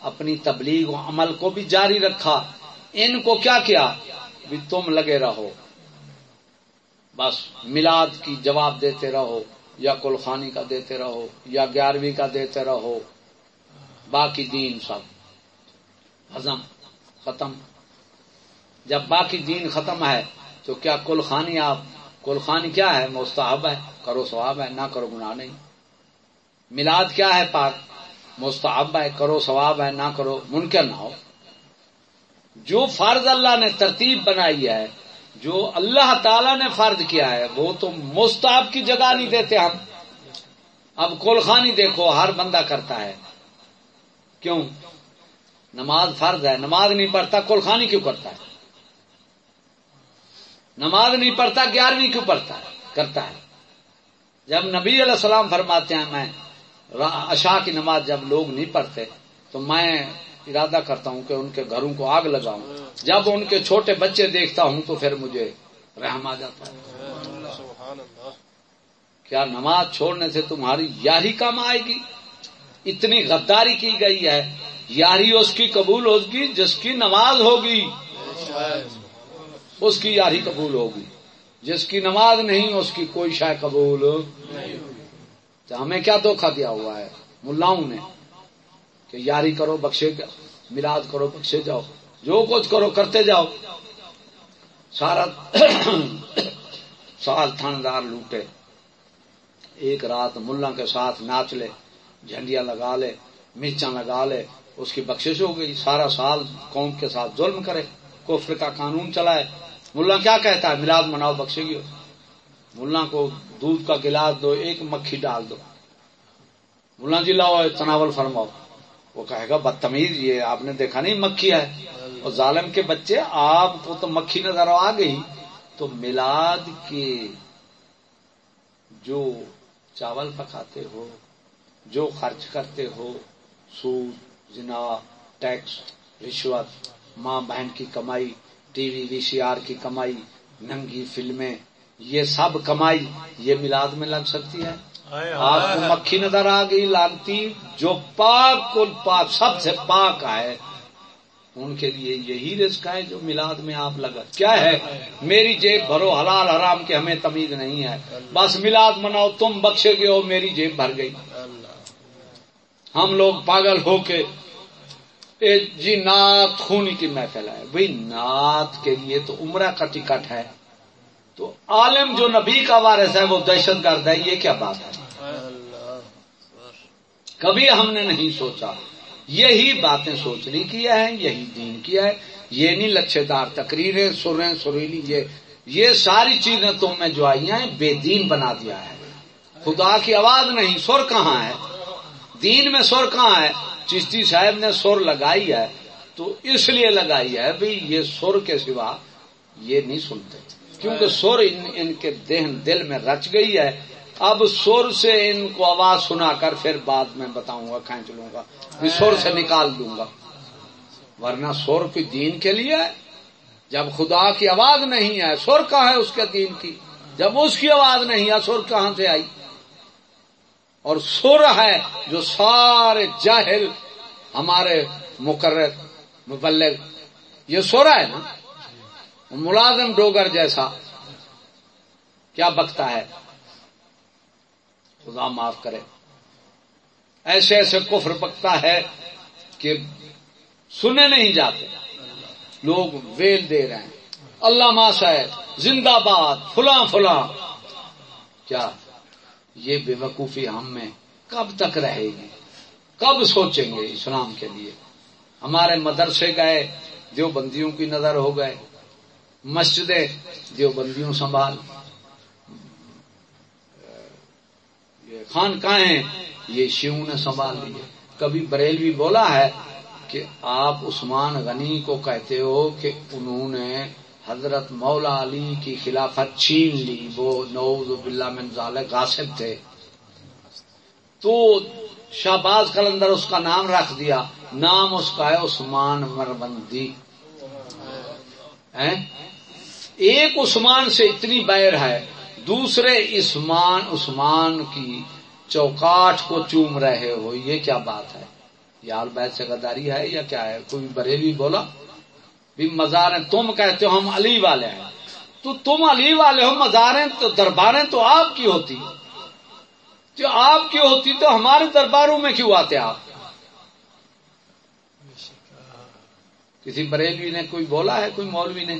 اپنی تبلیغ و عمل کو بھی جاری رکھا۔ ان کو کیا کیا؟ بھی تم لگے رہو۔ بس میلاد کی جواب دیتے رہو، یا کلخانی کا دیتے رہو، یا گیارہویں کا دیتے رہو۔ باقی دین سب۔ ہزم ختم۔ جب باقی دین ختم ہے تو کیا کلخانی آپ کلخانی کیا ہے؟ مستحب ہے، کرو ثواب ہے، نہ کرو گناہ نہیں۔ میلاد کیا ہے پاک؟ مستحب ہے، کرو ثواب ہے، نہ کرو، منکر نہ ہو۔ جو فرض اللہ نے ترتیب بنائی ہے، جو اللہ تعالی نے فرض کیا ہے، وہ تو مستحب کی جگہ نہیں دیتے ہم۔ اب کولخانی دیکھو، ہر بندہ کرتا ہے۔ کیوں؟ نماز فرض ہے، نماز نہیں پڑھتا کولخانی کیوں کرتا ہے؟ نماز نہیں پڑھتا، گیارہویں کیوں پڑھتا ہے؟ کرتا ہے۔ جب نبی علیہ السلام فرماتے ہیں، میں اشا کی نماز جب لوگ نہیں پڑھتے، تو میں ارادہ کرتا ہوں کہ ان کے گھروں کو آگ لگاؤں۔ جب ان کے چھوٹے بچے دیکھتا ہوں، تو پھر مجھے رحم آ جاتا ہے۔ کیا نماز چھوڑنے سے تمہاری یاری کم آئے گی؟ اتنی غداری کی گئی ہے۔ یاری اس کی قبول ہوگی، جس کی نماز ہوگی، اس کی یاری قبول ہوگی۔ جس کی نماز نہیں، اس کی کوئی شاید قبول تو ہمیں کیا دھوکھا دیا ہوا ہے؟ ملاؤں نے کہ یاری کرو، بخشے ملاد کرو، بخشے جاؤ۔ جو کچھ کرو، کرتے جاؤ۔ سارا سال تھاندار لوٹے۔ ایک رات ملا کے ساتھ ناچ لے، جھنڈیاں لگا لے مرچا لگا لے۔ اس کی بخشش ہو گئی، سارا سال قوم کے ساتھ ظلم کرے، کفر کا قانون چلائے۔ ملا کیا کہتا ہے؟ ملاد مناؤ، بخشے گی۔ ملا کو دودھ کا گلاس دو، ایک مکھی ڈال دو۔ ملا جی لاؤ تناول فرماؤ۔ وہ کہے گا، بدتمیز، یہ آپ نے دیکھا نہیں، مکھی ہے۔ اور ظالم کے بچے، آپ کو تو مکھی نظر آ گئی۔ تو میلاد کے جو چاول پکاتے ہو، جو خرچ کرتے ہو، سود جنا ٹیکس رشوت ماں بہن کی کمائی ٹی وی وی سی آر کی کمائی ننگی فلمیں یہ سب کمائی یہ میلاد میں لگ سکتی ہے۔ آپ کو مکھی نظر آ گئی لانتی جو پاک کل پاک سب سے پاک ہے ان کے لیے یہی رزق ہے جو میلاد میں آپ لگا۔ کیا ہے؟ میری جیب بھرو حلال حرام کے ہمیں تمیز نہیں ہے۔ بس میلاد مناؤ تم بخشے گئے ہو میری جیب بھر گئی۔ ہم لوگ پاگل ہو کے جی نعت خونی کی محفل ہے۔ بھائی نعت کے لیے تو عمرہ کا ٹکٹ ہے۔ تو عالم جو نبی کا وارث ہے، وہ دہشت گرد ہے۔ یہ کیا بات ہے؟ کبھی ہم نے نہیں سوچا۔ یہی باتیں سوچنے کی ہے، یہی دین کی ہے۔ یہ نہیں لچھے دار تقریریں سریں سریلی۔ یہ یہ ساری چیزیں تم میں جو آئی ہیں، بے دین بنا دیا ہے۔ خدا کی آواز نہیں، سر کہاں ہے؟ دین میں سر کہاں ہے؟ چشتی صاحب نے سر لگائی ہے تو اس لیے لگائی ہے بھائی یہ سر کے سوا یہ نہیں سنتے۔ کیونکہ سر ان, ان کے دہن دل میں رچ گئی ہے۔ اب سر سے ان کو آواز سنا کر پھر بعد میں بتاؤں گا کھینچ لوں گا سر سے نکال دوں گا۔ ورنہ سر کی دین کے لیے جب خدا کی آواز نہیں ہے سر کہاں ہے اس کے دین کی؟ جب اس کی آواز نہیں ہے سر کہاں سے آئی؟ اور سر ہے جو سارے جاہل ہمارے مقرر، مبلغ، یہ سورا ہے نا؟ ملازم ڈوگر جیسا۔ کیا بکتا ہے؟ خدا معاف کرے۔ ایسے ایسے کفر بکتا ہے کہ سنے نہیں جاتے۔ لوگ ویل دے رہے ہیں۔ اللہ ماسا ہے زندہ باد، فلاں فلاں۔ کیا یہ بے وقوفی ہم میں کب تک رہے گی؟ کب سوچیں گے اسلام کے لیے؟ ہمارے مدرسے گئے دیو بندیوں کی نظر ہو گئے، مسجدیں دیو بندیوں سنبھال۔ یہ خان کہیں یہ شیو نے سنبھال لیے۔ کبھی بریلوی بولا ہے کہ آپ عثمان غنی کو کہتے ہو کہ انہوں نے حضرت مولا علی کی خلافت چھین لی، وہ نوز باللہ من ظالح غاصب تھے۔ تو شہباز کلندر اس کا نام رکھ دیا، نام اس کا ہے عثمان مربندی۔ ایک عثمان سے اتنی بیر ہے، دوسرے عثمان عثمان کی چوکاٹ کو چوم رہے ہو یہ کیا بات ہے؟ یار بیت سے غداری ہے یا کیا ہے؟ کوئی بریلی بولا؟ بھی مزار تم کہتے ہو، ہم علی والے ہیں۔ تو تم علی والے ہو، مزاریں تو درباریں تو آپ کی ہوتی۔ جو آپ کی ہوتی تو ہمارے درباروں میں کیوں آتے آپ؟ کسی بریلوی نے کوئی بولا ہے، کوئی مولوی نے؟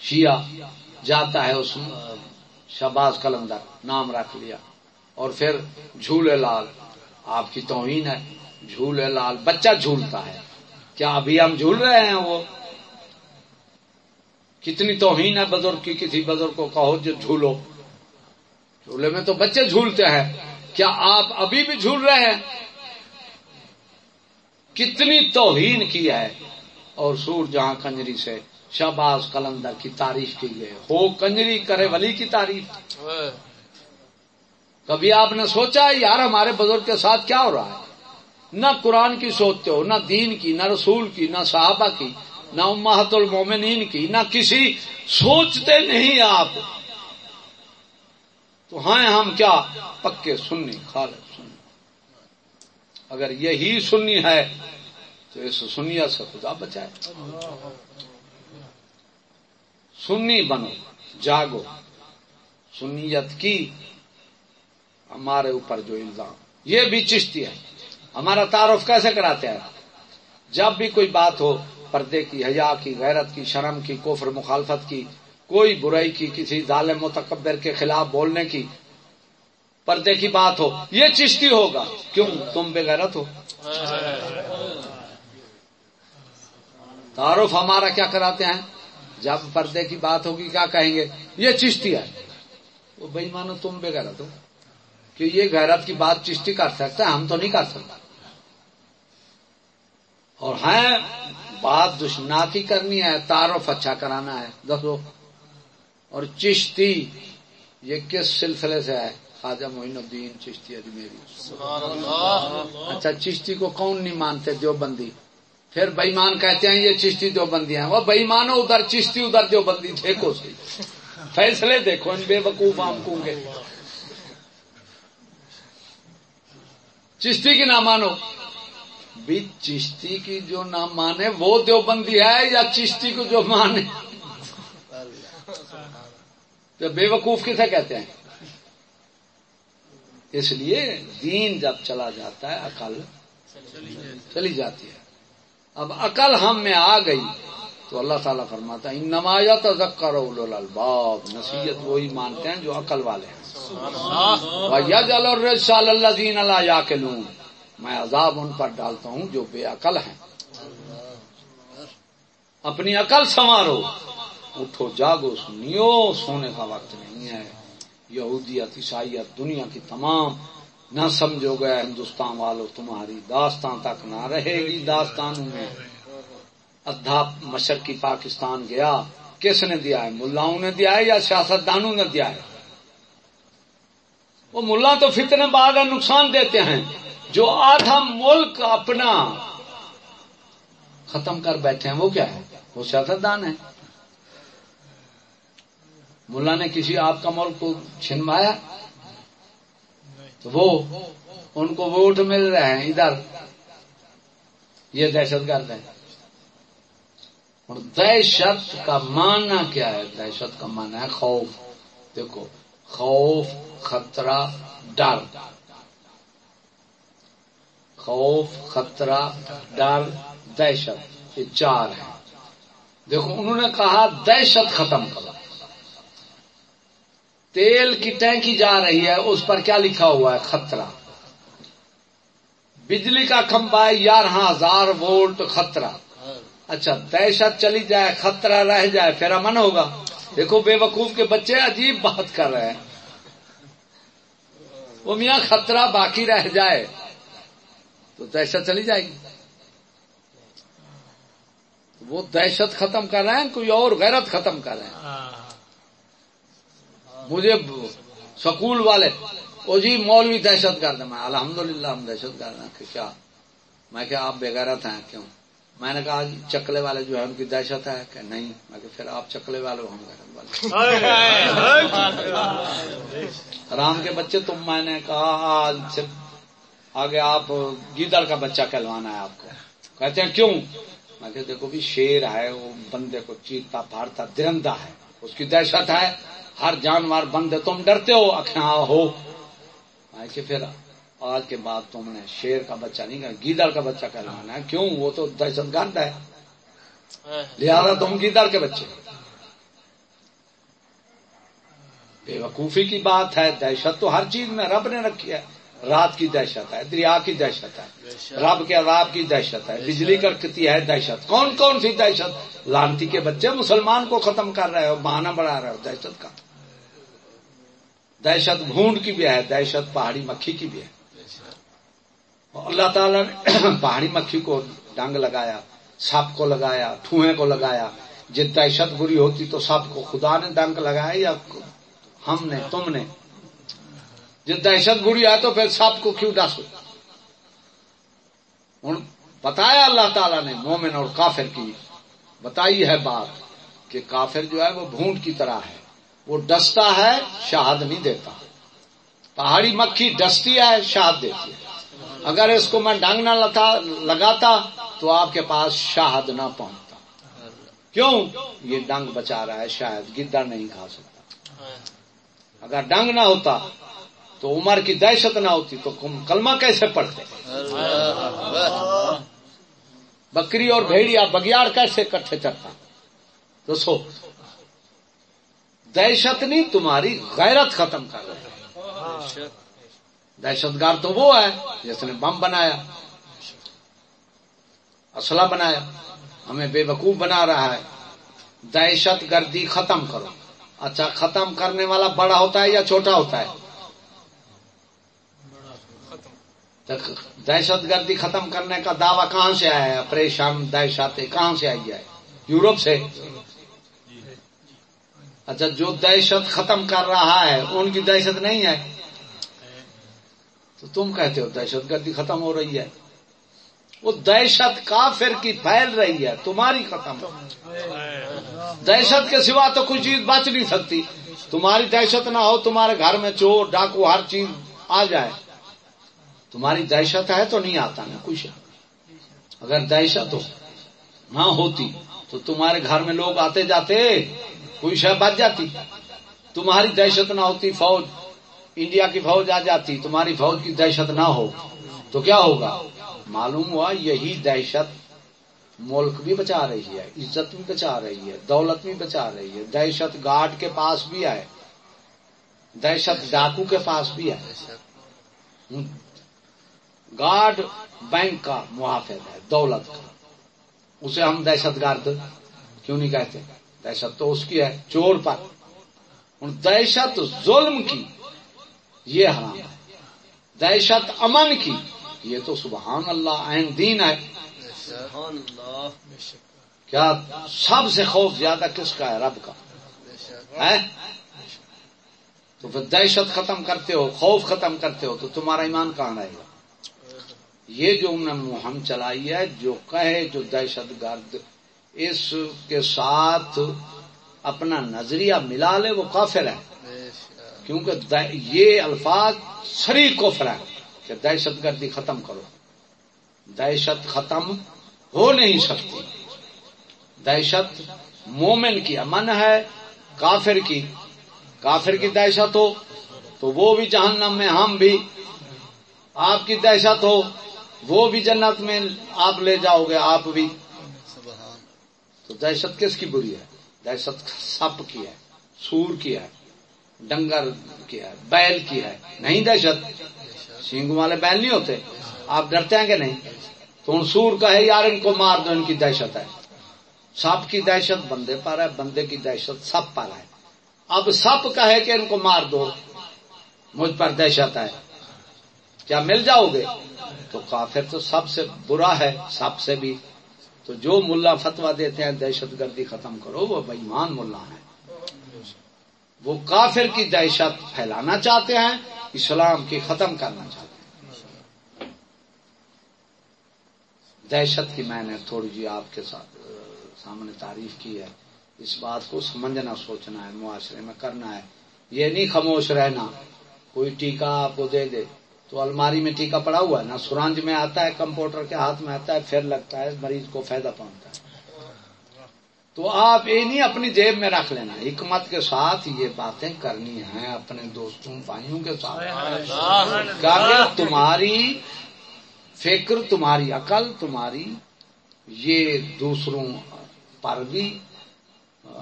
شیعہ جاتا ہے اس شہباز کلندر نام رکھ لیا۔ اور پھر جھولے لال، آپ کی توہین ہے، جھولے لال، بچہ جھولتا ہے۔ کیا ابھی ہم جھول رہے ہیں وہ؟ کتنی توہین ہے بزرگ کی کسی بزرگ کو کہو جو جھولو۔ جھولے میں تو بچے جھولتے ہیں۔ کیا آپ ابھی بھی جھول رہے ہیں؟ کتنی توہین کی ہے۔ اور سور جہاں کنجری سے شہباز کلندر کی تعریف کی گئے ہو کنجری کرے ولی کی تعریف۔ کبھی آپ نے سوچا یار ہمارے بزرگ کے ساتھ کیا ہو رہا ہے؟ نہ قرآن کی سوچتے ہو، نہ دین کی، نہ رسول کی، نہ صحابہ کی، نہ امہت المومنین کی، نہ کسی سوچتے نہیں آپ۔ تو ہیں ہم کیا؟ پکے سننی خالد سننی اگر یہی سننی ہے تو اس سنیا سے خدا بچائے۔ سنی بنو، جاگو۔ سنیت کی ہمارے اوپر جو الزام۔ یہ بھی چشتی ہے۔ ہمارا تعارف کیسے کراتے ہیں؟ جب بھی کوئی بات ہو، پردے کی حیا کی، غیرت کی، شرم کی کوفر مخالفت کی، کوئی برائی کی، کسی ظالم متکبر کے خلاف بولنے کی، پردے کی بات ہو، یہ چشتی ہوگا۔ کیوں؟ تم بے غیرت ہو۔ تعارف ہمارا کیا کراتے ہیں؟ جب پردے کی بات ہوگی، کیا کہیں گے؟ یہ چشتی ہے۔ وہ بھائی مانو تم بے غیرت ہو۔ کہ یہ غیرت کی بات چشتی کر سکتا ہے ہم تو نہیں کر سکتا اور ہیں بات دشمناکی کرنی ہے تعارف اچھا کرانا ہے دسو۔ اور چشتی یہ کس سلسلے سے ہے؟ خواجہ معین الدین چشتی میری اچھا چشتی کو کون نہیں مانتے جو بندی پھر بےمان کہتے ہیں یہ چشتی دو بندی ہیں۔ وہ بےمانو ادھر چشتی ادھر دو بندی دیکھو سی۔ فیصلے دیکھو ان بے وقوف آم کو گے۔ چشتی کی نہ مانو۔ بھی چشتی کی جو نہ مانے وہ دیوبندی ہے یا چشتی کو جو مانے؟ تو بے وقوف کسے کہتے ہیں؟ اس لیے دین جب چلا جاتا ہے عقل چلی جاتی ہے۔ اب عقل ہم میں آ گئی تو اللہ تعالیٰ فرماتا ہے نمایات تذکر الباب نصیحت وہی مانتے ہیں جو عقل والے ہیں۔ اللہ۔ دین اللہ یا میں عذاب ان پر ڈالتا ہوں جو بے عقل ہیں۔ اپنی عقل سنوارو۔ اٹھو، جاگو، سنیو، سونے کا وقت نہیں ہے۔ یہودیت، عیسائیت، دنیا کی تمام نہ سمجھو گے، ہندوستان والوں تمہاری داستان تک نہ رہے گی، داستانوں میں۔ ادھا مشرقی پاکستان گیا۔ کس نے دیا ہے؟ ملاؤں نے دیا ہے یا سیاستدانوں نے دیا ہے؟ وہ ملا تو فتنے بعد نقصان دیتے ہیں۔ جو آدھا ملک اپنا ختم کر بیٹھے ہیں، وہ کیا ہے؟ وہ سیاستدان ہے ملا نے کسی آپ کا ملک کو چھنوایا، تو وہ، ان کو ووٹ مل رہے ہیں ادھر۔ یہ دہشت گرد ہے ہوں دہشت کا معنی کیا ہے؟ دہشت کا معنی ہے خوف۔ دیکھو، خوف، خطرہ، ڈر۔ خوف، خطرہ، ڈر، دہشت، یہ چار ہیں۔ دیکھو، انہوں نے کہا دہشت ختم کرو۔ تیل کی ٹینکی جا رہی ہے، اس پر کیا لکھا ہوا ہے؟ خطرہ۔ بجلی کا کھمبا ہے گیارہ ہزار وولٹ خطرہ۔ اچھا دہشت چلی جائے، خطرہ رہ جائے، پھر امن ہوگا۔ دیکھو، بے وقوف کے بچے عجیب بات کر رہے ہیں۔ وہ میاں، خطرہ باقی رہ جائے۔ تو دہشت چلی جائے گی۔ وہ دہشت ختم کر رہے ہیں کوئی اور غیرت ختم کر رہے ہیں۔ مجھے سکول والے وہ جی مولوی دہشت گرد میں الحمد للہ ہم دہشت گرد ہیں کیا؟ میں کیا آپ بےغیرت ہیں؟ کیوں؟ میں نے کہا چکلے والے جو ہے ان کی دہشت ہے۔ کہ نہیں میں کہ پھر آپ چکلے والے ہم غیرت والے۔ رام کے بچے تم میں نے کہا آگے آپ گیدڑ کا بچہ کہلوانا ہے آپ کو۔ کہتے ہیں، کیوں؟ میں کہ دیکھو بھی، شیر ہے، وہ بندے کو چیتا پھاڑتا، درندہ ہے۔ اس کی دہشت ہے۔ ہر جانور بندے، تم ڈرتے ہو؟ اکھا ہاں، ہو۔ کہ پھر آج کے بعد تم نے شیر کا بچہ نہیں کہا، گیدڑ کا بچہ کہلوانا ہے۔ کیوں؟ وہ تو دہشت گرد ہے۔ لہذا تم گیدڑ کے بچے بے وقوفی کی بات ہے، دہشت تو ہر چیز میں رب نے رکھی ہے۔ رات کی دہشت ہے، دریا کی دہشت ہے، رب کے عذاب کی دہشت ہے، بجلی کرتی ہے، دہشت۔ کون کون سی دہشت؟ لانتی کے بچے مسلمان کو ختم کر رہے ہو بہانا بڑھا رہے ہو، دہشت کا۔ دہشت بھونڈ کی بھی ہے، دہشت پہاڑی مکھی کی بھی ہے۔ اللہ تعالیٰ نے پہاڑی مکھی کو ڈنگ لگایا، سپ کو لگایا ٹھوئے کو لگایا۔ جب دہشت بری ہوتی تو سب کو خدا نے ڈنگ لگایا یا ہم نے، تم نے؟ جب دہشت بری آئے تو پھر سب کو کیوں ڈسو ہوں بتایا اللہ تعالیٰ نے مومن اور کافر کی بتائی ہے بات کہ کافر جو ہے وہ بھونٹ کی طرح ہے وہ ڈستا ہے شہاد نہیں دیتا۔ پہاڑی مکھی ڈستی ہے شہاد دیتی ہے۔ اگر اس کو میں ڈنگ نہ لگاتا تو آپ کے پاس شہد نہ پہنچتا۔ کیوں؟ یہ ڈنگ بچا رہا ہے شاید گدڑ نہیں کھا سکتا۔ اگر ڈنگ نہ ہوتا تو عمر کی دہشت نہ ہوتی تو کلمہ کیسے پڑھتے؟ بکری اور بھیڑیا بگیاڑ کیسے کٹھے چڑھتا تو دہشت نہیں، تمہاری غیرت ختم کر رہے دہشت گارد تو وہ ہے جس نے بم بنایا، اسلحہ بنایا، ہمیں بے وقوف بنا رہا ہے۔ دہشت گردی ختم کرو۔ اچھا ختم کرنے والا بڑا ہوتا ہے یا چھوٹا ہوتا ہے؟ دہشت گردی ختم کرنے کا دعویٰ کہاں سے آیا ہے؟ پریشان دہشت کہاں سے آئی ہے؟ یورپ سے؟ اچھا جو دہشت ختم کر رہا ہے، ان کی دہشت نہیں ہے؟ تو تم کہتے ہو دہشت گردی ختم ہو رہی ہے۔ وہ دہشت کافر کی پھیل رہی ہے، تمہاری ختم۔ دہشت کے سوا تو کوئی چیز بچ نہیں سکتی۔ تمہاری دہشت نہ ہو، تمہارے گھر میں چور، ڈاکو، ہر چیز آ جائے۔ تمہاری دہشت ہے تو نہیں آتا نا کچھ اگر دہشت ہو نہ ہوتی، تو تمہارے گھر میں لوگ آتے جاتے، کوئی شہ بچ جاتی۔ تمہاری دہشت نہ ہوتی، فوج انڈیا کی فوج آ جاتی، تمہاری فوج کی دہشت نہ ہو، تو کیا ہوگا؟ معلوم ہوا یہی دہشت ملک بھی بچا رہی ہے، عزت بھی بچا رہی ہے، دولت بھی بچا رہی ہے۔ دہشت گارڈ کے پاس بھی ہے دہشت ڈاکو کے پاس بھی ہے۔ گارڈ بینک کا محافظ ہے دولت کا۔ اسے ہم دہشت گارد کیوں نہیں کہتے؟ دہشت تو اس کی ہے چور پر۔ دہشت ظلم کی یہ حرام ہے۔ دہشت امن کی یہ تو سبحان اللہ عین دین ہے۔ کیا سب سے خوف زیادہ کس کا ہے؟ رب کا۔ ہے؟ تو پھر دہشت ختم کرتے ہو خوف ختم کرتے ہو تو تمہارا ایمان کہاں رہے گا؟ یہ جو ہم چلائی ہے، جو کہے، جو دہشت گرد اس کے ساتھ اپنا نظریہ ملا لے، وہ کافر ہے کیونکہ یہ الفاظ سری کفر ہے کہ دہشت گردی ختم کرو۔ دہشت ختم ہو نہیں سکتی۔ دہشت مومن کی امن ہے، کافر کی کافر کی دہشت ہو تو وہ بھی جہنم میں، ہم بھی۔ آپ کی دہشت ہو وہ بھی جنت میں آپ لے جاؤ گے، آپ بھی۔ تو دہشت کس کی بری ہے؟ دہشت سپ کی ہے، سور کی ہے، ڈنگر کی ہے، بیل کی ہے۔ نہیں دہشت؟ سینگ والے بیل نہیں ہوتے۔ آپ ڈرتے ہیں کہ نہیں؟ تو ان سور کا ہے یار ان کو مار دو، ان کی دہشت ہے۔ سپ کی دہشت بندے پر ہے، بندے کی دہشت سپ پر ہے۔ اب سپ کا ہے کہ ان کو مار دو، مجھ پر دہشت ہے۔ کیا مل جاؤ گے؟ تو کافر تو سب سے برا ہے، سب سے بھی۔ تو جو ملا فتوا دیتے ہیں، دہشت گردی ختم کرو، وہ بےمان ملا ہے وہ کافر کی دہشت پھیلانا چاہتے ہیں، اسلام کی ختم کرنا چاہتے ہیں۔ دہشت کی میں نے تھوڑی جی آپ کے ساتھ سامنے تعریف کی ہے۔ اس بات کو سمجھنا، سوچنا ہے، معاشرے میں کرنا ہے۔ یہ نہیں خاموش رہنا، کوئی ٹیکا آپ کو دے دے۔ تو الماری میں ٹیکا پڑا ہوا ہے نا سورنج میں آتا ہے کمپیوٹر کے ہاتھ میں آتا ہے، پھر لگتا ہے مریض کو فائدہ پہنچتا ہے۔ تو آپ یہ نہیں اپنی جیب میں رکھ لینا، حکمت کے ساتھ یہ باتیں کرنی ہیں اپنے دوستوں، بھائیوں کے ساتھ۔ تمہاری فکر، تمہاری عقل، تمہاری یہ دوسروں پر بھی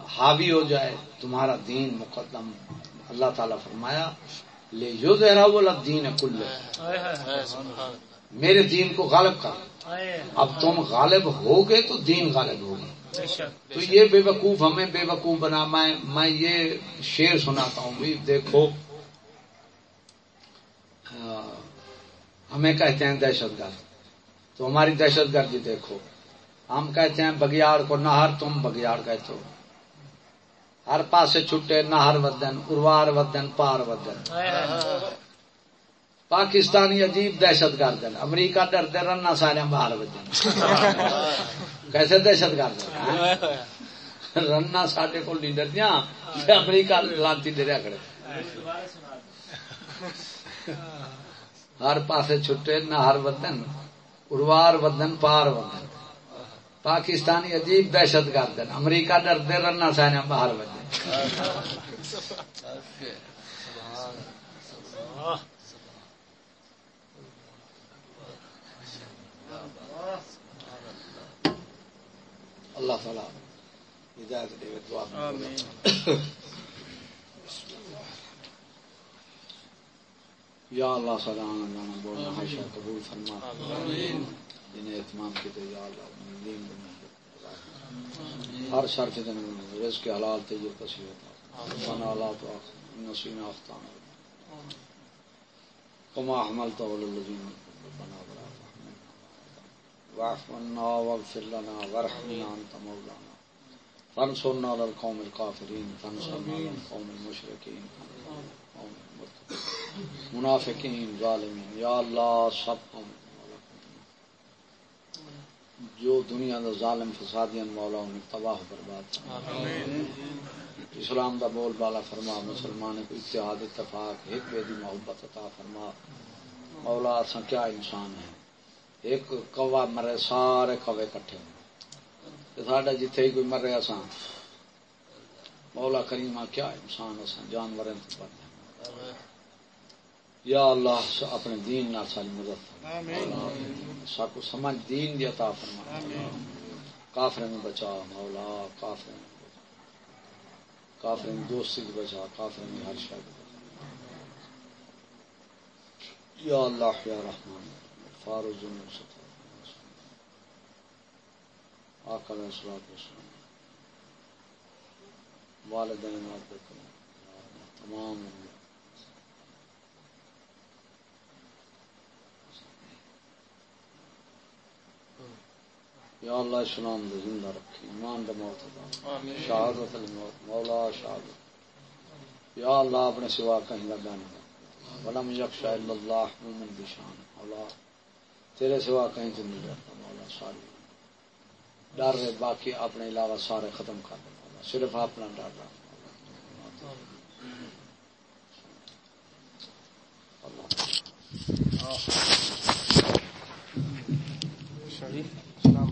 حاوی ہو جائے، تمہارا دین مقدم۔ اللہ تعالی فرمایا لے جو دہرا وہ دین کل میرے دین کو غالب کر۔ اب تم غالب ہو گے تو دین غالب ہوگا۔ تو یہ بے وقوف ہمیں بے وقوف بنا۔ میں میں یہ شعر سناتا ہوں۔ بھی دیکھو۔ ہمیں کہتے ہیں دہشت گرد۔ تو ہماری دہشت گردی دیکھو۔ ہم کہتے ہیں بگیاڑ کو نہر تم بگیاڑ کہتے ہو۔ ہر پاسے چھٹے، نہر ودن، اروار ودن، پار ودن۔ پاکستانی عجیب دہشت گرد امریکہ ڈرتے رنا سارے باہر وجن کیسے دہشت گرد رنا سڈے کو نہیں ڈردیا امریکہ لانتی ڈریا کھڑے ہر پاسے چھٹے، نہر ودن، اروار ودن، پار ودن۔ پاکستانی عجیب دہشت گرد امریکہ ڈردے رنا سائن باہر بجے۔ اللہ تعالی ہدایت دے دعا یا اللہ سلام بولنا ہمیشہ قبول فرما۔ جنہیں اہتمام کی تو یا اللہ ہر شر کے دن رزق کے حلال تیار کسی ہوتا فنا لا تو نسینا اختان کما حملت والذین بنا برا واعف عنا واغفر لنا وارحمنا انت مولانا۔ فانصرنا على القوم الكافرين فانصرنا على القوم المشركين منافقین، ظالمین۔ یا اللہ، سب ہم جو دنیا دا ظالم فسادین مولا انہیں تباہ برباد اسلام دا بول بالا فرما مسلمان کو اتحاد اتفاق ایک بے دی محبت عطا فرما۔ مولا اسا کیا انسان ہے ایک کوا مرے سارے کوے کٹھے ساڈا جتھے کوئی مرے اسا مولا کریمہ کیا انسان اسا جانوریں تو بن یا اللہ اپنے دین نال ساری مدد ساکو سمجھ دین دی عطا فرما۔ کافر میں بچا مولا کافر میں کافر میں دوستی دی بچا کافر میں ہر شاید یا اللہ یا رحمان آقا علیہ والسلام۔ والدین اور تمام یا اللہ اسلام دے زندہ رکھی ایمان دے موت دا شہادت الموت مولا شہادت۔ یا اللہ اپنے سوا کہیں لگا نہیں ولم یخشا الا اللہ مومن بشان۔ مولا تیرے سوا کہیں تو نہیں ڈرتا مولا ساری۔ ڈر رہے باقی اپنے علاوہ سارے ختم کر دے مولا۔ صرف اپنا ڈر رہا اللہ۔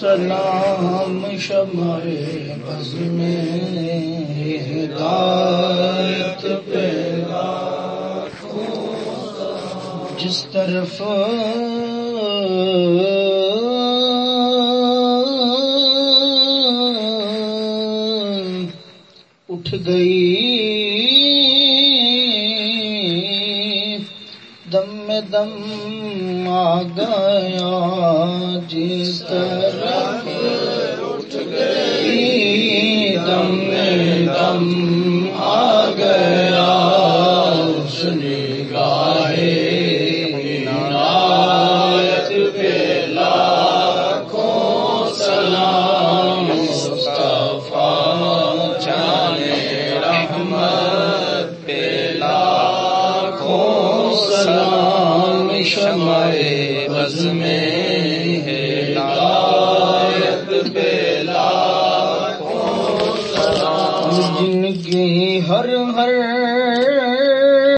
سلام شمع بز میں ہدایت پہ جس طرف گیا جس طرح